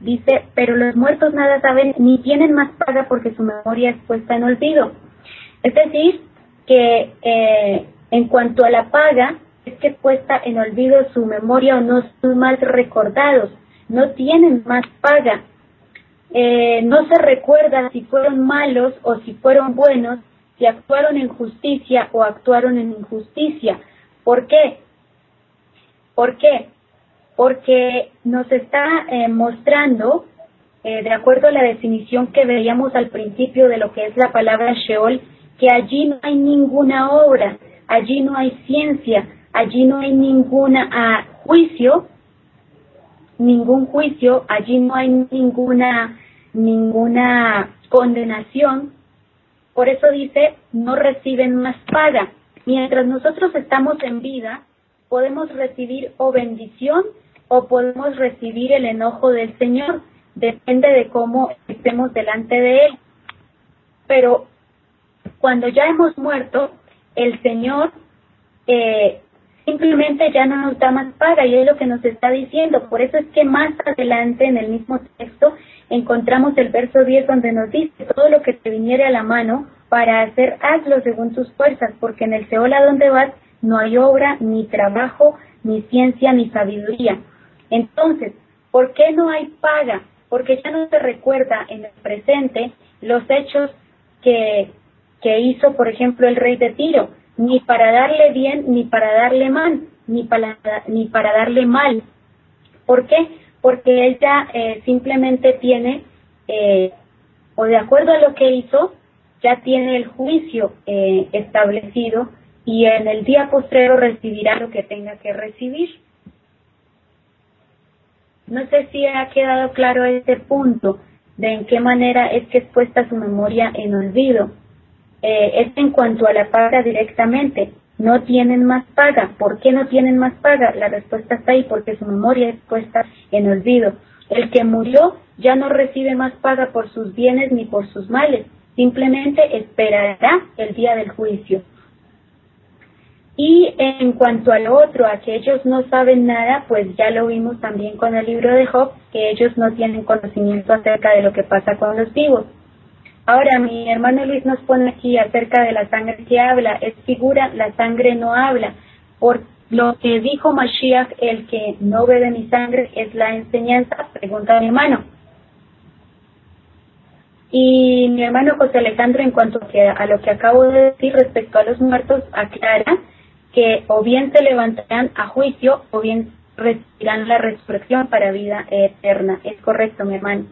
dice, pero los muertos nada saben ni tienen más paga porque su memoria es puesta en olvido. Es decir, que eh, en cuanto a la paga, es que puesta en olvido su memoria o no son más recordados, no tienen más paga. Eh, no se recuerda si fueron malos o si fueron buenos, si actuaron en justicia o actuaron en injusticia. ¿Por qué? ¿Por qué? Porque nos está eh, mostrando, eh, de acuerdo a la definición que veíamos al principio de lo que es la palabra Sheol, que allí no hay ninguna obra, allí no hay ciencia, allí no hay ninguna ah, juicio, ningún juicio, allí no hay ninguna ninguna condenación. Por eso dice, no reciben más paga. Mientras nosotros estamos en vida, podemos recibir o bendición o podemos recibir el enojo del Señor. Depende de cómo estemos delante de Él. Pero cuando ya hemos muerto, el Señor eh, simplemente ya no nos da más paga y es lo que nos está diciendo. Por eso es que más adelante en el mismo texto encontramos el verso 10 donde nos dice, todo lo que te viniere a la mano para hacer, hazlo según tus fuerzas, porque en el Seol a donde vas no hay obra, ni trabajo, ni ciencia, ni sabiduría. Entonces, ¿por qué no hay paga? Porque ya no se recuerda en el presente los hechos que, que hizo, por ejemplo, el rey de Tiro, ni para darle bien, ni para darle mal, ni para, ni para darle mal. ¿Por qué? Porque ella eh, simplemente tiene, eh, o de acuerdo a lo que hizo, ya tiene el juicio eh, establecido y en el día postrero recibirá lo que tenga que recibir. No sé si ha quedado claro este punto de en qué manera es que es puesta su memoria en olvido. Eh, es en cuanto a la paga directamente. No tienen más paga. ¿Por qué no tienen más paga? La respuesta está ahí porque su memoria es puesta en olvido. El que murió ya no recibe más paga por sus bienes ni por sus males simplemente esperará el día del juicio. Y en cuanto al otro, a que ellos no saben nada, pues ya lo vimos también con el libro de Job, que ellos no tienen conocimiento acerca de lo que pasa con los vivos. Ahora, mi hermano Luis nos pone aquí acerca de la sangre que habla, es figura, la sangre no habla. Por lo que dijo Mashiach, el que no bebe mi sangre es la enseñanza, pregunta mi hermano. Y mi hermano José Alejandro, en cuanto a lo que acabo de decir respecto a los muertos, aclara que o bien se levantarán a juicio o bien recibirán la resurrección para vida eterna. Es correcto, mi hermano.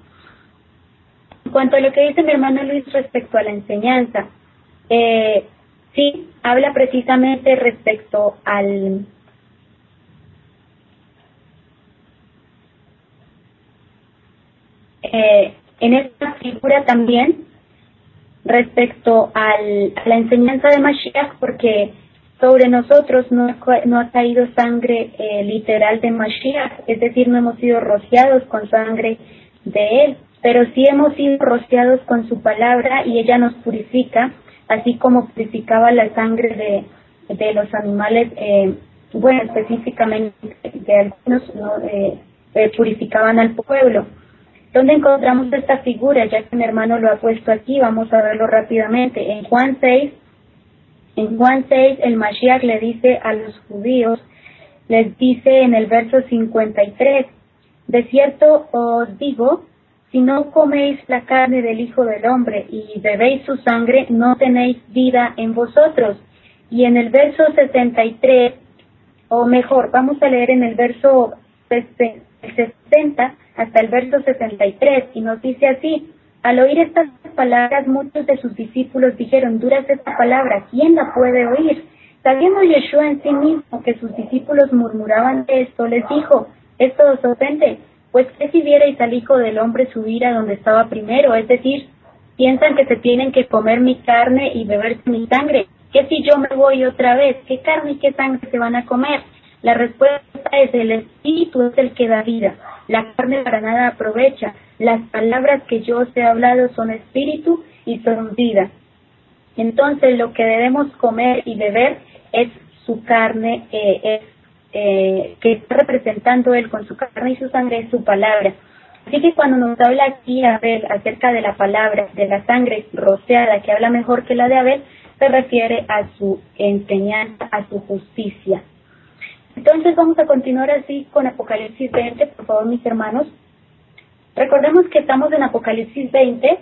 En cuanto a lo que dice mi hermano Luis respecto a la enseñanza, eh, sí, habla precisamente respecto al eh, en esta figura también respecto al, a la enseñanza de Mashiach, porque sobre nosotros no, ha caído sangre eh, literal de Mashiach, es decir, no hemos sido rociados con sangre de Él, pero sí hemos sido rociados con su palabra y ella nos purifica, así como purificaba la sangre de, de los animales, eh, bueno, específicamente de algunos, ¿no? Eh, eh, purificaban al pueblo. ¿Dónde encontramos esta figura? Ya que mi hermano lo ha puesto aquí, vamos a verlo rápidamente. En Juan 6, en Juan 6, el Mashiach le dice a los judíos, les dice en el verso 53, de cierto os digo, si no coméis la carne del Hijo del Hombre y bebéis su sangre, no tenéis vida en vosotros. Y en el verso 63, o mejor, vamos a leer en el verso 60, hasta el verso 63 y nos dice así, al oír estas palabras muchos de sus discípulos dijeron, dura es esta palabra, ¿quién la puede oír? Sabiendo Yeshua en sí mismo que sus discípulos murmuraban esto, les dijo, esto os ofende, pues que si vierais al Hijo del Hombre subir a donde estaba primero, es decir, piensan que se tienen que comer mi carne y beber mi sangre, que si yo me voy otra vez, ¿qué carne y qué sangre se van a comer? La respuesta es el Espíritu es el que da vida. La carne para nada aprovecha. Las palabras que yo os he hablado son espíritu y son vida. Entonces lo que debemos comer y beber es su carne, eh, es, eh, que está representando él con su carne y su sangre es su palabra. Así que cuando nos habla aquí Abel acerca de la palabra, de la sangre rociada, que habla mejor que la de Abel, se refiere a su enseñanza, a su justicia. Entonces vamos a continuar así con Apocalipsis 20, por favor mis hermanos. Recordemos que estamos en Apocalipsis 20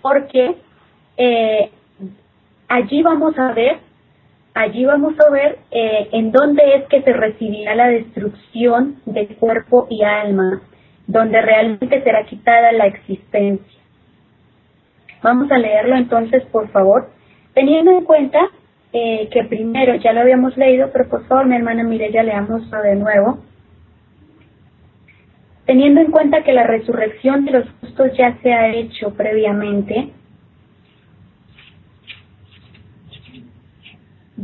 porque eh, allí vamos a ver, allí vamos a ver eh, en dónde es que se recibirá la destrucción de cuerpo y alma, donde realmente será quitada la existencia. Vamos a leerlo entonces, por favor, teniendo en cuenta eh, que primero ya lo habíamos leído, pero por favor, mi hermana ya leámoslo de nuevo. Teniendo en cuenta que la resurrección de los justos ya se ha hecho previamente,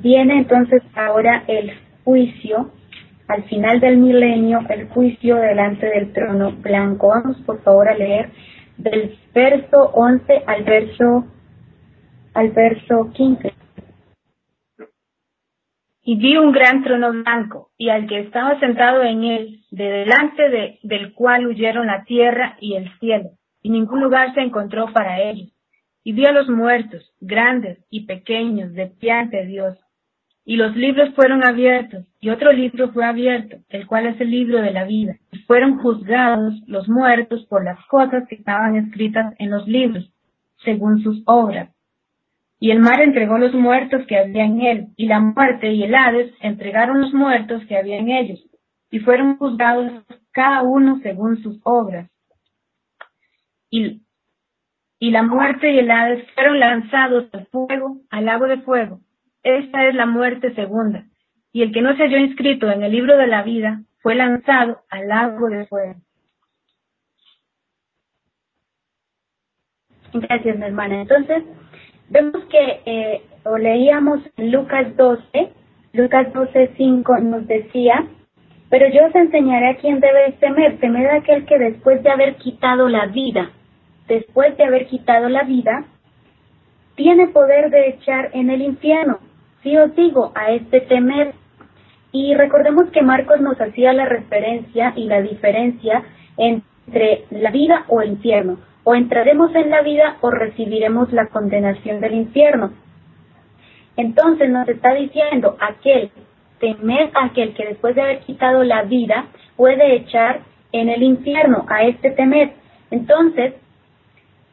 Viene entonces ahora el juicio, al final del milenio, el juicio delante del trono blanco. Vamos por favor a leer del verso 11 al verso al verso 15. Y vi un gran trono blanco, y al que estaba sentado en él, de delante de, del cual huyeron la tierra y el cielo, y ningún lugar se encontró para ellos. Y vi a los muertos, grandes y pequeños, de pie ante Dios, y los libros fueron abiertos, y otro libro fue abierto, el cual es el libro de la vida. Y fueron juzgados los muertos por las cosas que estaban escritas en los libros, según sus obras. Y el mar entregó los muertos que había en él, y la muerte y el Hades entregaron los muertos que había en ellos, y fueron juzgados cada uno según sus obras. Y, y la muerte y el Hades fueron lanzados al fuego, al lago de fuego. Esta es la muerte segunda. Y el que no se halló inscrito en el libro de la vida fue lanzado al lago de fuego. Gracias, mi hermana. Entonces, vemos que eh, o leíamos Lucas 12, Lucas 12, 5 nos decía, pero yo os enseñaré a quién debe temer, temer a aquel que después de haber quitado la vida, después de haber quitado la vida, tiene poder de echar en el infierno sí os digo, a este temer. Y recordemos que Marcos nos hacía la referencia y la diferencia entre la vida o el infierno. O entraremos en la vida o recibiremos la condenación del infierno. Entonces nos está diciendo aquel, temer aquel que después de haber quitado la vida puede echar en el infierno, a este temer. Entonces,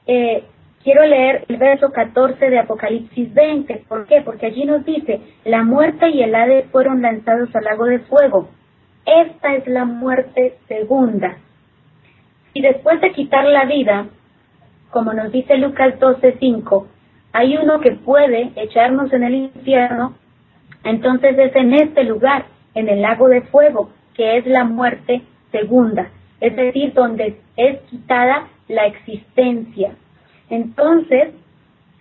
eh, Quiero leer el verso 14 de Apocalipsis 20. ¿Por qué? Porque allí nos dice, la muerte y el Hades fueron lanzados al lago de fuego. Esta es la muerte segunda. Y después de quitar la vida, como nos dice Lucas 12:5, hay uno que puede echarnos en el infierno, entonces es en este lugar, en el lago de fuego, que es la muerte segunda, es decir, donde es quitada la existencia, entonces,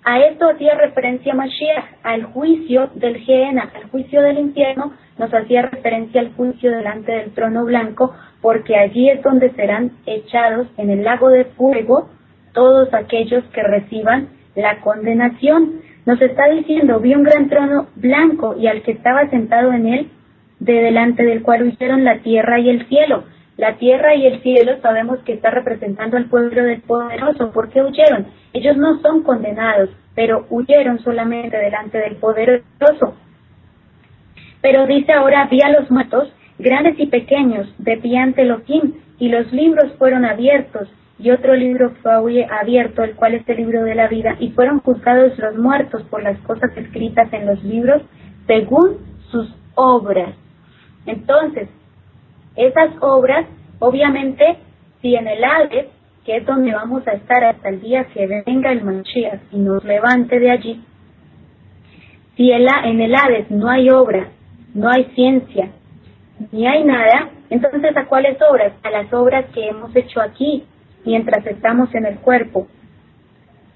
a esto hacía referencia Mashiach, al juicio del Gehenna, al juicio del infierno, nos hacía referencia al juicio delante del trono blanco, porque allí es donde serán echados en el lago de fuego todos aquellos que reciban la condenación. Nos está diciendo, vi un gran trono blanco y al que estaba sentado en él, de delante del cual huyeron la tierra y el cielo. La tierra y el cielo sabemos que está representando al pueblo del poderoso. ¿Por qué huyeron? Ellos no son condenados, pero huyeron solamente delante del poderoso. Pero dice ahora, vi a los muertos, grandes y pequeños, de pie y los libros fueron abiertos, y otro libro fue abierto, el cual es el libro de la vida, y fueron juzgados los muertos por las cosas escritas en los libros, según sus obras. Entonces, esas obras, obviamente, si en el Hades que es donde vamos a estar hasta el día que venga el Mashiach y nos levante de allí. Si en el Hades no hay obra, no hay ciencia, ni hay nada, entonces ¿a cuáles obras? A las obras que hemos hecho aquí mientras estamos en el cuerpo.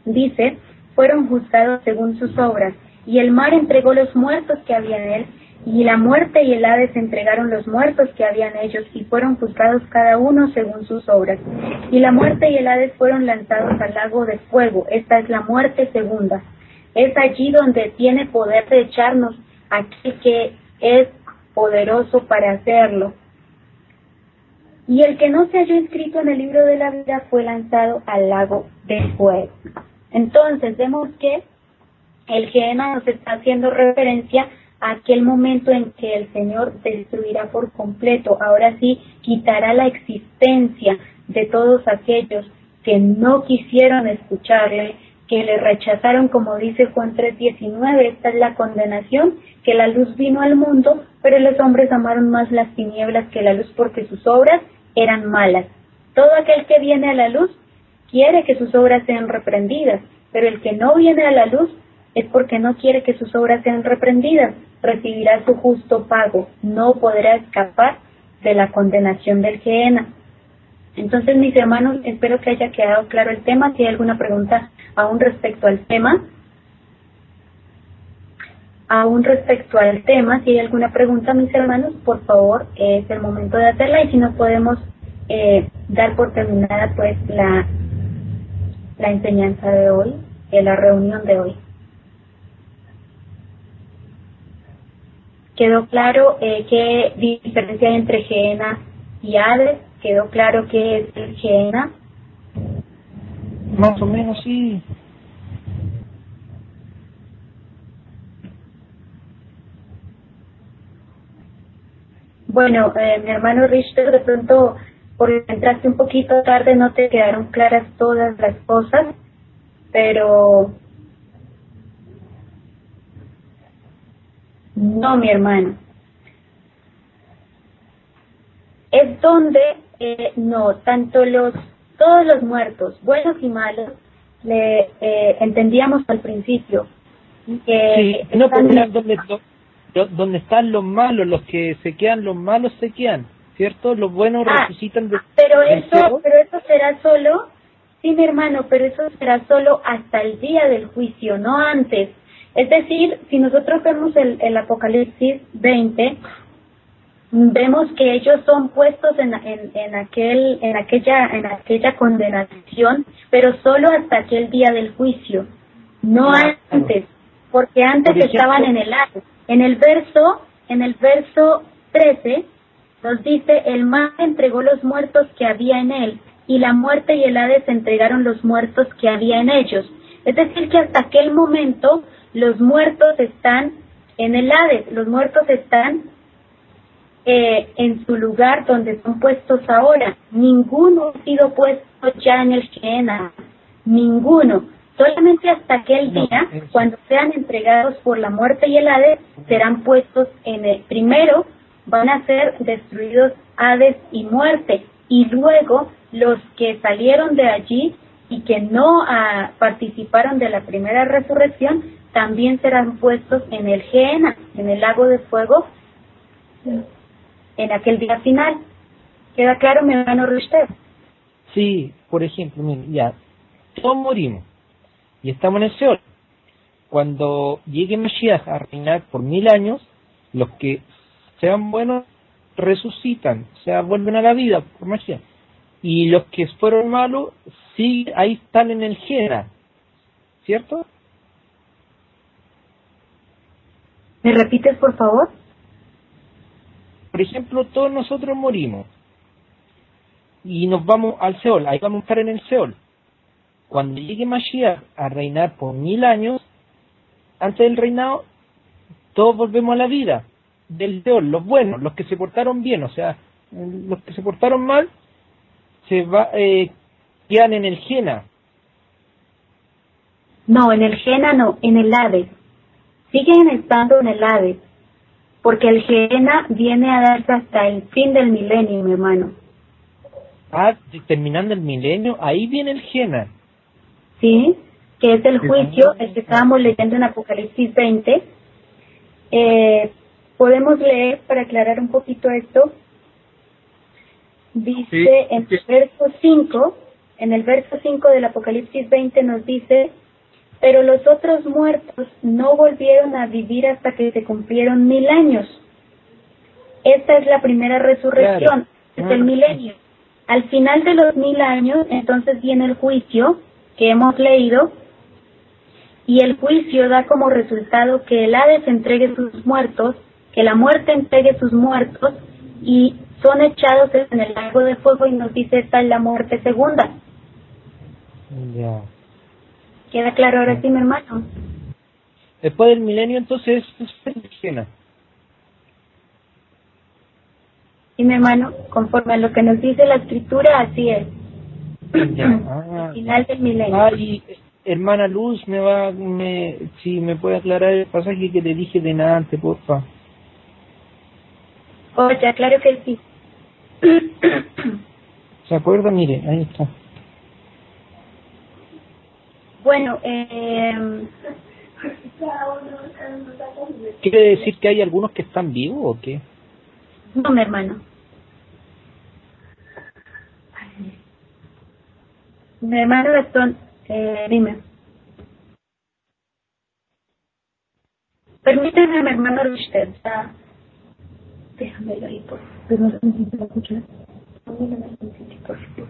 Dice, fueron juzgados según sus obras, y el mar entregó los muertos que había en él, y la muerte y el Hades entregaron los muertos que habían ellos y fueron juzgados cada uno según sus obras. Y la muerte y el Hades fueron lanzados al lago de fuego. Esta es la muerte segunda. Es allí donde tiene poder de echarnos aquel que es poderoso para hacerlo. y el que no se halló inscrito en el libro de la vida fue lanzado al lago de fuego. Entonces vemos que el Gehenna nos está haciendo referencia aquel momento en que el Señor destruirá por completo, ahora sí quitará la existencia de todos aquellos que no quisieron escucharle, que le rechazaron, como dice Juan 3:19, esta es la condenación, que la luz vino al mundo, pero los hombres amaron más las tinieblas que la luz porque sus obras eran malas. Todo aquel que viene a la luz quiere que sus obras sean reprendidas, pero el que no viene a la luz es porque no quiere que sus obras sean reprendidas, recibirá su justo pago, no podrá escapar de la condenación del Gehenna. Entonces, mis hermanos, espero que haya quedado claro el tema. Si hay alguna pregunta aún respecto al tema, aún respecto al tema, si hay alguna pregunta, mis hermanos, por favor, es el momento de hacerla y si no podemos eh, dar por terminada pues la, la enseñanza de hoy, eh, la reunión de hoy. ¿Quedó claro eh, qué diferencia hay entre Geena y Hades? ¿Quedó claro qué es el Geena? Más o menos, sí. Bueno, eh, mi hermano Richter, de pronto, porque entraste un poquito tarde, no te quedaron claras todas las cosas, pero no, mi hermano. Es donde eh, no, tanto los, todos los muertos, buenos y malos, le eh, entendíamos al principio. Que sí, no, donde, donde están los malos, los que se quedan, los malos se quedan, ¿cierto? Los buenos ah, resucitan de, pero eso, pero eso será solo, sí, mi hermano, pero eso será solo hasta el día del juicio, no antes. Es decir, si nosotros vemos el, el Apocalipsis 20, vemos que ellos son puestos en, en, aquel en aquella en aquella condenación pero solo hasta aquel día del juicio no antes porque antes estaban en el aire en el verso en el verso 13 nos dice el mar entregó los muertos que había en él y la muerte y el Hades entregaron los muertos que había en ellos es decir que hasta aquel momento los muertos están en el Hades los muertos están eh, en su lugar donde son puestos ahora. Ninguno ha sido puesto ya en el Gehenna, ninguno. Solamente hasta aquel día, cuando sean entregados por la muerte y el Hades, serán puestos en el primero, van a ser destruidos Hades y muerte, y luego los que salieron de allí y que no ah, participaron de la primera resurrección, también serán puestos en el Gehenna, en el lago de fuego, en aquel día final. ¿Queda claro, mi hermano Ruster? Sí, por ejemplo, ya, todos morimos y estamos en el Seol. Cuando llegue Mashiach a reinar por mil años, los que sean buenos resucitan, o sea, vuelven a la vida por Mashiach. Y los que fueron malos, sí, ahí están en el Gera, ¿cierto? ¿Me repites, por favor? Por ejemplo, todos nosotros morimos y nos vamos al Seol, ahí vamos a estar en el Seol. Cuando llegue Mashiach a reinar por mil años, antes del reinado, todos volvemos a la vida del Seol, los buenos, los que se portaron bien, o sea, los que se portaron mal, se va, eh, quedan en el Jena. No, en el Jena no, en el Hades. Siguen estando en el Hades porque el Gehenna viene a darse hasta el fin del milenio, mi hermano. Ah, terminando el milenio, ahí viene el Gehenna. Sí, que es el juicio, el que estábamos leyendo en Apocalipsis 20. Eh, podemos leer para aclarar un poquito esto. Dice en el verso 5, en el verso 5 del Apocalipsis 20 nos dice, pero los otros muertos no volvieron a vivir hasta que se cumplieron mil años. Esta es la primera resurrección, es el milenio. Al final de los mil años, entonces viene el juicio que hemos leído, y el juicio da como resultado que el Hades entregue sus muertos, que la muerte entregue sus muertos, y son echados en el lago de fuego y nos dice esta es la muerte segunda. Ya. ¿Queda claro ahora sí, mi hermano? Después del milenio, entonces, es Gehenna. Y mi hermano, conforme a lo que nos dice la escritura, así es. Ya. Ah, Al final del milenio. Ay, hermana Luz, me va, me, si me puede aclarar el pasaje que te dije de antes, porfa. Oh, ya, claro que sí. ¿Se acuerda? Mire, ahí está. Bueno, eh, ¿Quiere decir que hay algunos que están vivos o qué? no, mi hermano. Mi hermano Gastón, eh, dime. Permíteme, mi hermano usted. Ah, déjamelo ahí, por favor. Pero no necesito escuchar. Póngale más tantito, por favor.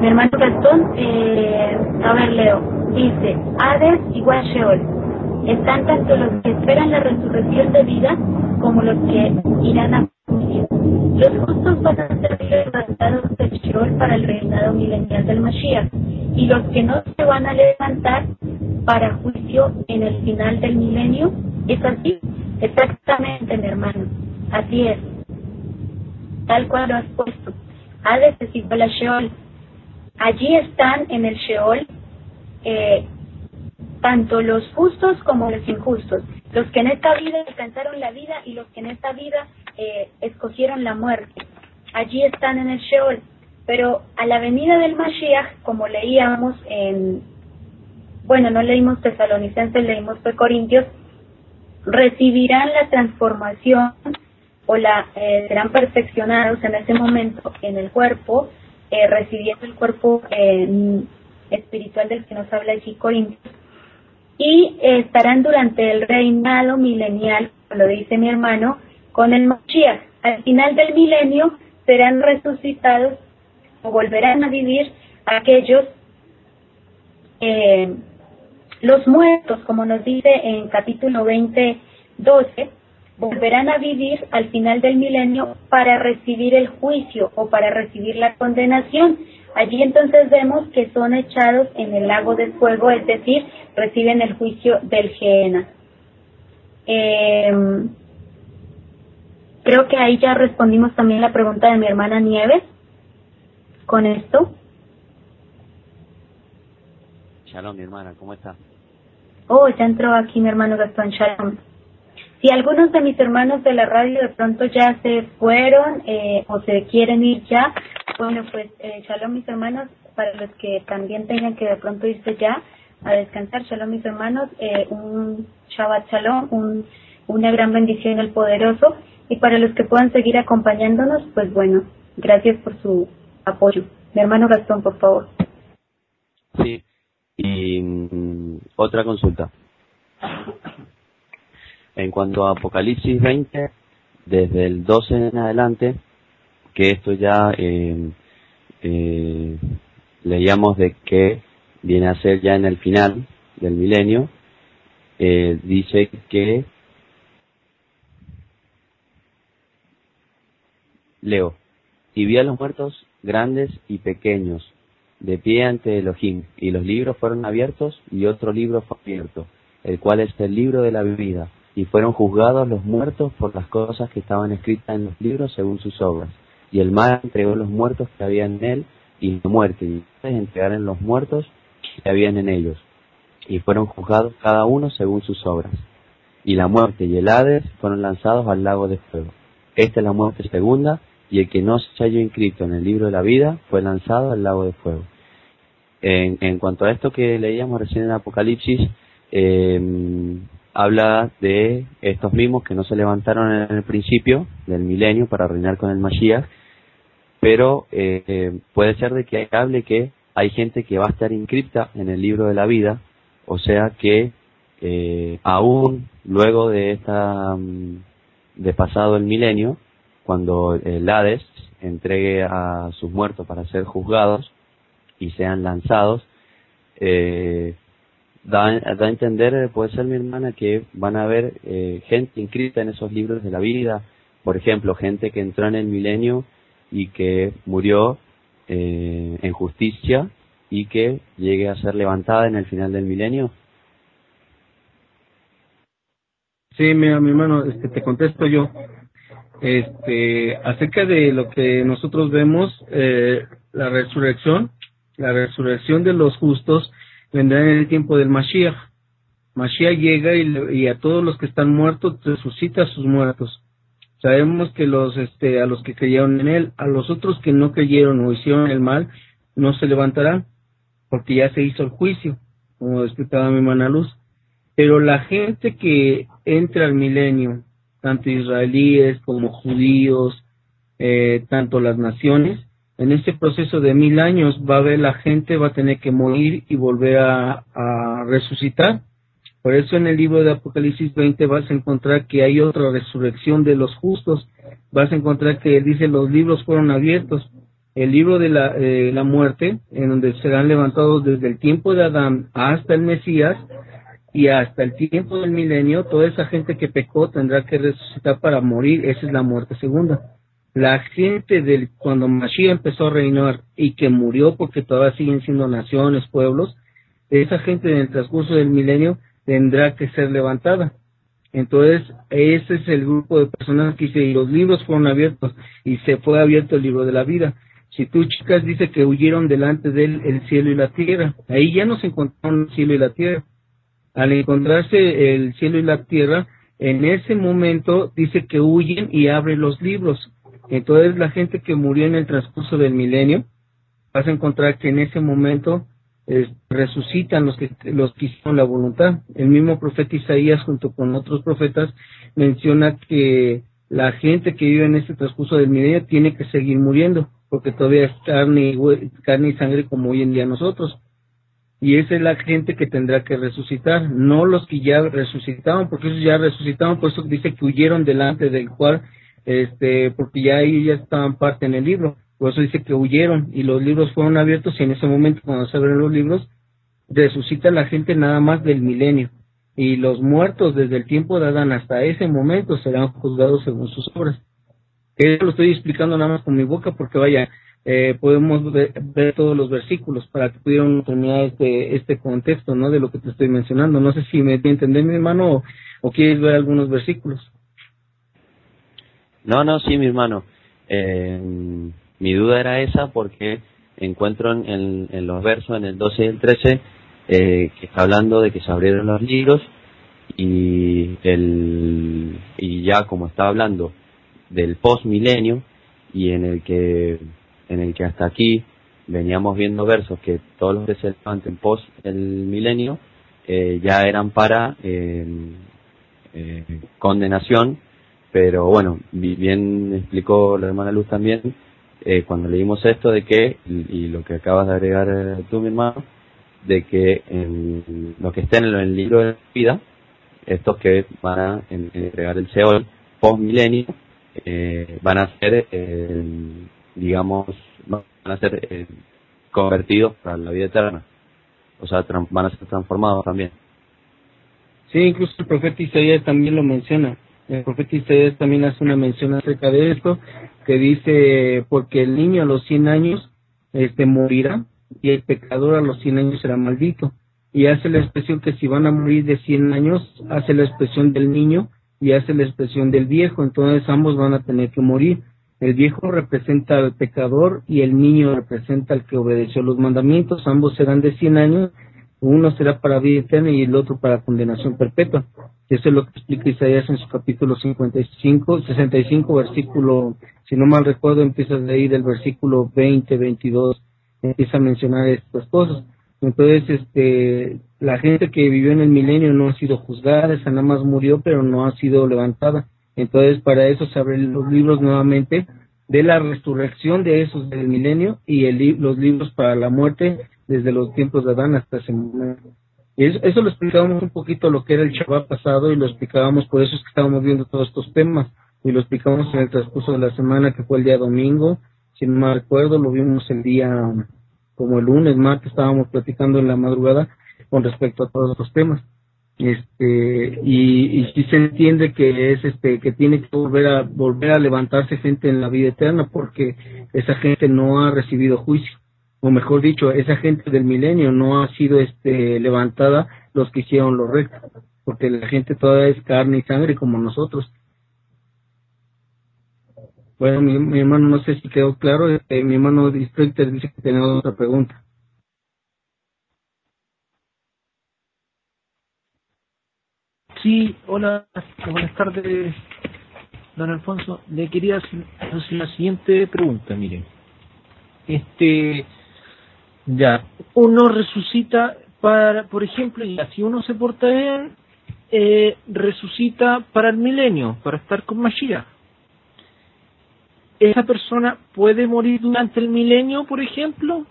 Mi hermano Gastón, eh, a ver, Leo, dice, Hades igual Sheol. Están tanto los que esperan la resurrección de vida como los que irán a juicio. Los justos van a ser levantados del Sheol para el reinado milenial del Mashiach, y los que no se van a levantar para juicio en el final del milenio, ¿es así? Exactamente, mi hermano, así es. Tal cual lo has puesto. Hades a Sheol. Allí están en el Sheol eh, tanto los justos como los injustos, los que en esta vida alcanzaron la vida y los que en esta vida eh, escogieron la muerte. Allí están en el Sheol. Pero a la venida del Mashiach, como leíamos en, bueno, no leímos Tesalonicenses, leímos de Corintios, recibirán la transformación o la eh, serán perfeccionados en ese momento en el cuerpo, eh, recibiendo el cuerpo eh, espiritual del que nos habla aquí Corintios, y eh, estarán durante el reinado milenial, como lo dice mi hermano, con el Mashiach. Al final del milenio serán resucitados o volverán a vivir aquellos eh, los muertos, como nos dice en capítulo 20, 12, volverán a vivir al final del milenio para recibir el juicio o para recibir la condenación. Allí entonces vemos que son echados en el lago de fuego, es decir, reciben el juicio del Gehenna. Eh, creo que ahí ya respondimos también la pregunta de mi hermana Nieves con esto. Shalom, mi hermana, ¿cómo está? Oh, ya entró aquí mi hermano Gastón Shalom. Si algunos de mis hermanos de la radio de pronto ya se fueron eh, o se quieren ir ya, bueno, pues eh, shalom mis hermanos, para los que también tengan que de pronto irse ya a descansar, shalom mis hermanos, eh, un Shabbat shalom, un, una gran bendición al poderoso y para los que puedan seguir acompañándonos, pues bueno, gracias por su apoyo. Mi hermano Gastón, por favor. Sí. Y mm, otra consulta. En cuanto a Apocalipsis 20, desde el 12 en adelante, que esto ya eh, eh, leíamos de que viene a ser ya en el final del milenio, eh, dice que leo y vi a los muertos grandes y pequeños de pie ante Elohim y los libros fueron abiertos y otro libro fue abierto el cual es el libro de la vida y fueron juzgados los muertos por las cosas que estaban escritas en los libros según sus obras. Y el mal entregó los muertos que había en él y la muerte y entregaron los muertos que habían en ellos. Y fueron juzgados cada uno según sus obras. Y la muerte y el Hades fueron lanzados al lago de fuego. Esta es la muerte segunda y el que no se halló inscrito en el libro de la vida fue lanzado al lago de fuego. En, en cuanto a esto que leíamos recién en Apocalipsis, eh, habla de estos mismos que no se levantaron en el principio del milenio para reinar con el Mashiach, pero eh, puede ser de que hable que hay gente que va a estar inscripta en el libro de la vida, o sea que eh, aún luego de esta mm, de pasado el milenio, cuando el Hades entregue a sus muertos para ser juzgados y sean lanzados, eh, da, da a entender, puede ser mi hermana, que van a haber eh, gente inscrita en esos libros de la vida, por ejemplo, gente que entró en el milenio y que murió eh, en justicia y que llegue a ser levantada en el final del milenio. Sí, mira, mi hermano, este, te contesto yo. Este, acerca de lo que nosotros vemos, eh, la resurrección, la resurrección de los justos vendrá en el tiempo del Mashiach. Mashiach llega y, a todos los que están muertos resucita a sus muertos. Sabemos que los, este, a los que creyeron en él, a los otros que no creyeron o hicieron el mal, no se levantarán, porque ya se hizo el juicio, como explicaba mi hermana Luz. Pero la gente que entra al milenio, tanto israelíes como judíos, eh, tanto las naciones, en este proceso de mil años va a haber la gente, va a tener que morir y volver a, resucitar. Por eso en el libro de Apocalipsis 20 vas a encontrar que hay otra resurrección de los justos. Vas a encontrar que dice los libros fueron abiertos. El libro de la, eh, la muerte, en donde serán levantados desde el tiempo de Adán hasta el Mesías, y hasta el tiempo del milenio, toda esa gente que pecó tendrá que resucitar para morir. Esa es la muerte segunda. La gente del cuando Mashiach empezó a reinar y que murió porque todavía siguen siendo naciones, pueblos, esa gente en el transcurso del milenio tendrá que ser levantada. Entonces, ese es el grupo de personas que dice, y los libros fueron abiertos y se fue abierto el libro de la vida. Si tú, chicas, dice que huyeron delante de él el cielo y la tierra, ahí ya no se encontraron el cielo y la tierra al encontrarse el cielo y la tierra, en ese momento dice que huyen y abren los libros. Entonces la gente que murió en el transcurso del milenio, vas a encontrar que en ese momento resucitan los que, los que hicieron la voluntad. El mismo profeta Isaías junto con otros profetas menciona que la gente que vive en este transcurso del milenio tiene que seguir muriendo, porque todavía es carne carne y sangre como hoy en día nosotros y esa es la gente que tendrá que resucitar, no los que ya resucitaron, porque esos ya resucitaron, por eso dice que huyeron delante del cual, este, porque ya ahí ya estaban parte en el libro, por eso dice que huyeron y los libros fueron abiertos y en ese momento cuando se abren los libros, resucita la gente nada más del milenio y los muertos desde el tiempo de Adán hasta ese momento serán juzgados según sus obras. Eso lo estoy explicando nada más con mi boca porque vaya, eh, podemos ver, todos los versículos para que pudieran terminar este, este contexto ¿no? de lo que te estoy mencionando. No sé si me entendés, mi hermano, o, quieres ver algunos versículos. No, no, sí, mi hermano. Eh, mi duda era esa porque encuentro en, los versos, en el 12 y el 13, eh, que está hablando de que se abrieron los libros y, el, y ya como está hablando del post milenio y en el que en el que hasta aquí veníamos viendo versos que todos los que se post el milenio eh, ya eran para eh, eh, condenación, pero bueno, bien explicó la hermana Luz también cuando leímos esto de que, y, lo que acabas de agregar tú mi hermano, de que en, los que estén en el libro de la vida, estos que van a entregar el Seol post milenio, van a ser digamos, van a ser eh, convertidos para la vida eterna. O sea, van a ser transformados también. Sí, incluso el profeta Isaías también lo menciona. El profeta Isaías también hace una mención acerca de esto, que dice, porque el niño a los 100 años este, morirá y el pecador a los 100 años será maldito. Y hace la expresión que si van a morir de 100 años, hace la expresión del niño y hace la expresión del viejo, entonces ambos van a tener que morir. El viejo representa al pecador y el niño representa al que obedeció los mandamientos. Ambos serán de 100 años. Uno será para vida eterna y el otro para condenación perpetua. Eso es lo que explica Isaías en su capítulo 55, 65, versículo, si no mal recuerdo, empieza a leer del versículo 20, 22, empieza a mencionar estas cosas. Entonces, este, la gente que vivió en el milenio no ha sido juzgada, esa nada más murió, pero no ha sido levantada. Entonces, para eso se abren los libros nuevamente de la resurrección de esos del milenio y el, los libros para la muerte desde los tiempos de Adán hasta ese momento. Y eso, lo explicábamos un poquito lo que era el Shabbat pasado y lo explicábamos, por eso es que estábamos viendo todos estos temas y lo explicamos en el transcurso de la semana que fue el día domingo, si no me recuerdo, lo vimos el día como el lunes, martes estábamos platicando en la madrugada con respecto a todos estos temas. Este, y, y sí se entiende que es este, que tiene que volver a, volver a levantarse gente en la vida eterna porque esa gente no ha recibido juicio. O mejor dicho, esa gente del milenio no ha sido este, levantada los que hicieron lo recto. Porque la gente toda es carne y sangre como nosotros. Bueno, mi, hermano, no sé si quedó claro. Eh, mi hermano Districter dice que tenía otra pregunta. Sí, hola, buenas tardes, don Alfonso. Le quería hacer la siguiente pregunta, miren. Este, ya, uno resucita para, por ejemplo, ya, si uno se porta bien, eh, resucita para el milenio, para estar con Mashiach ¿esa persona puede morir durante el milenio, por ejemplo?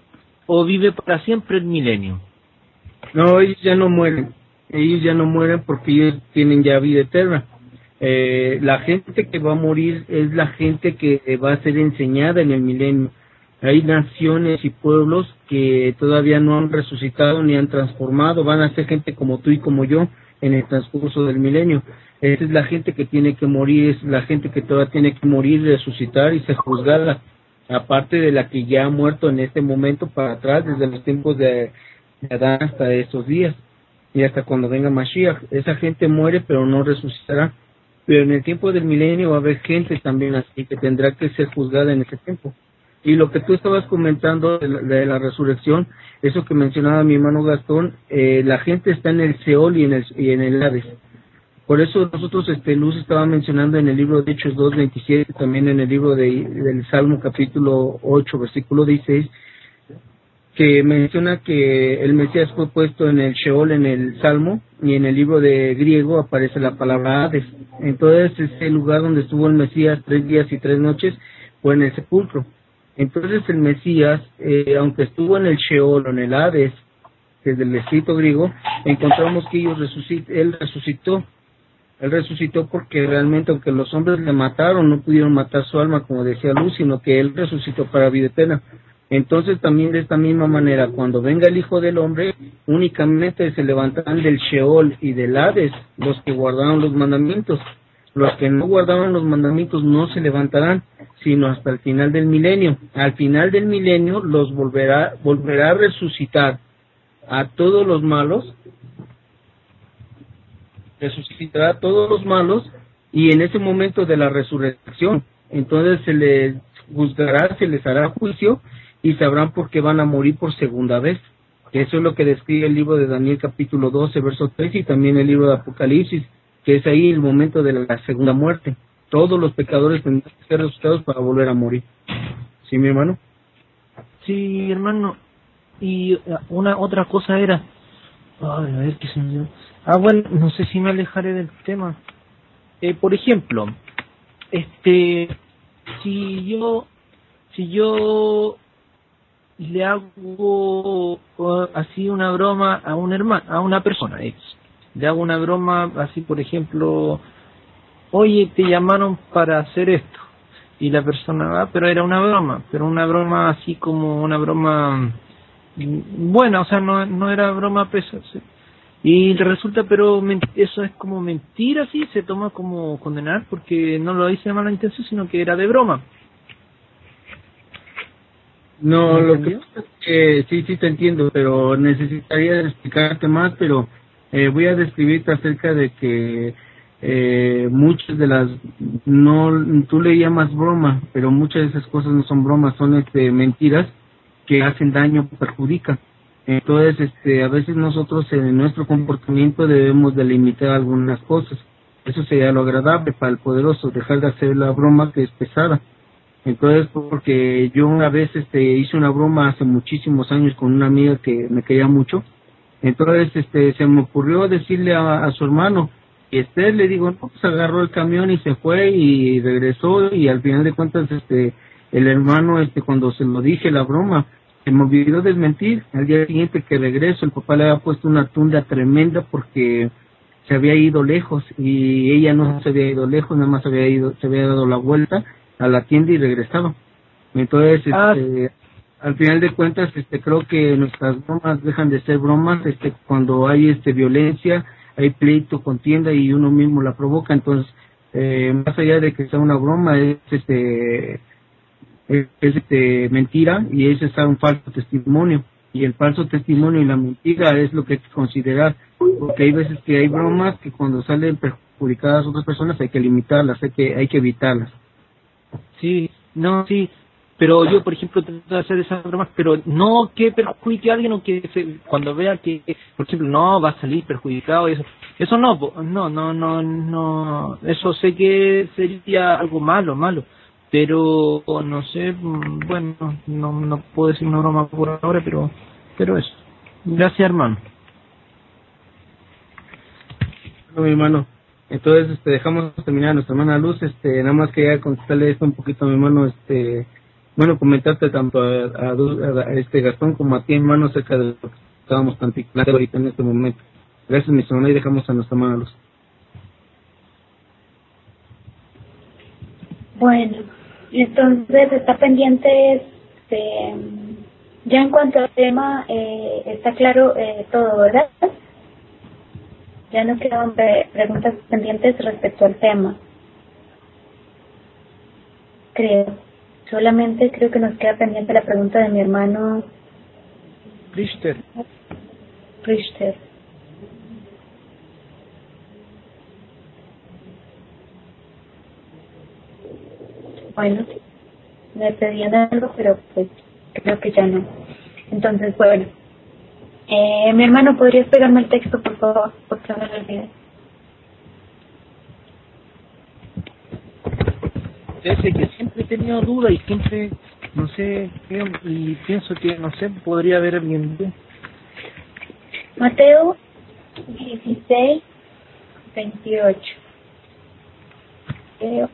¿O vive para siempre el milenio? No, ellos ya no mueren. Ellos ya no mueren porque ellos tienen ya vida eterna. Eh, la gente que va a morir es la gente que va a ser enseñada en el milenio. Hay naciones y pueblos que todavía no han resucitado ni han transformado. Van a ser gente como tú y como yo en el transcurso del milenio. Esa es la gente que tiene que morir, es la gente que todavía tiene que morir, resucitar y ser juzgada, aparte de la que ya ha muerto en este momento para atrás, desde los tiempos de, Adán hasta estos días y hasta cuando venga Mashiach. Esa gente muere pero no resucitará. Pero en el tiempo del milenio va a haber gente también así que tendrá que ser juzgada en ese tiempo. Y lo que tú estabas comentando de la, resurrección, eso que mencionaba mi hermano Gastón, eh, la gente está en el Seol y en el, y en el Hades. Por eso nosotros, este, Luz estaba mencionando en el libro de Hechos 2.27, también en el libro de, del Salmo capítulo 8, versículo 16, que menciona que el Mesías fue puesto en el Sheol en el Salmo y en el libro de griego aparece la palabra Hades. Entonces ese lugar donde estuvo el Mesías tres días y tres noches fue en el sepulcro. Entonces el Mesías, eh, aunque estuvo en el Sheol o en el Hades, desde el escrito griego, encontramos que ellos él resucitó él resucitó porque realmente, aunque los hombres le mataron, no pudieron matar su alma, como decía Luz, sino que Él resucitó para vida eterna. Entonces también de esta misma manera, cuando venga el Hijo del Hombre, únicamente se levantarán del Sheol y del Hades los que guardaron los mandamientos. Los que no guardaban los mandamientos no se levantarán, sino hasta el final del milenio. Al final del milenio los volverá, volverá a resucitar a todos los malos resucitará a todos los malos y en ese momento de la resurrección, entonces se les juzgará, se les hará juicio y sabrán por qué van a morir por segunda vez. Eso es lo que describe el libro de Daniel capítulo 12, verso 3 y también el libro de Apocalipsis, que es ahí el momento de la segunda muerte. Todos los pecadores tendrán que ser resucitados para volver a morir. ¿Sí, mi hermano? Sí, hermano. Y uh, una otra cosa era, a ver qué se me Ah, bueno, no sé si me alejaré del tema. Eh, por ejemplo, este, si yo, si yo le hago uh, así una broma a un hermano, a una persona, le hago una broma así, por ejemplo, oye, te llamaron para hacer esto, y la persona va, pero era una broma, pero una broma así como una broma mm, buena, o sea, no, no era broma pesa, y resulta, pero eso es como mentira, sí, se toma como condenar porque no lo hice de mala intención, sino que era de broma. No, lo que que sí, sí te entiendo, pero necesitaría explicarte más, pero eh, voy a describirte acerca de que eh, muchas de las, no, tú le llamas broma, pero muchas de esas cosas no son bromas, son este, mentiras que hacen daño, perjudican. Entonces, este, a veces nosotros en nuestro comportamiento debemos de limitar algunas cosas. Eso sería lo agradable para el poderoso, dejar de hacer la broma que es pesada. Entonces, porque yo una vez este, hice una broma hace muchísimos años con una amiga que me quería mucho. Entonces, este, se me ocurrió decirle a, su hermano, y este le digo, no, pues agarró el camión y se fue y regresó y al final de cuentas, este, el hermano, este, cuando se lo dije la broma, se me olvidó desmentir. Al día siguiente que regreso, el papá le había puesto una tunda tremenda porque se había ido lejos y ella no se había ido lejos, nada más había ido, se había dado la vuelta a la tienda y regresaba. Entonces, ah, este, al final de cuentas este creo que nuestras bromas dejan de ser bromas este cuando hay este violencia hay pleito contienda y uno mismo la provoca. Entonces eh, más allá de que sea una broma es este es, este mentira y es estar un falso testimonio. Y el falso testimonio y la mentira es lo que hay que considerar porque hay veces que hay bromas que cuando salen perjudicadas otras personas hay que limitarlas hay que hay que evitarlas. Sí no sí pero yo por ejemplo trato de hacer esas bromas pero no que perjudique a alguien o que se, cuando vea que por ejemplo no va a salir perjudicado y eso. Eso no no no no no eso sé que sería algo malo malo. Pero no sé bueno no no puedo decir una broma por ahora pero pero eso. Gracias hermano. Mi hermano entonces este dejamos terminar a nuestra hermana Luz este nada más quería contestarle esto un poquito a mi hermano este bueno comentarte tanto a, a, este Gastón como a ti hermano acerca de lo que estábamos platicando ahorita en este momento gracias mi hermano y dejamos a nuestra hermana Luz bueno entonces está pendiente, este, ya en cuanto al tema, eh, está claro eh, todo, ¿verdad? Ya no quedan preguntas pendientes respecto al tema. Creo. Solamente creo que nos queda pendiente la pregunta de mi hermano. Richter. Richter. Bueno, me pedían algo, pero pues creo que ya no. Entonces, bueno. Eh, mi hermano, ¿podrías pegarme el texto, por favor? Porque me lo olvidé. Desde que siempre he tenido dudas y siempre, no sé, y pienso que, no sé, podría haber alguien. Mateo 16, 28. Creo.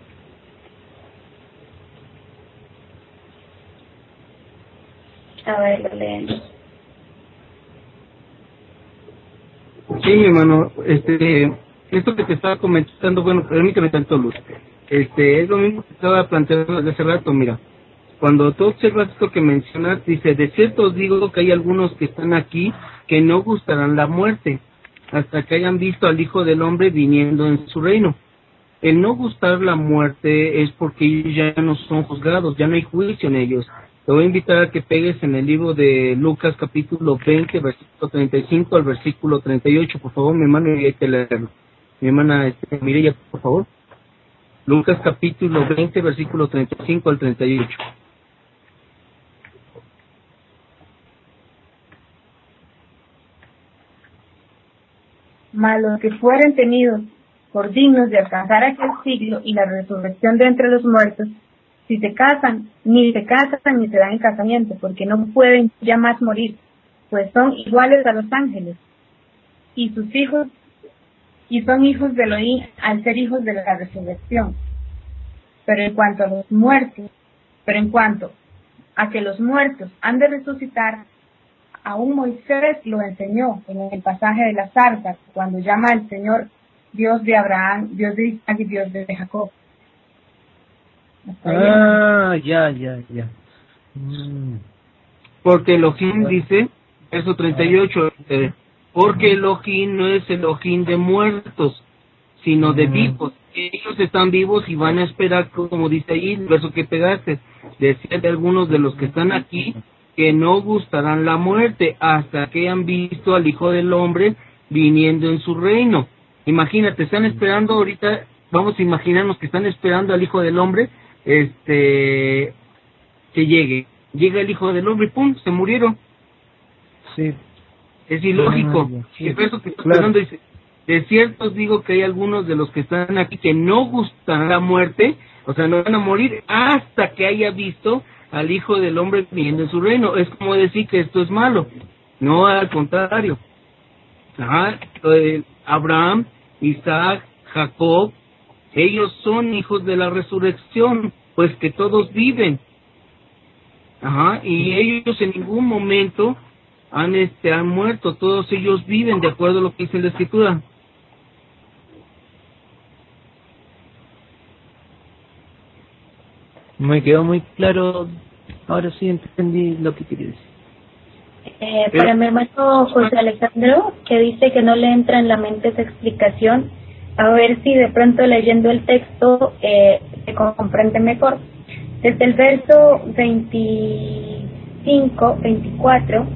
A ver, lo leemos. Sí, mi hermano, este, esto que te estaba comentando, bueno, permíteme tanto luz. Este, es lo mismo que estaba planteando hace rato, mira. Cuando tú observas esto que mencionas, dice, de cierto os digo que hay algunos que están aquí que no gustarán la muerte hasta que hayan visto al Hijo del Hombre viniendo en su reino. El no gustar la muerte es porque ellos ya no son juzgados, ya no hay juicio en ellos. Te voy a invitar a que pegues en el libro de Lucas capítulo 20, versículo 35 al versículo 38, por favor, mi hermano, y hay que leerlo. Mi hermana este, Mireya, por favor. Lucas capítulo 20, versículo 35 al 38. Mas los que fueren tenidos por dignos de alcanzar aquel siglo y la resurrección de entre los muertos, si se casan, ni se casan ni se dan en casamiento, porque no pueden ya más morir, pues son iguales a los ángeles. Y sus hijos, y son hijos de Elohim al ser hijos de la resurrección. Pero en cuanto a los muertos, pero en cuanto a que los muertos han de resucitar, aún Moisés lo enseñó en el pasaje de las arcas, cuando llama al Señor Dios de Abraham, Dios de Isaac y Dios de Jacob. Ah, ya, ya, ya. Mm. Porque Elohim dice, verso 38, eh, porque Elohim no es Elohim de muertos, sino de vivos. Ellos están vivos y van a esperar, como dice ahí, el verso que pegaste, decía de algunos de los que están aquí, que no gustarán la muerte hasta que hayan visto al Hijo del Hombre viniendo en su reino. Imagínate, están esperando ahorita, vamos a imaginarnos que están esperando al Hijo del Hombre este que llegue. Llega el hijo del hombre y pum, se murieron. Sí. Es ilógico. Ah, y eso que dice, de cierto os digo que hay algunos de los que están aquí que no gustan la muerte, o sea, no van a morir hasta que haya visto al Hijo del Hombre viniendo en su reino. Es como decir que esto es malo. No, al contrario. Abraham, Isaac, Jacob, ellos son hijos de la resurrección, pues que todos viven. Ajá, y ellos en ningún momento han este han muerto, todos ellos viven de acuerdo a lo que dice la escritura. Me quedó muy claro Ahora sí entendí lo que quería decir. Eh, para mi hermano José Alejandro, que dice que no le entra en la mente esa explicación, a ver si de pronto leyendo el texto eh, se comprende mejor. Desde el verso 25, 24,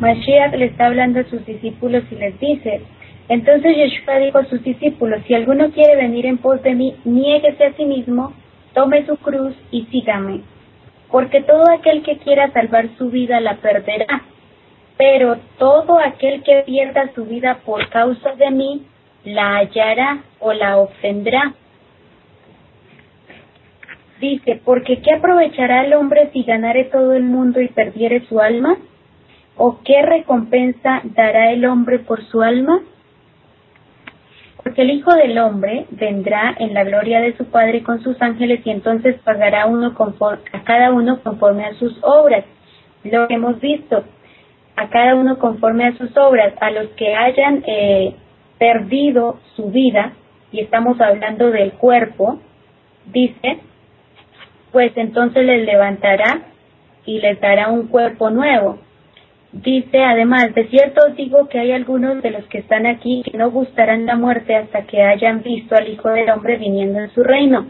Mashiach le está hablando a sus discípulos y les dice, entonces Yeshua dijo a sus discípulos, si alguno quiere venir en pos de mí, niéguese a sí mismo, tome su cruz y sígame. Porque todo aquel que quiera salvar su vida la perderá, pero todo aquel que pierda su vida por causa de mí, la hallará o la obtendrá. Dice, porque ¿qué aprovechará el hombre si ganare todo el mundo y perdiere su alma? ¿O qué recompensa dará el hombre por su alma? Porque el Hijo del Hombre vendrá en la gloria de su Padre con sus ángeles y entonces pagará uno a cada uno conforme a sus obras. Lo hemos visto, a cada uno conforme a sus obras, a los que hayan eh, perdido su vida, y estamos hablando del cuerpo, dice, pues entonces les levantará y les dará un cuerpo nuevo. Dice además, de cierto os digo que hay algunos de los que están aquí que no gustarán la muerte hasta que hayan visto al Hijo del Hombre viniendo en su reino.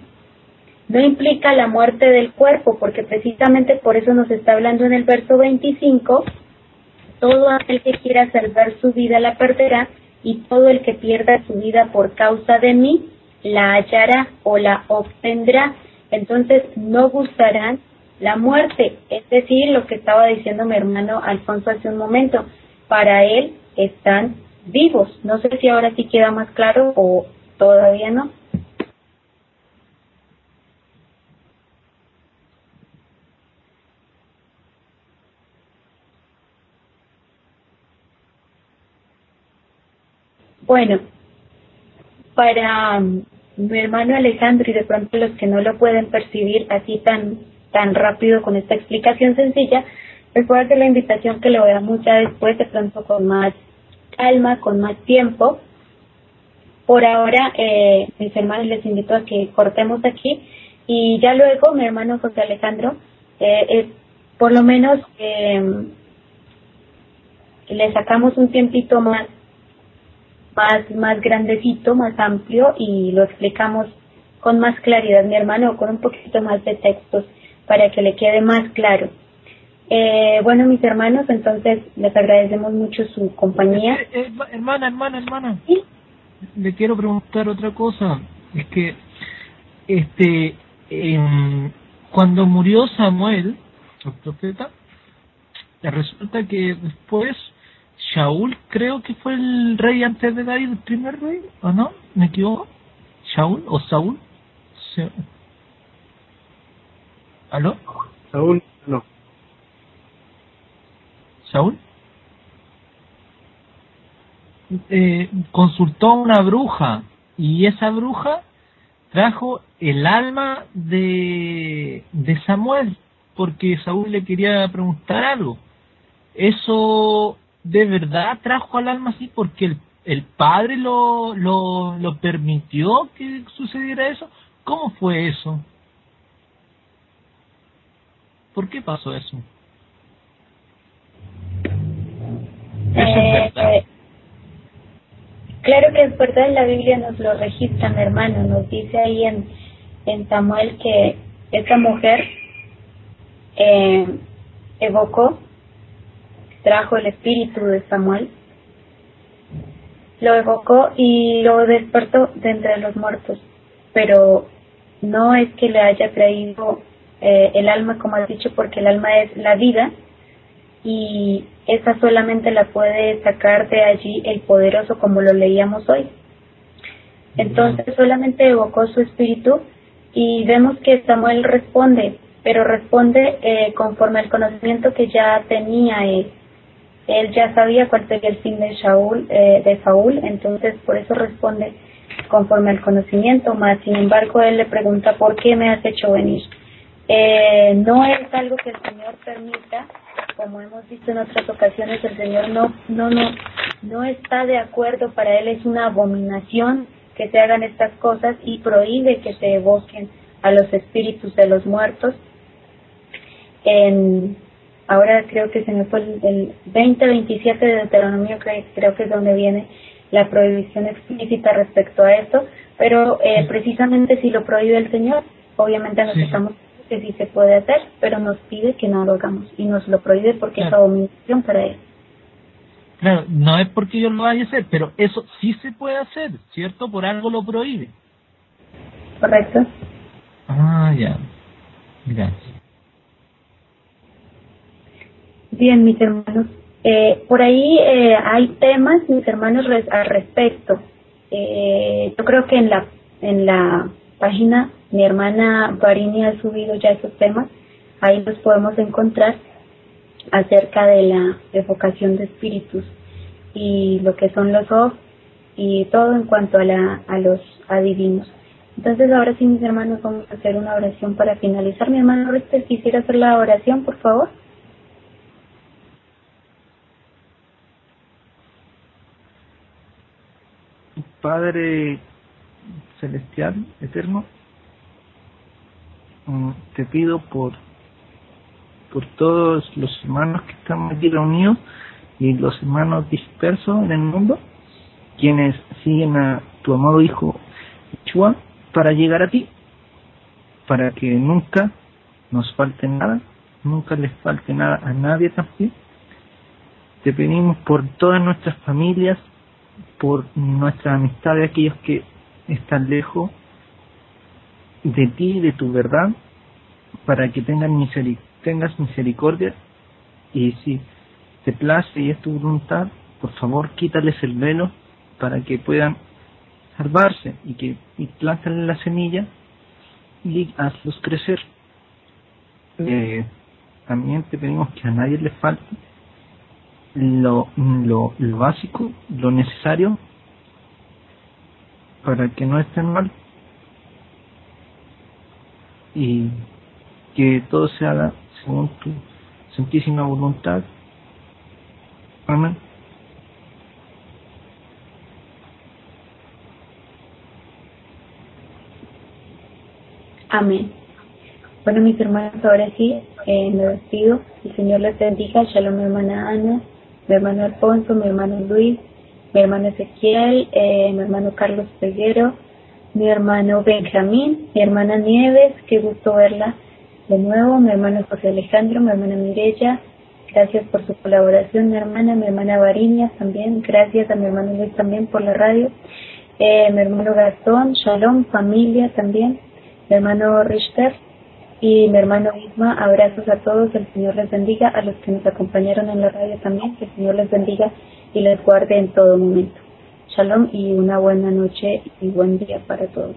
No implica la muerte del cuerpo, porque precisamente por eso nos está hablando en el verso 25, todo aquel que quiera salvar su vida la perderá, y todo el que pierda su vida por causa de mí la hallará o la obtendrá. Entonces no gustarán la muerte, es decir, lo que estaba diciendo mi hermano Alfonso hace un momento, para él están vivos. No sé si ahora sí queda más claro o todavía no. Bueno, para um, mi hermano Alejandro y de pronto los que no lo pueden percibir así tan tan rápido con esta explicación sencilla, recuerda la invitación que le voy a mucha después, de pronto con más calma, con más tiempo. Por ahora, eh, mis hermanos, les invito a que cortemos aquí y ya luego mi hermano José Alejandro, eh, por lo menos eh, le sacamos un tiempito más, más, más grandecito, más amplio y lo explicamos con más claridad, mi hermano, con un poquito más de textos para que le quede más claro. Eh, bueno, mis hermanos, entonces les agradecemos mucho su compañía. Eh, eh, hermana, hermana, hermana. Le quiero preguntar otra cosa. Es que, este, cuando murió Samuel, el profeta, resulta que después Shaul creo que fue el rey antes de David, el primer rey, ¿o no? ¿Me equivoco? ¿Shaul o Saúl? ¿Aló? Saúl, no. ¿Saúl? Eh, consultó a una bruja y esa bruja trajo el alma de, de Samuel porque Saúl le quería preguntar algo. ¿Eso de verdad trajo al alma así porque el, el padre lo, lo, lo permitió que sucediera eso? ¿Cómo fue eso? ¿Por qué pasó eso? Eh, eh, claro que es verdad, la Biblia nos lo registra, mi hermano, nos dice ahí en, en Samuel que esa mujer eh, evocó, trajo el espíritu de Samuel, lo evocó y lo despertó de entre los muertos, pero no es que le haya traído eh, el alma, como has dicho, porque el alma es la vida y esa solamente la puede sacar de allí el poderoso, como lo leíamos hoy. Entonces solamente evocó su espíritu y vemos que Samuel responde, pero responde eh, conforme al conocimiento que ya tenía él. Él ya sabía cuál sería el fin de Shaul, eh, de Saúl, entonces por eso responde conforme al conocimiento, más sin embargo él le pregunta por qué me has hecho venir. Eh, no es algo que el Señor permita, como hemos visto en otras ocasiones, el Señor no, no, no, no está de acuerdo, para Él es una abominación que se hagan estas cosas y prohíbe que se evoquen a los espíritus de los muertos. en ahora creo que se me fue el, 20-27 de Deuteronomio, creo que es donde viene la prohibición explícita respecto a esto, pero eh, precisamente si lo prohíbe el Señor, obviamente nos estamos que sí se puede hacer, pero nos pide que no lo hagamos y nos lo prohíbe porque es abominación para él. Claro, no es porque yo lo vaya a hacer, pero eso sí se puede hacer, ¿cierto? Por algo lo prohíbe. Correcto. Ah, ya. Gracias. Bien, mis hermanos. Eh, por ahí eh, hay temas, mis hermanos, al respecto. Eh, yo creo que en la en la página mi hermana Barini ha subido ya esos temas. Ahí los podemos encontrar acerca de la evocación de espíritus y lo que son los off y todo en cuanto a, la, a los adivinos. Entonces ahora sí, mis hermanos, vamos a hacer una oración para finalizar. Mi hermano Richter, quisiera hacer la oración, por favor. Padre celestial, eterno, mm, te pido por por todos los hermanos que están aquí reunidos y los hermanos dispersos en el mundo, quienes siguen a tu amado Hijo Chua para llegar a ti, para que nunca nos falte nada, nunca les falte nada a nadie también. Te pedimos por todas nuestras familias, por nuestra amistad de aquellos que están lejos de ti, de tu verdad, para que tengan tengas misericordia y si te place y es tu voluntad, por favor quítales el velo para que puedan salvarse y que y la semilla y hazlos crecer. Eh, también te pedimos que a nadie le falte lo, lo, lo básico, lo necesario para que no estén mal y que todo se haga según tu santísima voluntad. Amén. Amén. Bueno, mis hermanos, ahora sí, eh, me despido. El Señor les bendiga. Shalom, mi hermana Ana, mi hermano Alfonso, mi hermano Luis, mi hermano Ezequiel, eh, mi hermano Carlos Peguero, mi hermano Benjamín, mi hermana Nieves, qué gusto verla de nuevo, mi hermano José Alejandro, mi hermana Mirella, gracias por su colaboración, mi hermana, mi hermana Variñas también, gracias a mi hermano Luis también por la radio, eh, mi hermano Gastón, Shalom, familia también, mi hermano Richter y mi hermano Isma, abrazos a todos, el Señor les bendiga, a los que nos acompañaron en la radio también, que el Señor les bendiga y les guarde en todo momento. Shalom y una buena noche y buen día para todos.